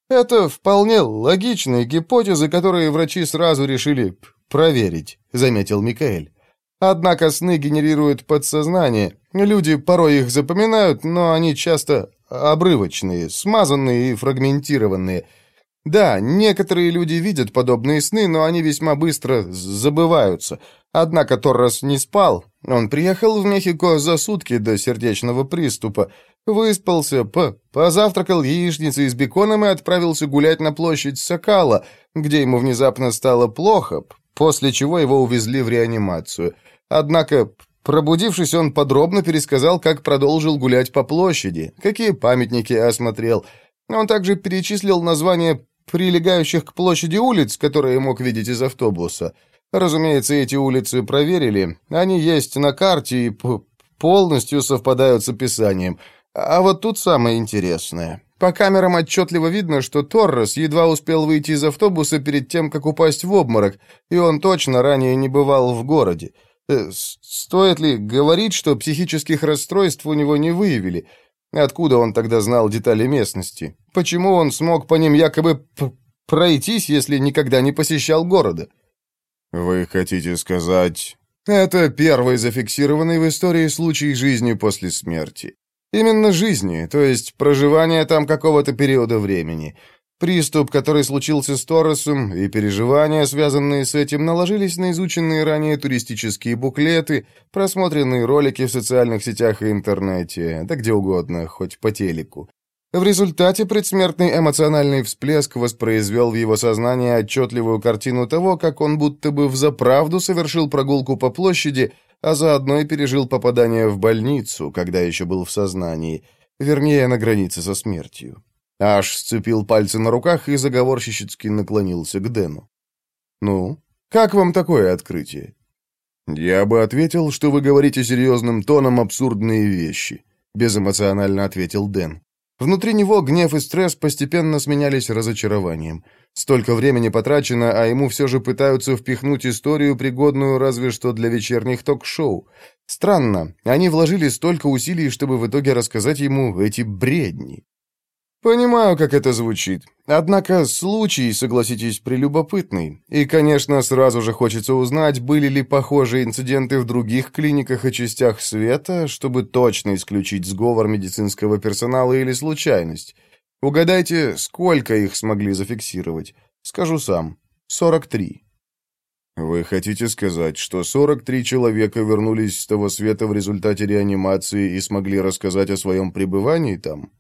Это вполне логичные гипотезы, которые врачи сразу решили проверить, заметил Микаэль. Однако сны генерируют подсознание. Люди порой их запоминают, но они часто обрывочные, смазанные и фрагментированные. Да, некоторые люди видят подобные сны, но они весьма быстро забываются. Однако Торрес не спал. Он приехал в Мехико за сутки до сердечного приступа, выспался, по позавтракал яичницей с беконом и отправился гулять на площадь Сокала, где ему внезапно стало плохо, после чего его увезли в реанимацию. Однако, пробудившись, он подробно пересказал, как продолжил гулять по площади, какие памятники осмотрел. Он также перечислил названия прилегающих к площади улиц, которые мог видеть из автобуса. Разумеется, эти улицы проверили. Они есть на карте и полностью совпадают с описанием. А вот тут самое интересное. По камерам отчетливо видно, что Торрес едва успел выйти из автобуса перед тем, как упасть в обморок, и он точно ранее не бывал в городе. Э, стоит ли говорить, что психических расстройств у него не выявили? Откуда он тогда знал детали местности? Почему он смог по ним якобы пройтись, если никогда не посещал города? Вы хотите сказать... Это первый зафиксированный в истории случай жизни после смерти. Именно жизни, то есть проживание там какого-то периода времени. Приступ, который случился с Торресом, и переживания, связанные с этим, наложились на изученные ранее туристические буклеты, просмотренные ролики в социальных сетях и интернете, да где угодно, хоть по телеку. В результате предсмертный эмоциональный всплеск воспроизвел в его сознании отчетливую картину того, как он будто бы взаправду совершил прогулку по площади, а заодно и пережил попадание в больницу, когда еще был в сознании, вернее, на границе со смертью. Аш сцепил пальцы на руках и заговорщически наклонился к Дэну. «Ну, как вам такое открытие?» «Я бы ответил, что вы говорите серьезным тоном абсурдные вещи», — безэмоционально ответил Дэн. Внутри него гнев и стресс постепенно сменялись разочарованием. Столько времени потрачено, а ему все же пытаются впихнуть историю, пригодную разве что для вечерних ток-шоу. Странно, они вложили столько усилий, чтобы в итоге рассказать ему эти бредни. Понимаю, как это звучит. Однако случай, согласитесь, прелюбопытный. И, конечно, сразу же хочется узнать, были ли похожие инциденты в других клиниках и частях света, чтобы точно исключить сговор медицинского персонала или случайность. Угадайте, сколько их смогли зафиксировать? Скажу сам. 43. Вы хотите сказать, что 43 человека вернулись с того света в результате реанимации и смогли рассказать о своем пребывании там?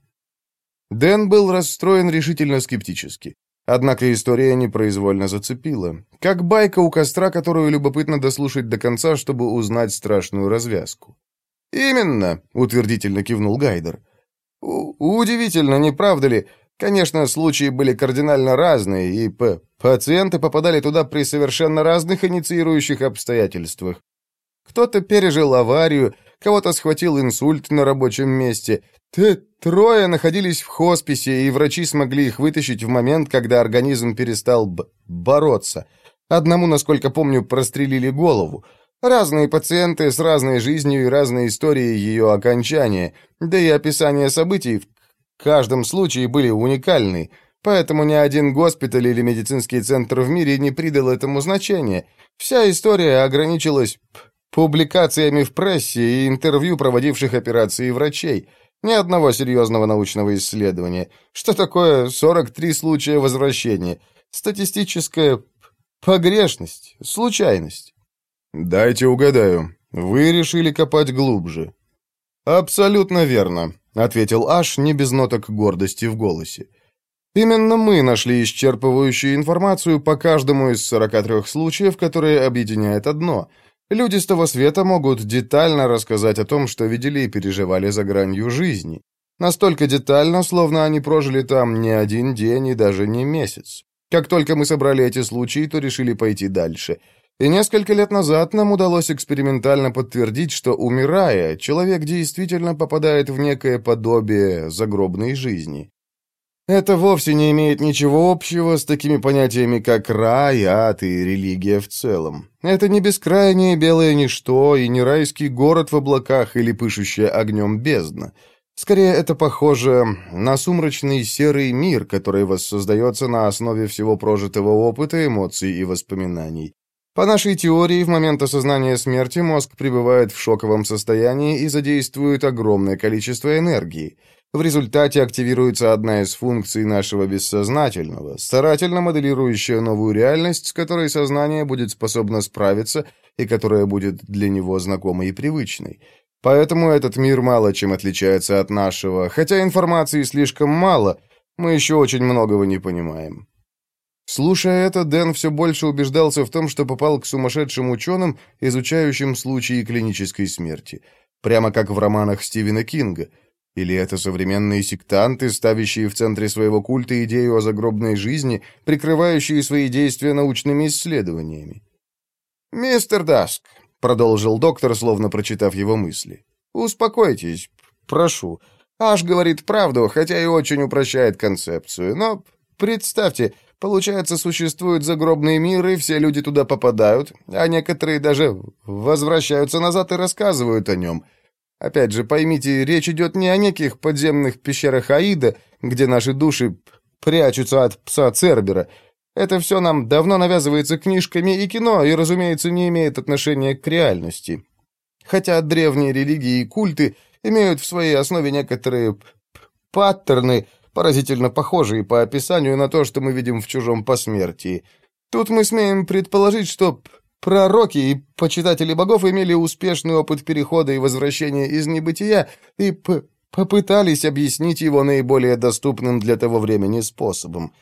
Дэн был расстроен решительно скептически. Однако история непроизвольно зацепила. Как байка у костра, которую любопытно дослушать до конца, чтобы узнать страшную развязку. «Именно», — утвердительно кивнул Гайдер. «Удивительно, не правда ли? Конечно, случаи были кардинально разные, и п пациенты попадали туда при совершенно разных инициирующих обстоятельствах. Кто-то пережил аварию, кого-то схватил инсульт на рабочем месте, Т трое находились в хосписе, и врачи смогли их вытащить в момент, когда организм перестал бороться. Одному, насколько помню, прострелили голову. Разные пациенты с разной жизнью и разной историей ее окончания, да и описание событий в каждом случае были уникальны, поэтому ни один госпиталь или медицинский центр в мире не придал этому значения. Вся история ограничилась публикациями в прессе и интервью проводивших операции врачей. Ни одного серьезного научного исследования. Что такое 43 случая возвращения? Статистическая погрешность, случайность. Дайте угадаю. Вы решили копать глубже. Абсолютно верно, ответил Аш не без ноток гордости в голосе. Именно мы нашли исчерпывающую информацию по каждому из 43 случаев, которые объединяет одно — Люди с того света могут детально рассказать о том, что видели и переживали за гранью жизни. Настолько детально, словно они прожили там не один день и даже не месяц. Как только мы собрали эти случаи, то решили пойти дальше. И несколько лет назад нам удалось экспериментально подтвердить, что, умирая, человек действительно попадает в некое подобие загробной жизни. Это вовсе не имеет ничего общего с такими понятиями, как рай, ад и религия в целом. Это не бескрайнее белое ничто и не райский город в облаках или пышущая огнем бездна. Скорее, это похоже на сумрачный серый мир, который воссоздается на основе всего прожитого опыта, эмоций и воспоминаний. По нашей теории, в момент осознания смерти мозг пребывает в шоковом состоянии и задействует огромное количество энергии – в результате активируется одна из функций нашего бессознательного, старательно моделирующая новую реальность, с которой сознание будет способно справиться и которая будет для него знакомой и привычной. Поэтому этот мир мало чем отличается от нашего, хотя информации слишком мало, мы еще очень многого не понимаем. Слушая это, Дэн все больше убеждался в том, что попал к сумасшедшим ученым, изучающим случаи клинической смерти. Прямо как в романах Стивена Кинга – или это современные сектанты, ставящие в центре своего культа идею о загробной жизни, прикрывающие свои действия научными исследованиями? «Мистер Даск», — продолжил доктор, словно прочитав его мысли, — «успокойтесь, прошу. Аш говорит правду, хотя и очень упрощает концепцию. Но представьте, получается, существует загробный мир, и все люди туда попадают, а некоторые даже возвращаются назад и рассказывают о нем». Опять же, поймите, речь идет не о неких подземных пещерах Аида, где наши души прячутся от пса Цербера. Это все нам давно навязывается книжками и кино, и, разумеется, не имеет отношения к реальности. Хотя древние религии и культы имеют в своей основе некоторые паттерны, поразительно похожие по описанию на то, что мы видим в чужом посмертии. Тут мы смеем предположить, что Пророки и почитатели богов имели успешный опыт перехода и возвращения из небытия и попытались объяснить его наиболее доступным для того времени способом.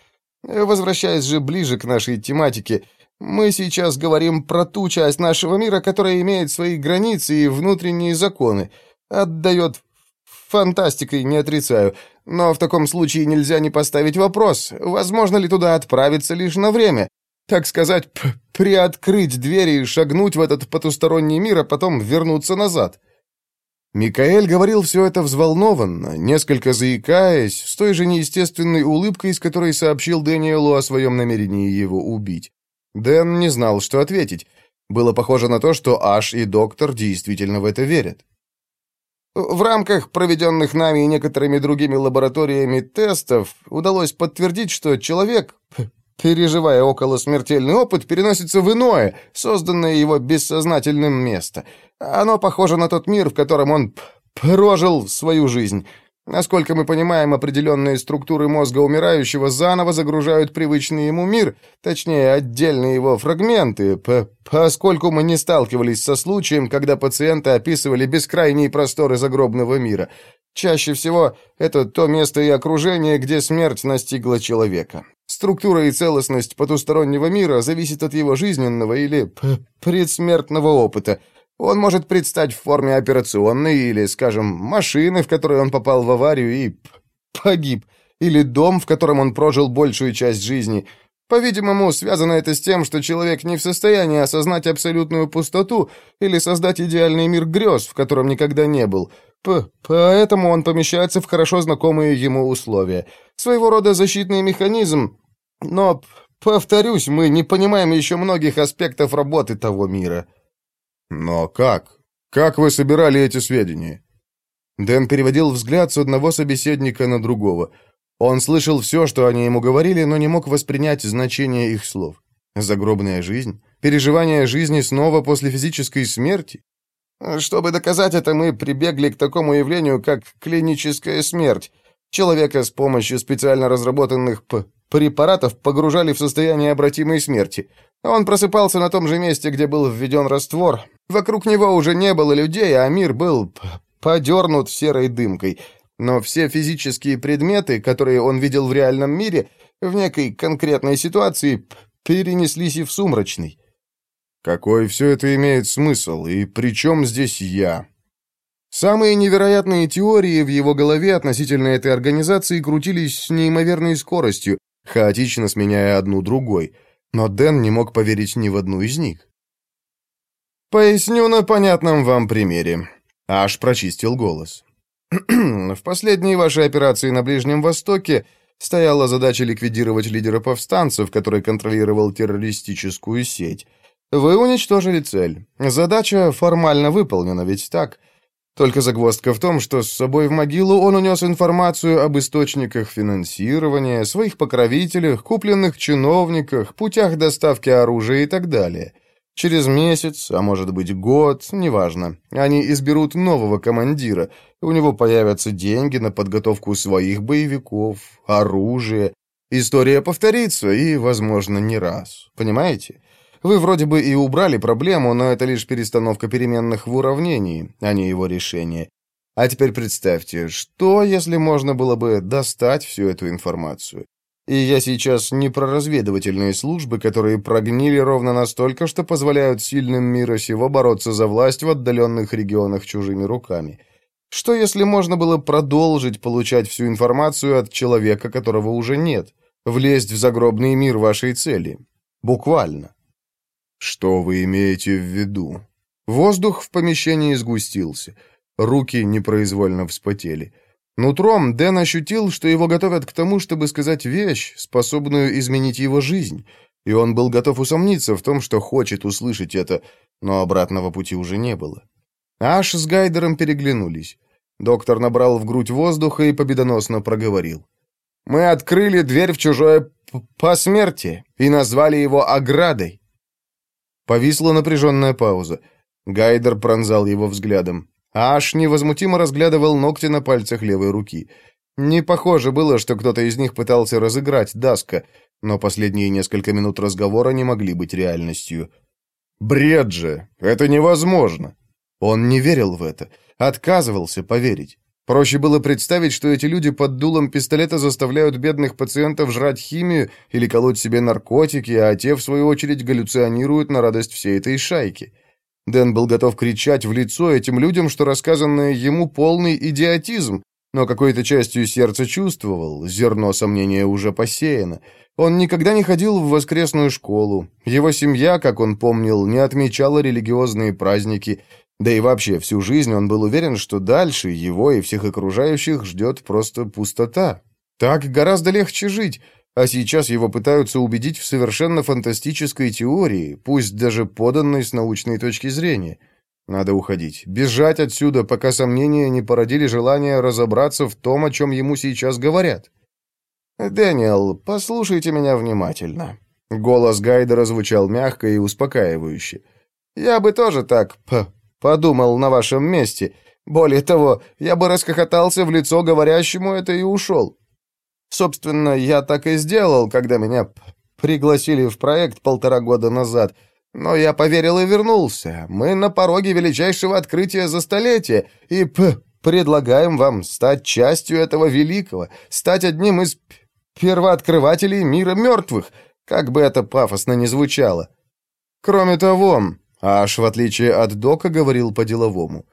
Возвращаясь же ближе к нашей тематике, мы сейчас говорим про ту часть нашего мира, которая имеет свои границы и внутренние законы. Отдает фантастикой, не отрицаю. Но в таком случае нельзя не поставить вопрос, возможно ли туда отправиться лишь на время, так сказать, приоткрыть двери и шагнуть в этот потусторонний мир, а потом вернуться назад. Микаэль говорил все это взволнованно, несколько заикаясь, с той же неестественной улыбкой, с которой сообщил Дэниелу о своем намерении его убить. Дэн не знал, что ответить. Было похоже на то, что Аш и доктор действительно в это верят. В рамках проведенных нами и некоторыми другими лабораториями тестов удалось подтвердить, что человек, переживая около смертельный опыт, переносится в иное, созданное его бессознательным место. Оно похоже на тот мир, в котором он прожил свою жизнь. Насколько мы понимаем, определенные структуры мозга умирающего заново загружают привычный ему мир, точнее, отдельные его фрагменты, по поскольку мы не сталкивались со случаем, когда пациенты описывали бескрайние просторы загробного мира. Чаще всего это то место и окружение, где смерть настигла человека. Структура и целостность потустороннего мира зависит от его жизненного или предсмертного опыта. Он может предстать в форме операционной или, скажем, машины, в которой он попал в аварию и погиб, или дом, в котором он прожил большую часть жизни. По-видимому, связано это с тем, что человек не в состоянии осознать абсолютную пустоту или создать идеальный мир грез, в котором никогда не был. П поэтому он помещается в хорошо знакомые ему условия. Своего рода защитный механизм, но, повторюсь, мы не понимаем еще многих аспектов работы того мира. Но как? Как вы собирали эти сведения? Дэн переводил взгляд с одного собеседника на другого. Он слышал все, что они ему говорили, но не мог воспринять значение их слов. Загробная жизнь? Переживание жизни снова после физической смерти? Чтобы доказать это, мы прибегли к такому явлению, как клиническая смерть. Человека с помощью специально разработанных препаратов погружали в состояние обратимой смерти. Он просыпался на том же месте, где был введен раствор. Вокруг него уже не было людей, а мир был подернут серой дымкой. Но все физические предметы, которые он видел в реальном мире, в некой конкретной ситуации перенеслись и в сумрачный. Какой все это имеет смысл, и при чем здесь я? Самые невероятные теории в его голове относительно этой организации крутились с неимоверной скоростью, хаотично сменяя одну другой, но Дэн не мог поверить ни в одну из них. «Поясню на понятном вам примере», — аж прочистил голос. «В последней вашей операции на Ближнем Востоке стояла задача ликвидировать лидера повстанцев, который контролировал террористическую сеть». Вы уничтожили цель. Задача формально выполнена, ведь так? Только загвоздка в том, что с собой в могилу он унес информацию об источниках финансирования, своих покровителях, купленных чиновниках, путях доставки оружия и так далее. Через месяц, а может быть год, неважно, они изберут нового командира, у него появятся деньги на подготовку своих боевиков, оружие. История повторится, и, возможно, не раз. Понимаете? Вы вроде бы и убрали проблему, но это лишь перестановка переменных в уравнении, а не его решение. А теперь представьте, что, если можно было бы достать всю эту информацию? И я сейчас не про разведывательные службы, которые прогнили ровно настолько, что позволяют сильным мира сего бороться за власть в отдаленных регионах чужими руками. Что, если можно было продолжить получать всю информацию от человека, которого уже нет? Влезть в загробный мир вашей цели? Буквально. Что вы имеете в виду? Воздух в помещении сгустился. Руки непроизвольно вспотели. Нутром Дэн ощутил, что его готовят к тому, чтобы сказать вещь, способную изменить его жизнь, и он был готов усомниться в том, что хочет услышать это, но обратного пути уже не было. Аш с Гайдером переглянулись. Доктор набрал в грудь воздуха и победоносно проговорил. «Мы открыли дверь в чужое посмертие и назвали его оградой. Повисла напряженная пауза. Гайдер пронзал его взглядом. Аш невозмутимо разглядывал ногти на пальцах левой руки. Не похоже было, что кто-то из них пытался разыграть Даска, но последние несколько минут разговора не могли быть реальностью. «Бред же! Это невозможно!» Он не верил в это, отказывался поверить. Проще было представить, что эти люди под дулом пистолета заставляют бедных пациентов жрать химию или колоть себе наркотики, а те, в свою очередь, галлюционируют на радость всей этой шайки. Дэн был готов кричать в лицо этим людям, что рассказанное ему полный идиотизм, но какой-то частью сердца чувствовал, зерно сомнения уже посеяно. Он никогда не ходил в воскресную школу. Его семья, как он помнил, не отмечала религиозные праздники, да и вообще, всю жизнь он был уверен, что дальше его и всех окружающих ждет просто пустота. Так гораздо легче жить, а сейчас его пытаются убедить в совершенно фантастической теории, пусть даже поданной с научной точки зрения. Надо уходить, бежать отсюда, пока сомнения не породили желание разобраться в том, о чем ему сейчас говорят. «Дэниел, послушайте меня внимательно». Голос Гайдера звучал мягко и успокаивающе. «Я бы тоже так Подумал на вашем месте. Более того, я бы расхохотался в лицо говорящему это и ушел. Собственно, я так и сделал, когда меня пригласили в проект полтора года назад. Но я поверил и вернулся. Мы на пороге величайшего открытия за столетие, и п предлагаем вам стать частью этого великого, стать одним из первооткрывателей мира мертвых, как бы это пафосно ни звучало. Кроме того, Аш, в отличие от Дока, говорил по-деловому.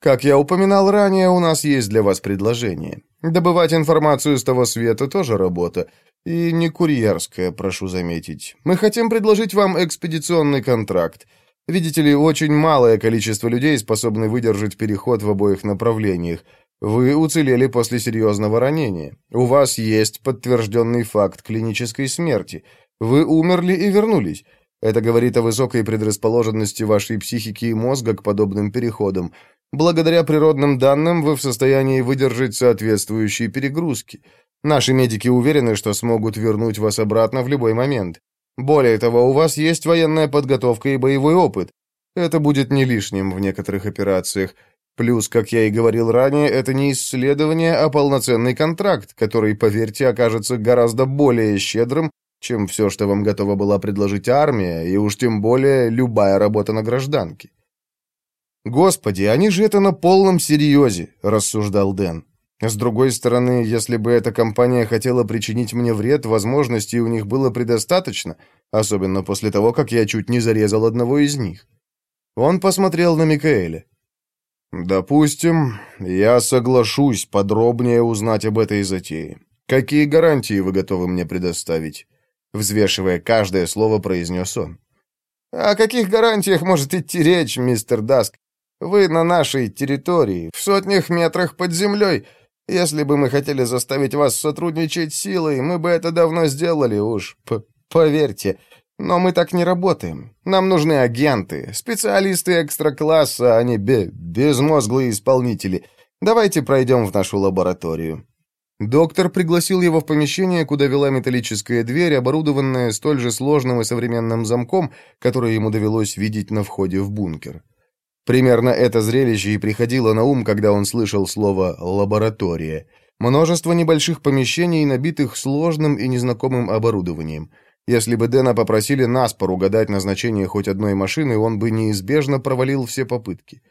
«Как я упоминал ранее, у нас есть для вас предложение. Добывать информацию с того света тоже работа. И не курьерская, прошу заметить. Мы хотим предложить вам экспедиционный контракт. Видите ли, очень малое количество людей способны выдержать переход в обоих направлениях. Вы уцелели после серьезного ранения. У вас есть подтвержденный факт клинической смерти. Вы умерли и вернулись. Это говорит о высокой предрасположенности вашей психики и мозга к подобным переходам. Благодаря природным данным вы в состоянии выдержать соответствующие перегрузки. Наши медики уверены, что смогут вернуть вас обратно в любой момент. Более того, у вас есть военная подготовка и боевой опыт. Это будет не лишним в некоторых операциях. Плюс, как я и говорил ранее, это не исследование, а полноценный контракт, который, поверьте, окажется гораздо более щедрым, чем все, что вам готова была предложить армия, и уж тем более любая работа на гражданке. «Господи, они же это на полном серьезе», — рассуждал Дэн. С другой стороны, если бы эта компания хотела причинить мне вред, возможностей у них было предостаточно, особенно после того, как я чуть не зарезал одного из них. Он посмотрел на Микаэля. «Допустим, я соглашусь подробнее узнать об этой затее. Какие гарантии вы готовы мне предоставить?» Взвешивая каждое слово, произнес он. «О каких гарантиях может идти речь, мистер Даск? Вы на нашей территории, в сотнях метрах под землей. Если бы мы хотели заставить вас сотрудничать силой, мы бы это давно сделали уж, поверьте. Но мы так не работаем. Нам нужны агенты, специалисты экстра-класса, а не бе безмозглые исполнители. Давайте пройдем в нашу лабораторию». Доктор пригласил его в помещение, куда вела металлическая дверь, оборудованная столь же сложным и современным замком, который ему довелось видеть на входе в бункер. Примерно это зрелище и приходило на ум, когда он слышал слово «лаборатория». Множество небольших помещений, набитых сложным и незнакомым оборудованием. Если бы Дэна попросили наспор угадать назначение хоть одной машины, он бы неизбежно провалил все попытки.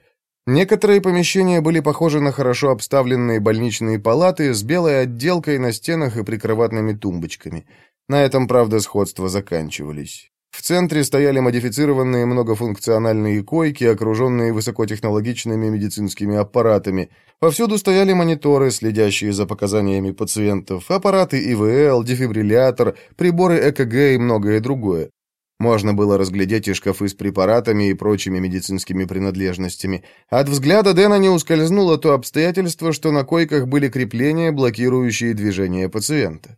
Некоторые помещения были похожи на хорошо обставленные больничные палаты с белой отделкой на стенах и прикроватными тумбочками. На этом, правда, сходства заканчивались. В центре стояли модифицированные многофункциональные койки, окруженные высокотехнологичными медицинскими аппаратами. Повсюду стояли мониторы, следящие за показаниями пациентов, аппараты ИВЛ, дефибриллятор, приборы ЭКГ и многое другое. Можно было разглядеть и шкафы с препаратами и прочими медицинскими принадлежностями. От взгляда Дэна не ускользнуло то обстоятельство, что на койках были крепления, блокирующие движение пациента.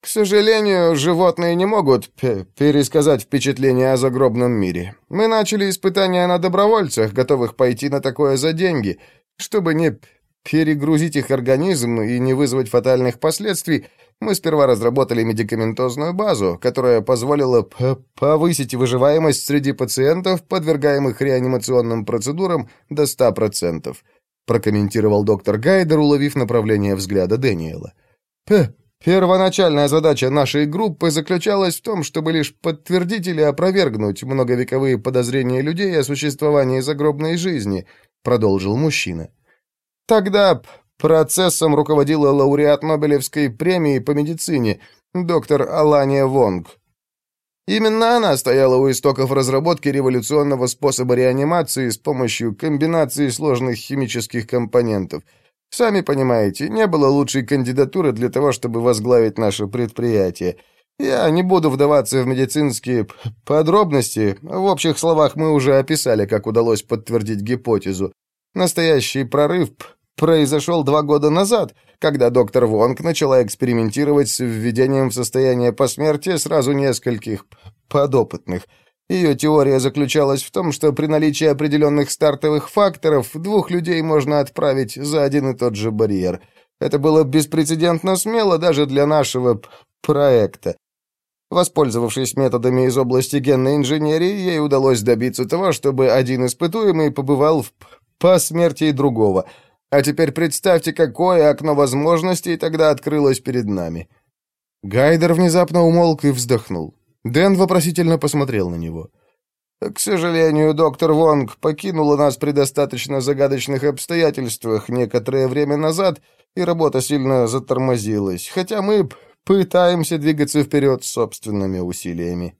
К сожалению, животные не могут пересказать впечатления о загробном мире. Мы начали испытания на добровольцах, готовых пойти на такое за деньги. Чтобы не перегрузить их организм и не вызвать фатальных последствий, мы сперва разработали медикаментозную базу, которая позволила повысить выживаемость среди пациентов, подвергаемых реанимационным процедурам, до 100%, прокомментировал доктор Гайдер, уловив направление взгляда Дэниела. Первоначальная задача нашей группы заключалась в том, чтобы лишь подтвердить или опровергнуть многовековые подозрения людей о существовании загробной жизни, продолжил мужчина. Тогда процессом руководила лауреат Нобелевской премии по медицине, доктор Алания Вонг. Именно она стояла у истоков разработки революционного способа реанимации с помощью комбинации сложных химических компонентов – Сами понимаете, не было лучшей кандидатуры для того, чтобы возглавить наше предприятие. Я не буду вдаваться в медицинские подробности. В общих словах мы уже описали, как удалось подтвердить гипотезу. Настоящий прорыв произошел два года назад, когда доктор Вонг начала экспериментировать с введением в состояние посмертия сразу нескольких подопытных – ее теория заключалась в том, что при наличии определенных стартовых факторов двух людей можно отправить за один и тот же барьер. Это было беспрецедентно смело даже для нашего проекта. Воспользовавшись методами из области генной инженерии, ей удалось добиться того, чтобы один испытуемый побывал в посмертии другого. А теперь представьте, какое окно возможностей тогда открылось перед нами. Гайдер внезапно умолк и вздохнул. Дэн вопросительно посмотрел на него. «К сожалению, доктор Вонг покинула нас при достаточно загадочных обстоятельствах некоторое время назад, и работа сильно затормозилась, хотя мы пытаемся двигаться вперед собственными усилиями».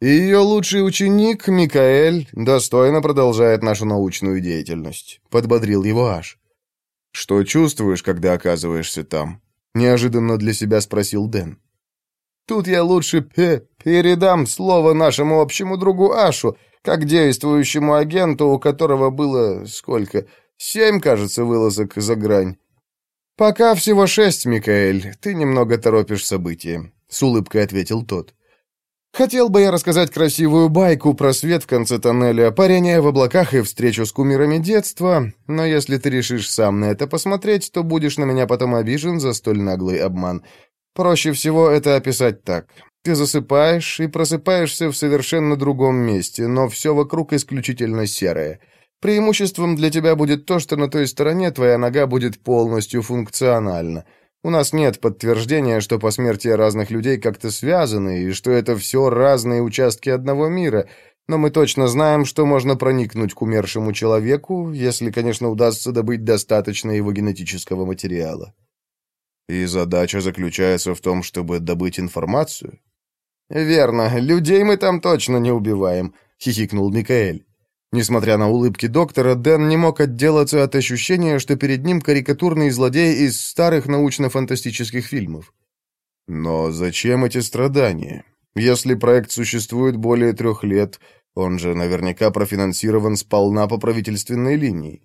«Ее лучший ученик, Микаэль, достойно продолжает нашу научную деятельность», — подбодрил его Аш. «Что чувствуешь, когда оказываешься там?» — неожиданно для себя спросил Дэн. Тут я лучше пе передам слово нашему общему другу Ашу, как действующему агенту, у которого было сколько? Семь, кажется, вылазок за грань. Пока всего шесть, Микаэль. Ты немного торопишь события, с улыбкой ответил тот. Хотел бы я рассказать красивую байку про свет в конце тоннеля, парение в облаках и встречу с кумирами детства, но если ты решишь сам на это посмотреть, то будешь на меня потом обижен за столь наглый обман. Проще всего это описать так. Ты засыпаешь и просыпаешься в совершенно другом месте, но все вокруг исключительно серое. Преимуществом для тебя будет то, что на той стороне твоя нога будет полностью функциональна. У нас нет подтверждения, что посмертия разных людей как-то связаны, и что это все разные участки одного мира, но мы точно знаем, что можно проникнуть к умершему человеку, если, конечно, удастся добыть достаточно его генетического материала. И задача заключается в том, чтобы добыть информацию? Верно, людей мы там точно не убиваем, хихикнул Микаэль. Несмотря на улыбки доктора, Дэн не мог отделаться от ощущения, что перед ним карикатурный злодей из старых научно-фантастических фильмов. Но зачем эти страдания? Если проект существует более трех лет, он же наверняка профинансирован сполна по правительственной линии.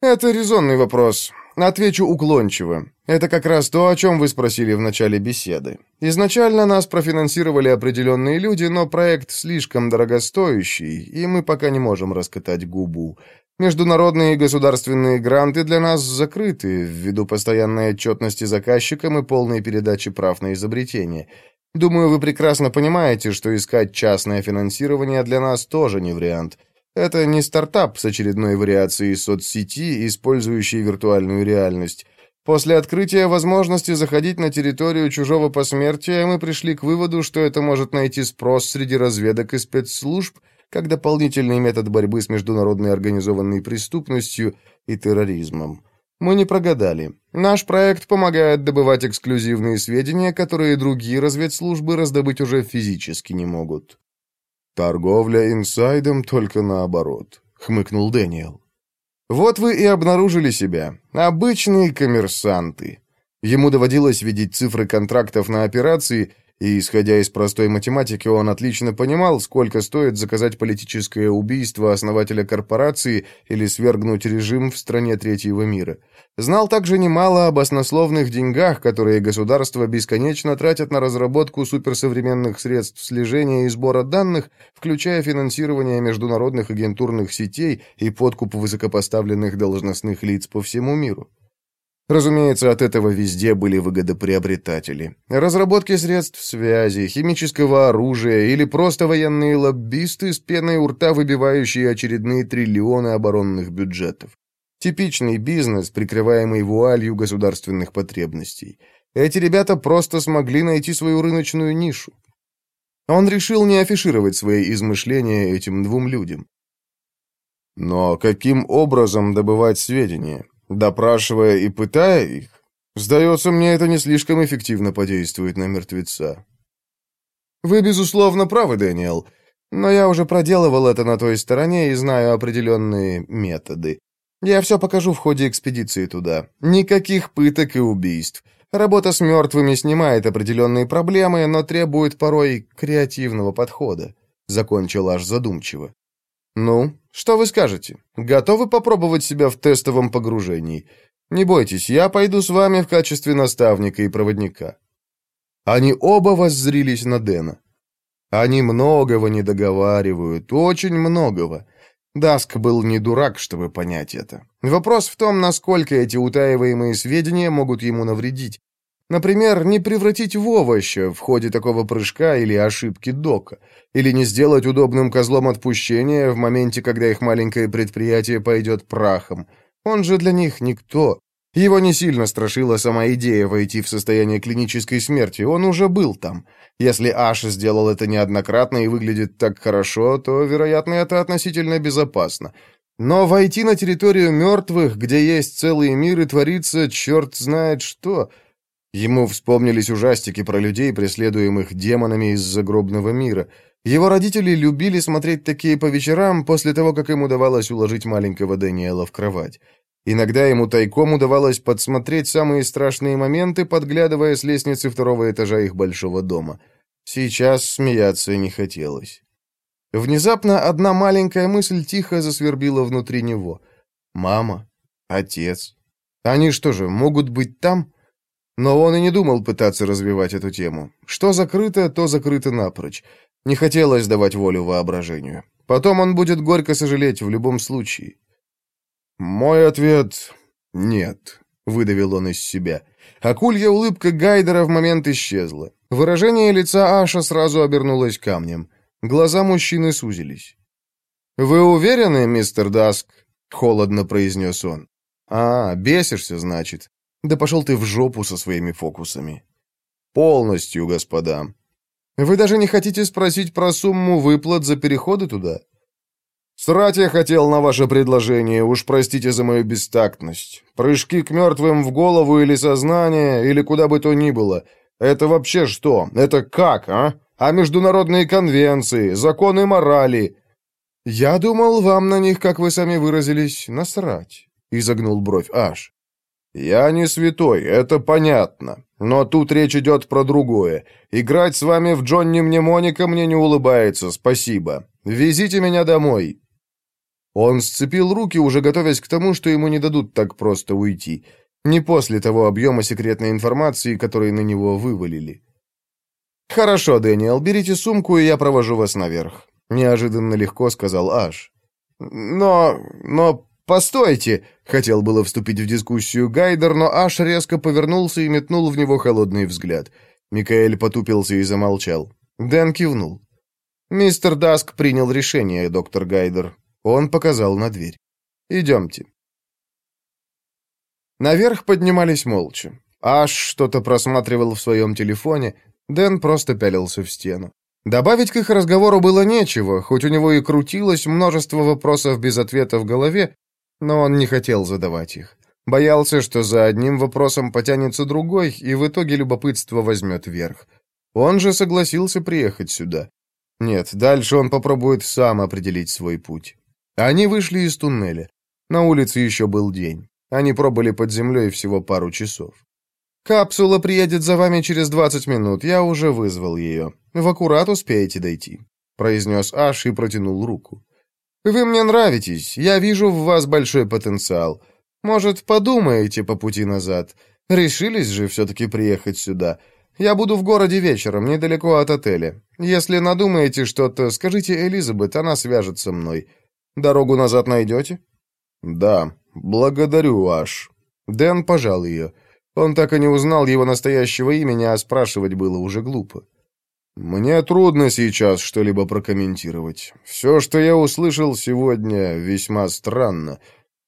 Это резонный вопрос. Отвечу уклончиво. Это как раз то, о чем вы спросили в начале беседы. Изначально нас профинансировали определенные люди, но проект слишком дорогостоящий, и мы пока не можем раскатать губу. Международные и государственные гранты для нас закрыты ввиду постоянной отчетности заказчикам и полной передачи прав на изобретение. Думаю, вы прекрасно понимаете, что искать частное финансирование для нас тоже не вариант – это не стартап с очередной вариацией соцсети, использующей виртуальную реальность. После открытия возможности заходить на территорию чужого посмертия, мы пришли к выводу, что это может найти спрос среди разведок и спецслужб, как дополнительный метод борьбы с международной организованной преступностью и терроризмом. Мы не прогадали. Наш проект помогает добывать эксклюзивные сведения, которые другие разведслужбы раздобыть уже физически не могут. «Торговля инсайдом только наоборот», — хмыкнул Дэниел. «Вот вы и обнаружили себя. Обычные коммерсанты». Ему доводилось видеть цифры контрактов на операции — и, исходя из простой математики, он отлично понимал, сколько стоит заказать политическое убийство основателя корпорации или свергнуть режим в стране третьего мира. Знал также немало об оснословных деньгах, которые государства бесконечно тратят на разработку суперсовременных средств слежения и сбора данных, включая финансирование международных агентурных сетей и подкуп высокопоставленных должностных лиц по всему миру. Разумеется, от этого везде были выгодоприобретатели. Разработки средств связи, химического оружия или просто военные лоббисты с пеной у рта, выбивающие очередные триллионы оборонных бюджетов. Типичный бизнес, прикрываемый вуалью государственных потребностей. Эти ребята просто смогли найти свою рыночную нишу. Он решил не афишировать свои измышления этим двум людям. Но каким образом добывать сведения? Допрашивая и пытая их, сдается мне, это не слишком эффективно подействует на мертвеца. Вы, безусловно, правы, Дэниел, но я уже проделывал это на той стороне и знаю определенные методы. Я все покажу в ходе экспедиции туда. Никаких пыток и убийств. Работа с мертвыми снимает определенные проблемы, но требует порой креативного подхода», — закончил аж задумчиво. «Ну, что вы скажете? Готовы попробовать себя в тестовом погружении? Не бойтесь, я пойду с вами в качестве наставника и проводника». Они оба воззрились на Дэна. Они многого не договаривают, очень многого. Даск был не дурак, чтобы понять это. Вопрос в том, насколько эти утаиваемые сведения могут ему навредить. Например, не превратить в овоща в ходе такого прыжка или ошибки дока, или не сделать удобным козлом отпущения в моменте, когда их маленькое предприятие пойдет прахом. Он же для них никто. Его не сильно страшила сама идея войти в состояние клинической смерти, он уже был там. Если Аш сделал это неоднократно и выглядит так хорошо, то, вероятно, это относительно безопасно. Но войти на территорию мертвых, где есть целые миры, творится черт знает что — Ему вспомнились ужастики про людей, преследуемых демонами из загробного мира. Его родители любили смотреть такие по вечерам после того, как им удавалось уложить маленького Дэниела в кровать. Иногда ему тайком удавалось подсмотреть самые страшные моменты, подглядывая с лестницы второго этажа их большого дома. Сейчас смеяться не хотелось. Внезапно одна маленькая мысль тихо засвербила внутри него. «Мама? Отец? Они что же, могут быть там?» Но он и не думал пытаться развивать эту тему. Что закрыто, то закрыто напрочь. Не хотелось давать волю воображению. Потом он будет горько сожалеть в любом случае. Мой ответ — нет. — выдавил он из себя. Акулья улыбка Гайдера в момент исчезла. Выражение лица Аша сразу обернулось камнем. Глаза мужчины сузились. «Вы уверены, мистер Даск?» — холодно произнес он. «А, бесишься, значит. Да пошел ты в жопу со своими фокусами». «Полностью, господа. Вы даже не хотите спросить про сумму выплат за переходы туда?» «Срать я хотел на ваше предложение, уж простите за мою бестактность. Прыжки к мертвым в голову или сознание, или куда бы то ни было. Это вообще что? Это как, а? А международные конвенции, законы морали?» «Я думал, вам на них, как вы сами выразились, насрать», — изогнул бровь Аш. «Я не святой, это понятно. Но тут речь идет про другое. Играть с вами в Джонни Мнемоника мне не улыбается, спасибо. Везите меня домой». Он сцепил руки, уже готовясь к тому, что ему не дадут так просто уйти. Не после того объема секретной информации, который на него вывалили. «Хорошо, Дэниел, берите сумку, и я провожу вас наверх», — неожиданно легко сказал Аш. «Но... но... постойте!» — хотел было вступить в дискуссию Гайдер, но Аш резко повернулся и метнул в него холодный взгляд. Микаэль потупился и замолчал. Дэн кивнул. «Мистер Даск принял решение, доктор Гайдер. Он показал на дверь. «Идемте». Наверх поднимались молча. Аш что-то просматривал в своем телефоне, Дэн просто пялился в стену. Добавить к их разговору было нечего, хоть у него и крутилось множество вопросов без ответа в голове, но он не хотел задавать их. Боялся, что за одним вопросом потянется другой, и в итоге любопытство возьмет верх. Он же согласился приехать сюда. Нет, дальше он попробует сам определить свой путь. Они вышли из туннеля. На улице еще был день. Они пробыли под землей всего пару часов. «Капсула приедет за вами через 20 минут, я уже вызвал ее. В аккурат успеете дойти», — произнес Аш и протянул руку. «Вы мне нравитесь, я вижу в вас большой потенциал. Может, подумаете по пути назад? Решились же все-таки приехать сюда. Я буду в городе вечером, недалеко от отеля. Если надумаете что-то, скажите Элизабет, она свяжет со мной. Дорогу назад найдете?» «Да, благодарю, Аш». Дэн пожал ее. Он так и не узнал его настоящего имени, а спрашивать было уже глупо. «Мне трудно сейчас что-либо прокомментировать. Все, что я услышал сегодня, весьма странно.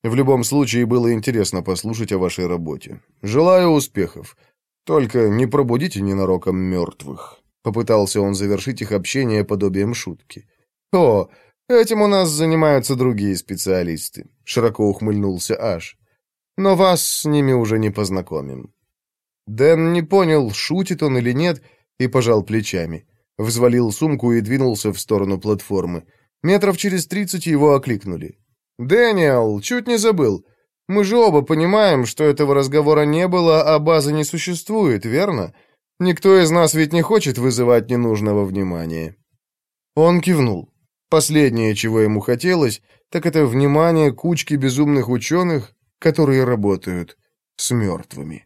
В любом случае, было интересно послушать о вашей работе. Желаю успехов. Только не пробудите ненароком мертвых». Попытался он завершить их общение подобием шутки. «О, Этим у нас занимаются другие специалисты», — широко ухмыльнулся Аш. «Но вас с ними уже не познакомим». Дэн не понял, шутит он или нет, и пожал плечами. Взвалил сумку и двинулся в сторону платформы. Метров через тридцать его окликнули. «Дэниел, чуть не забыл. Мы же оба понимаем, что этого разговора не было, а базы не существует, верно? Никто из нас ведь не хочет вызывать ненужного внимания». Он кивнул. Последнее, чего ему хотелось, так это внимание кучки безумных ученых, которые работают с мертвыми.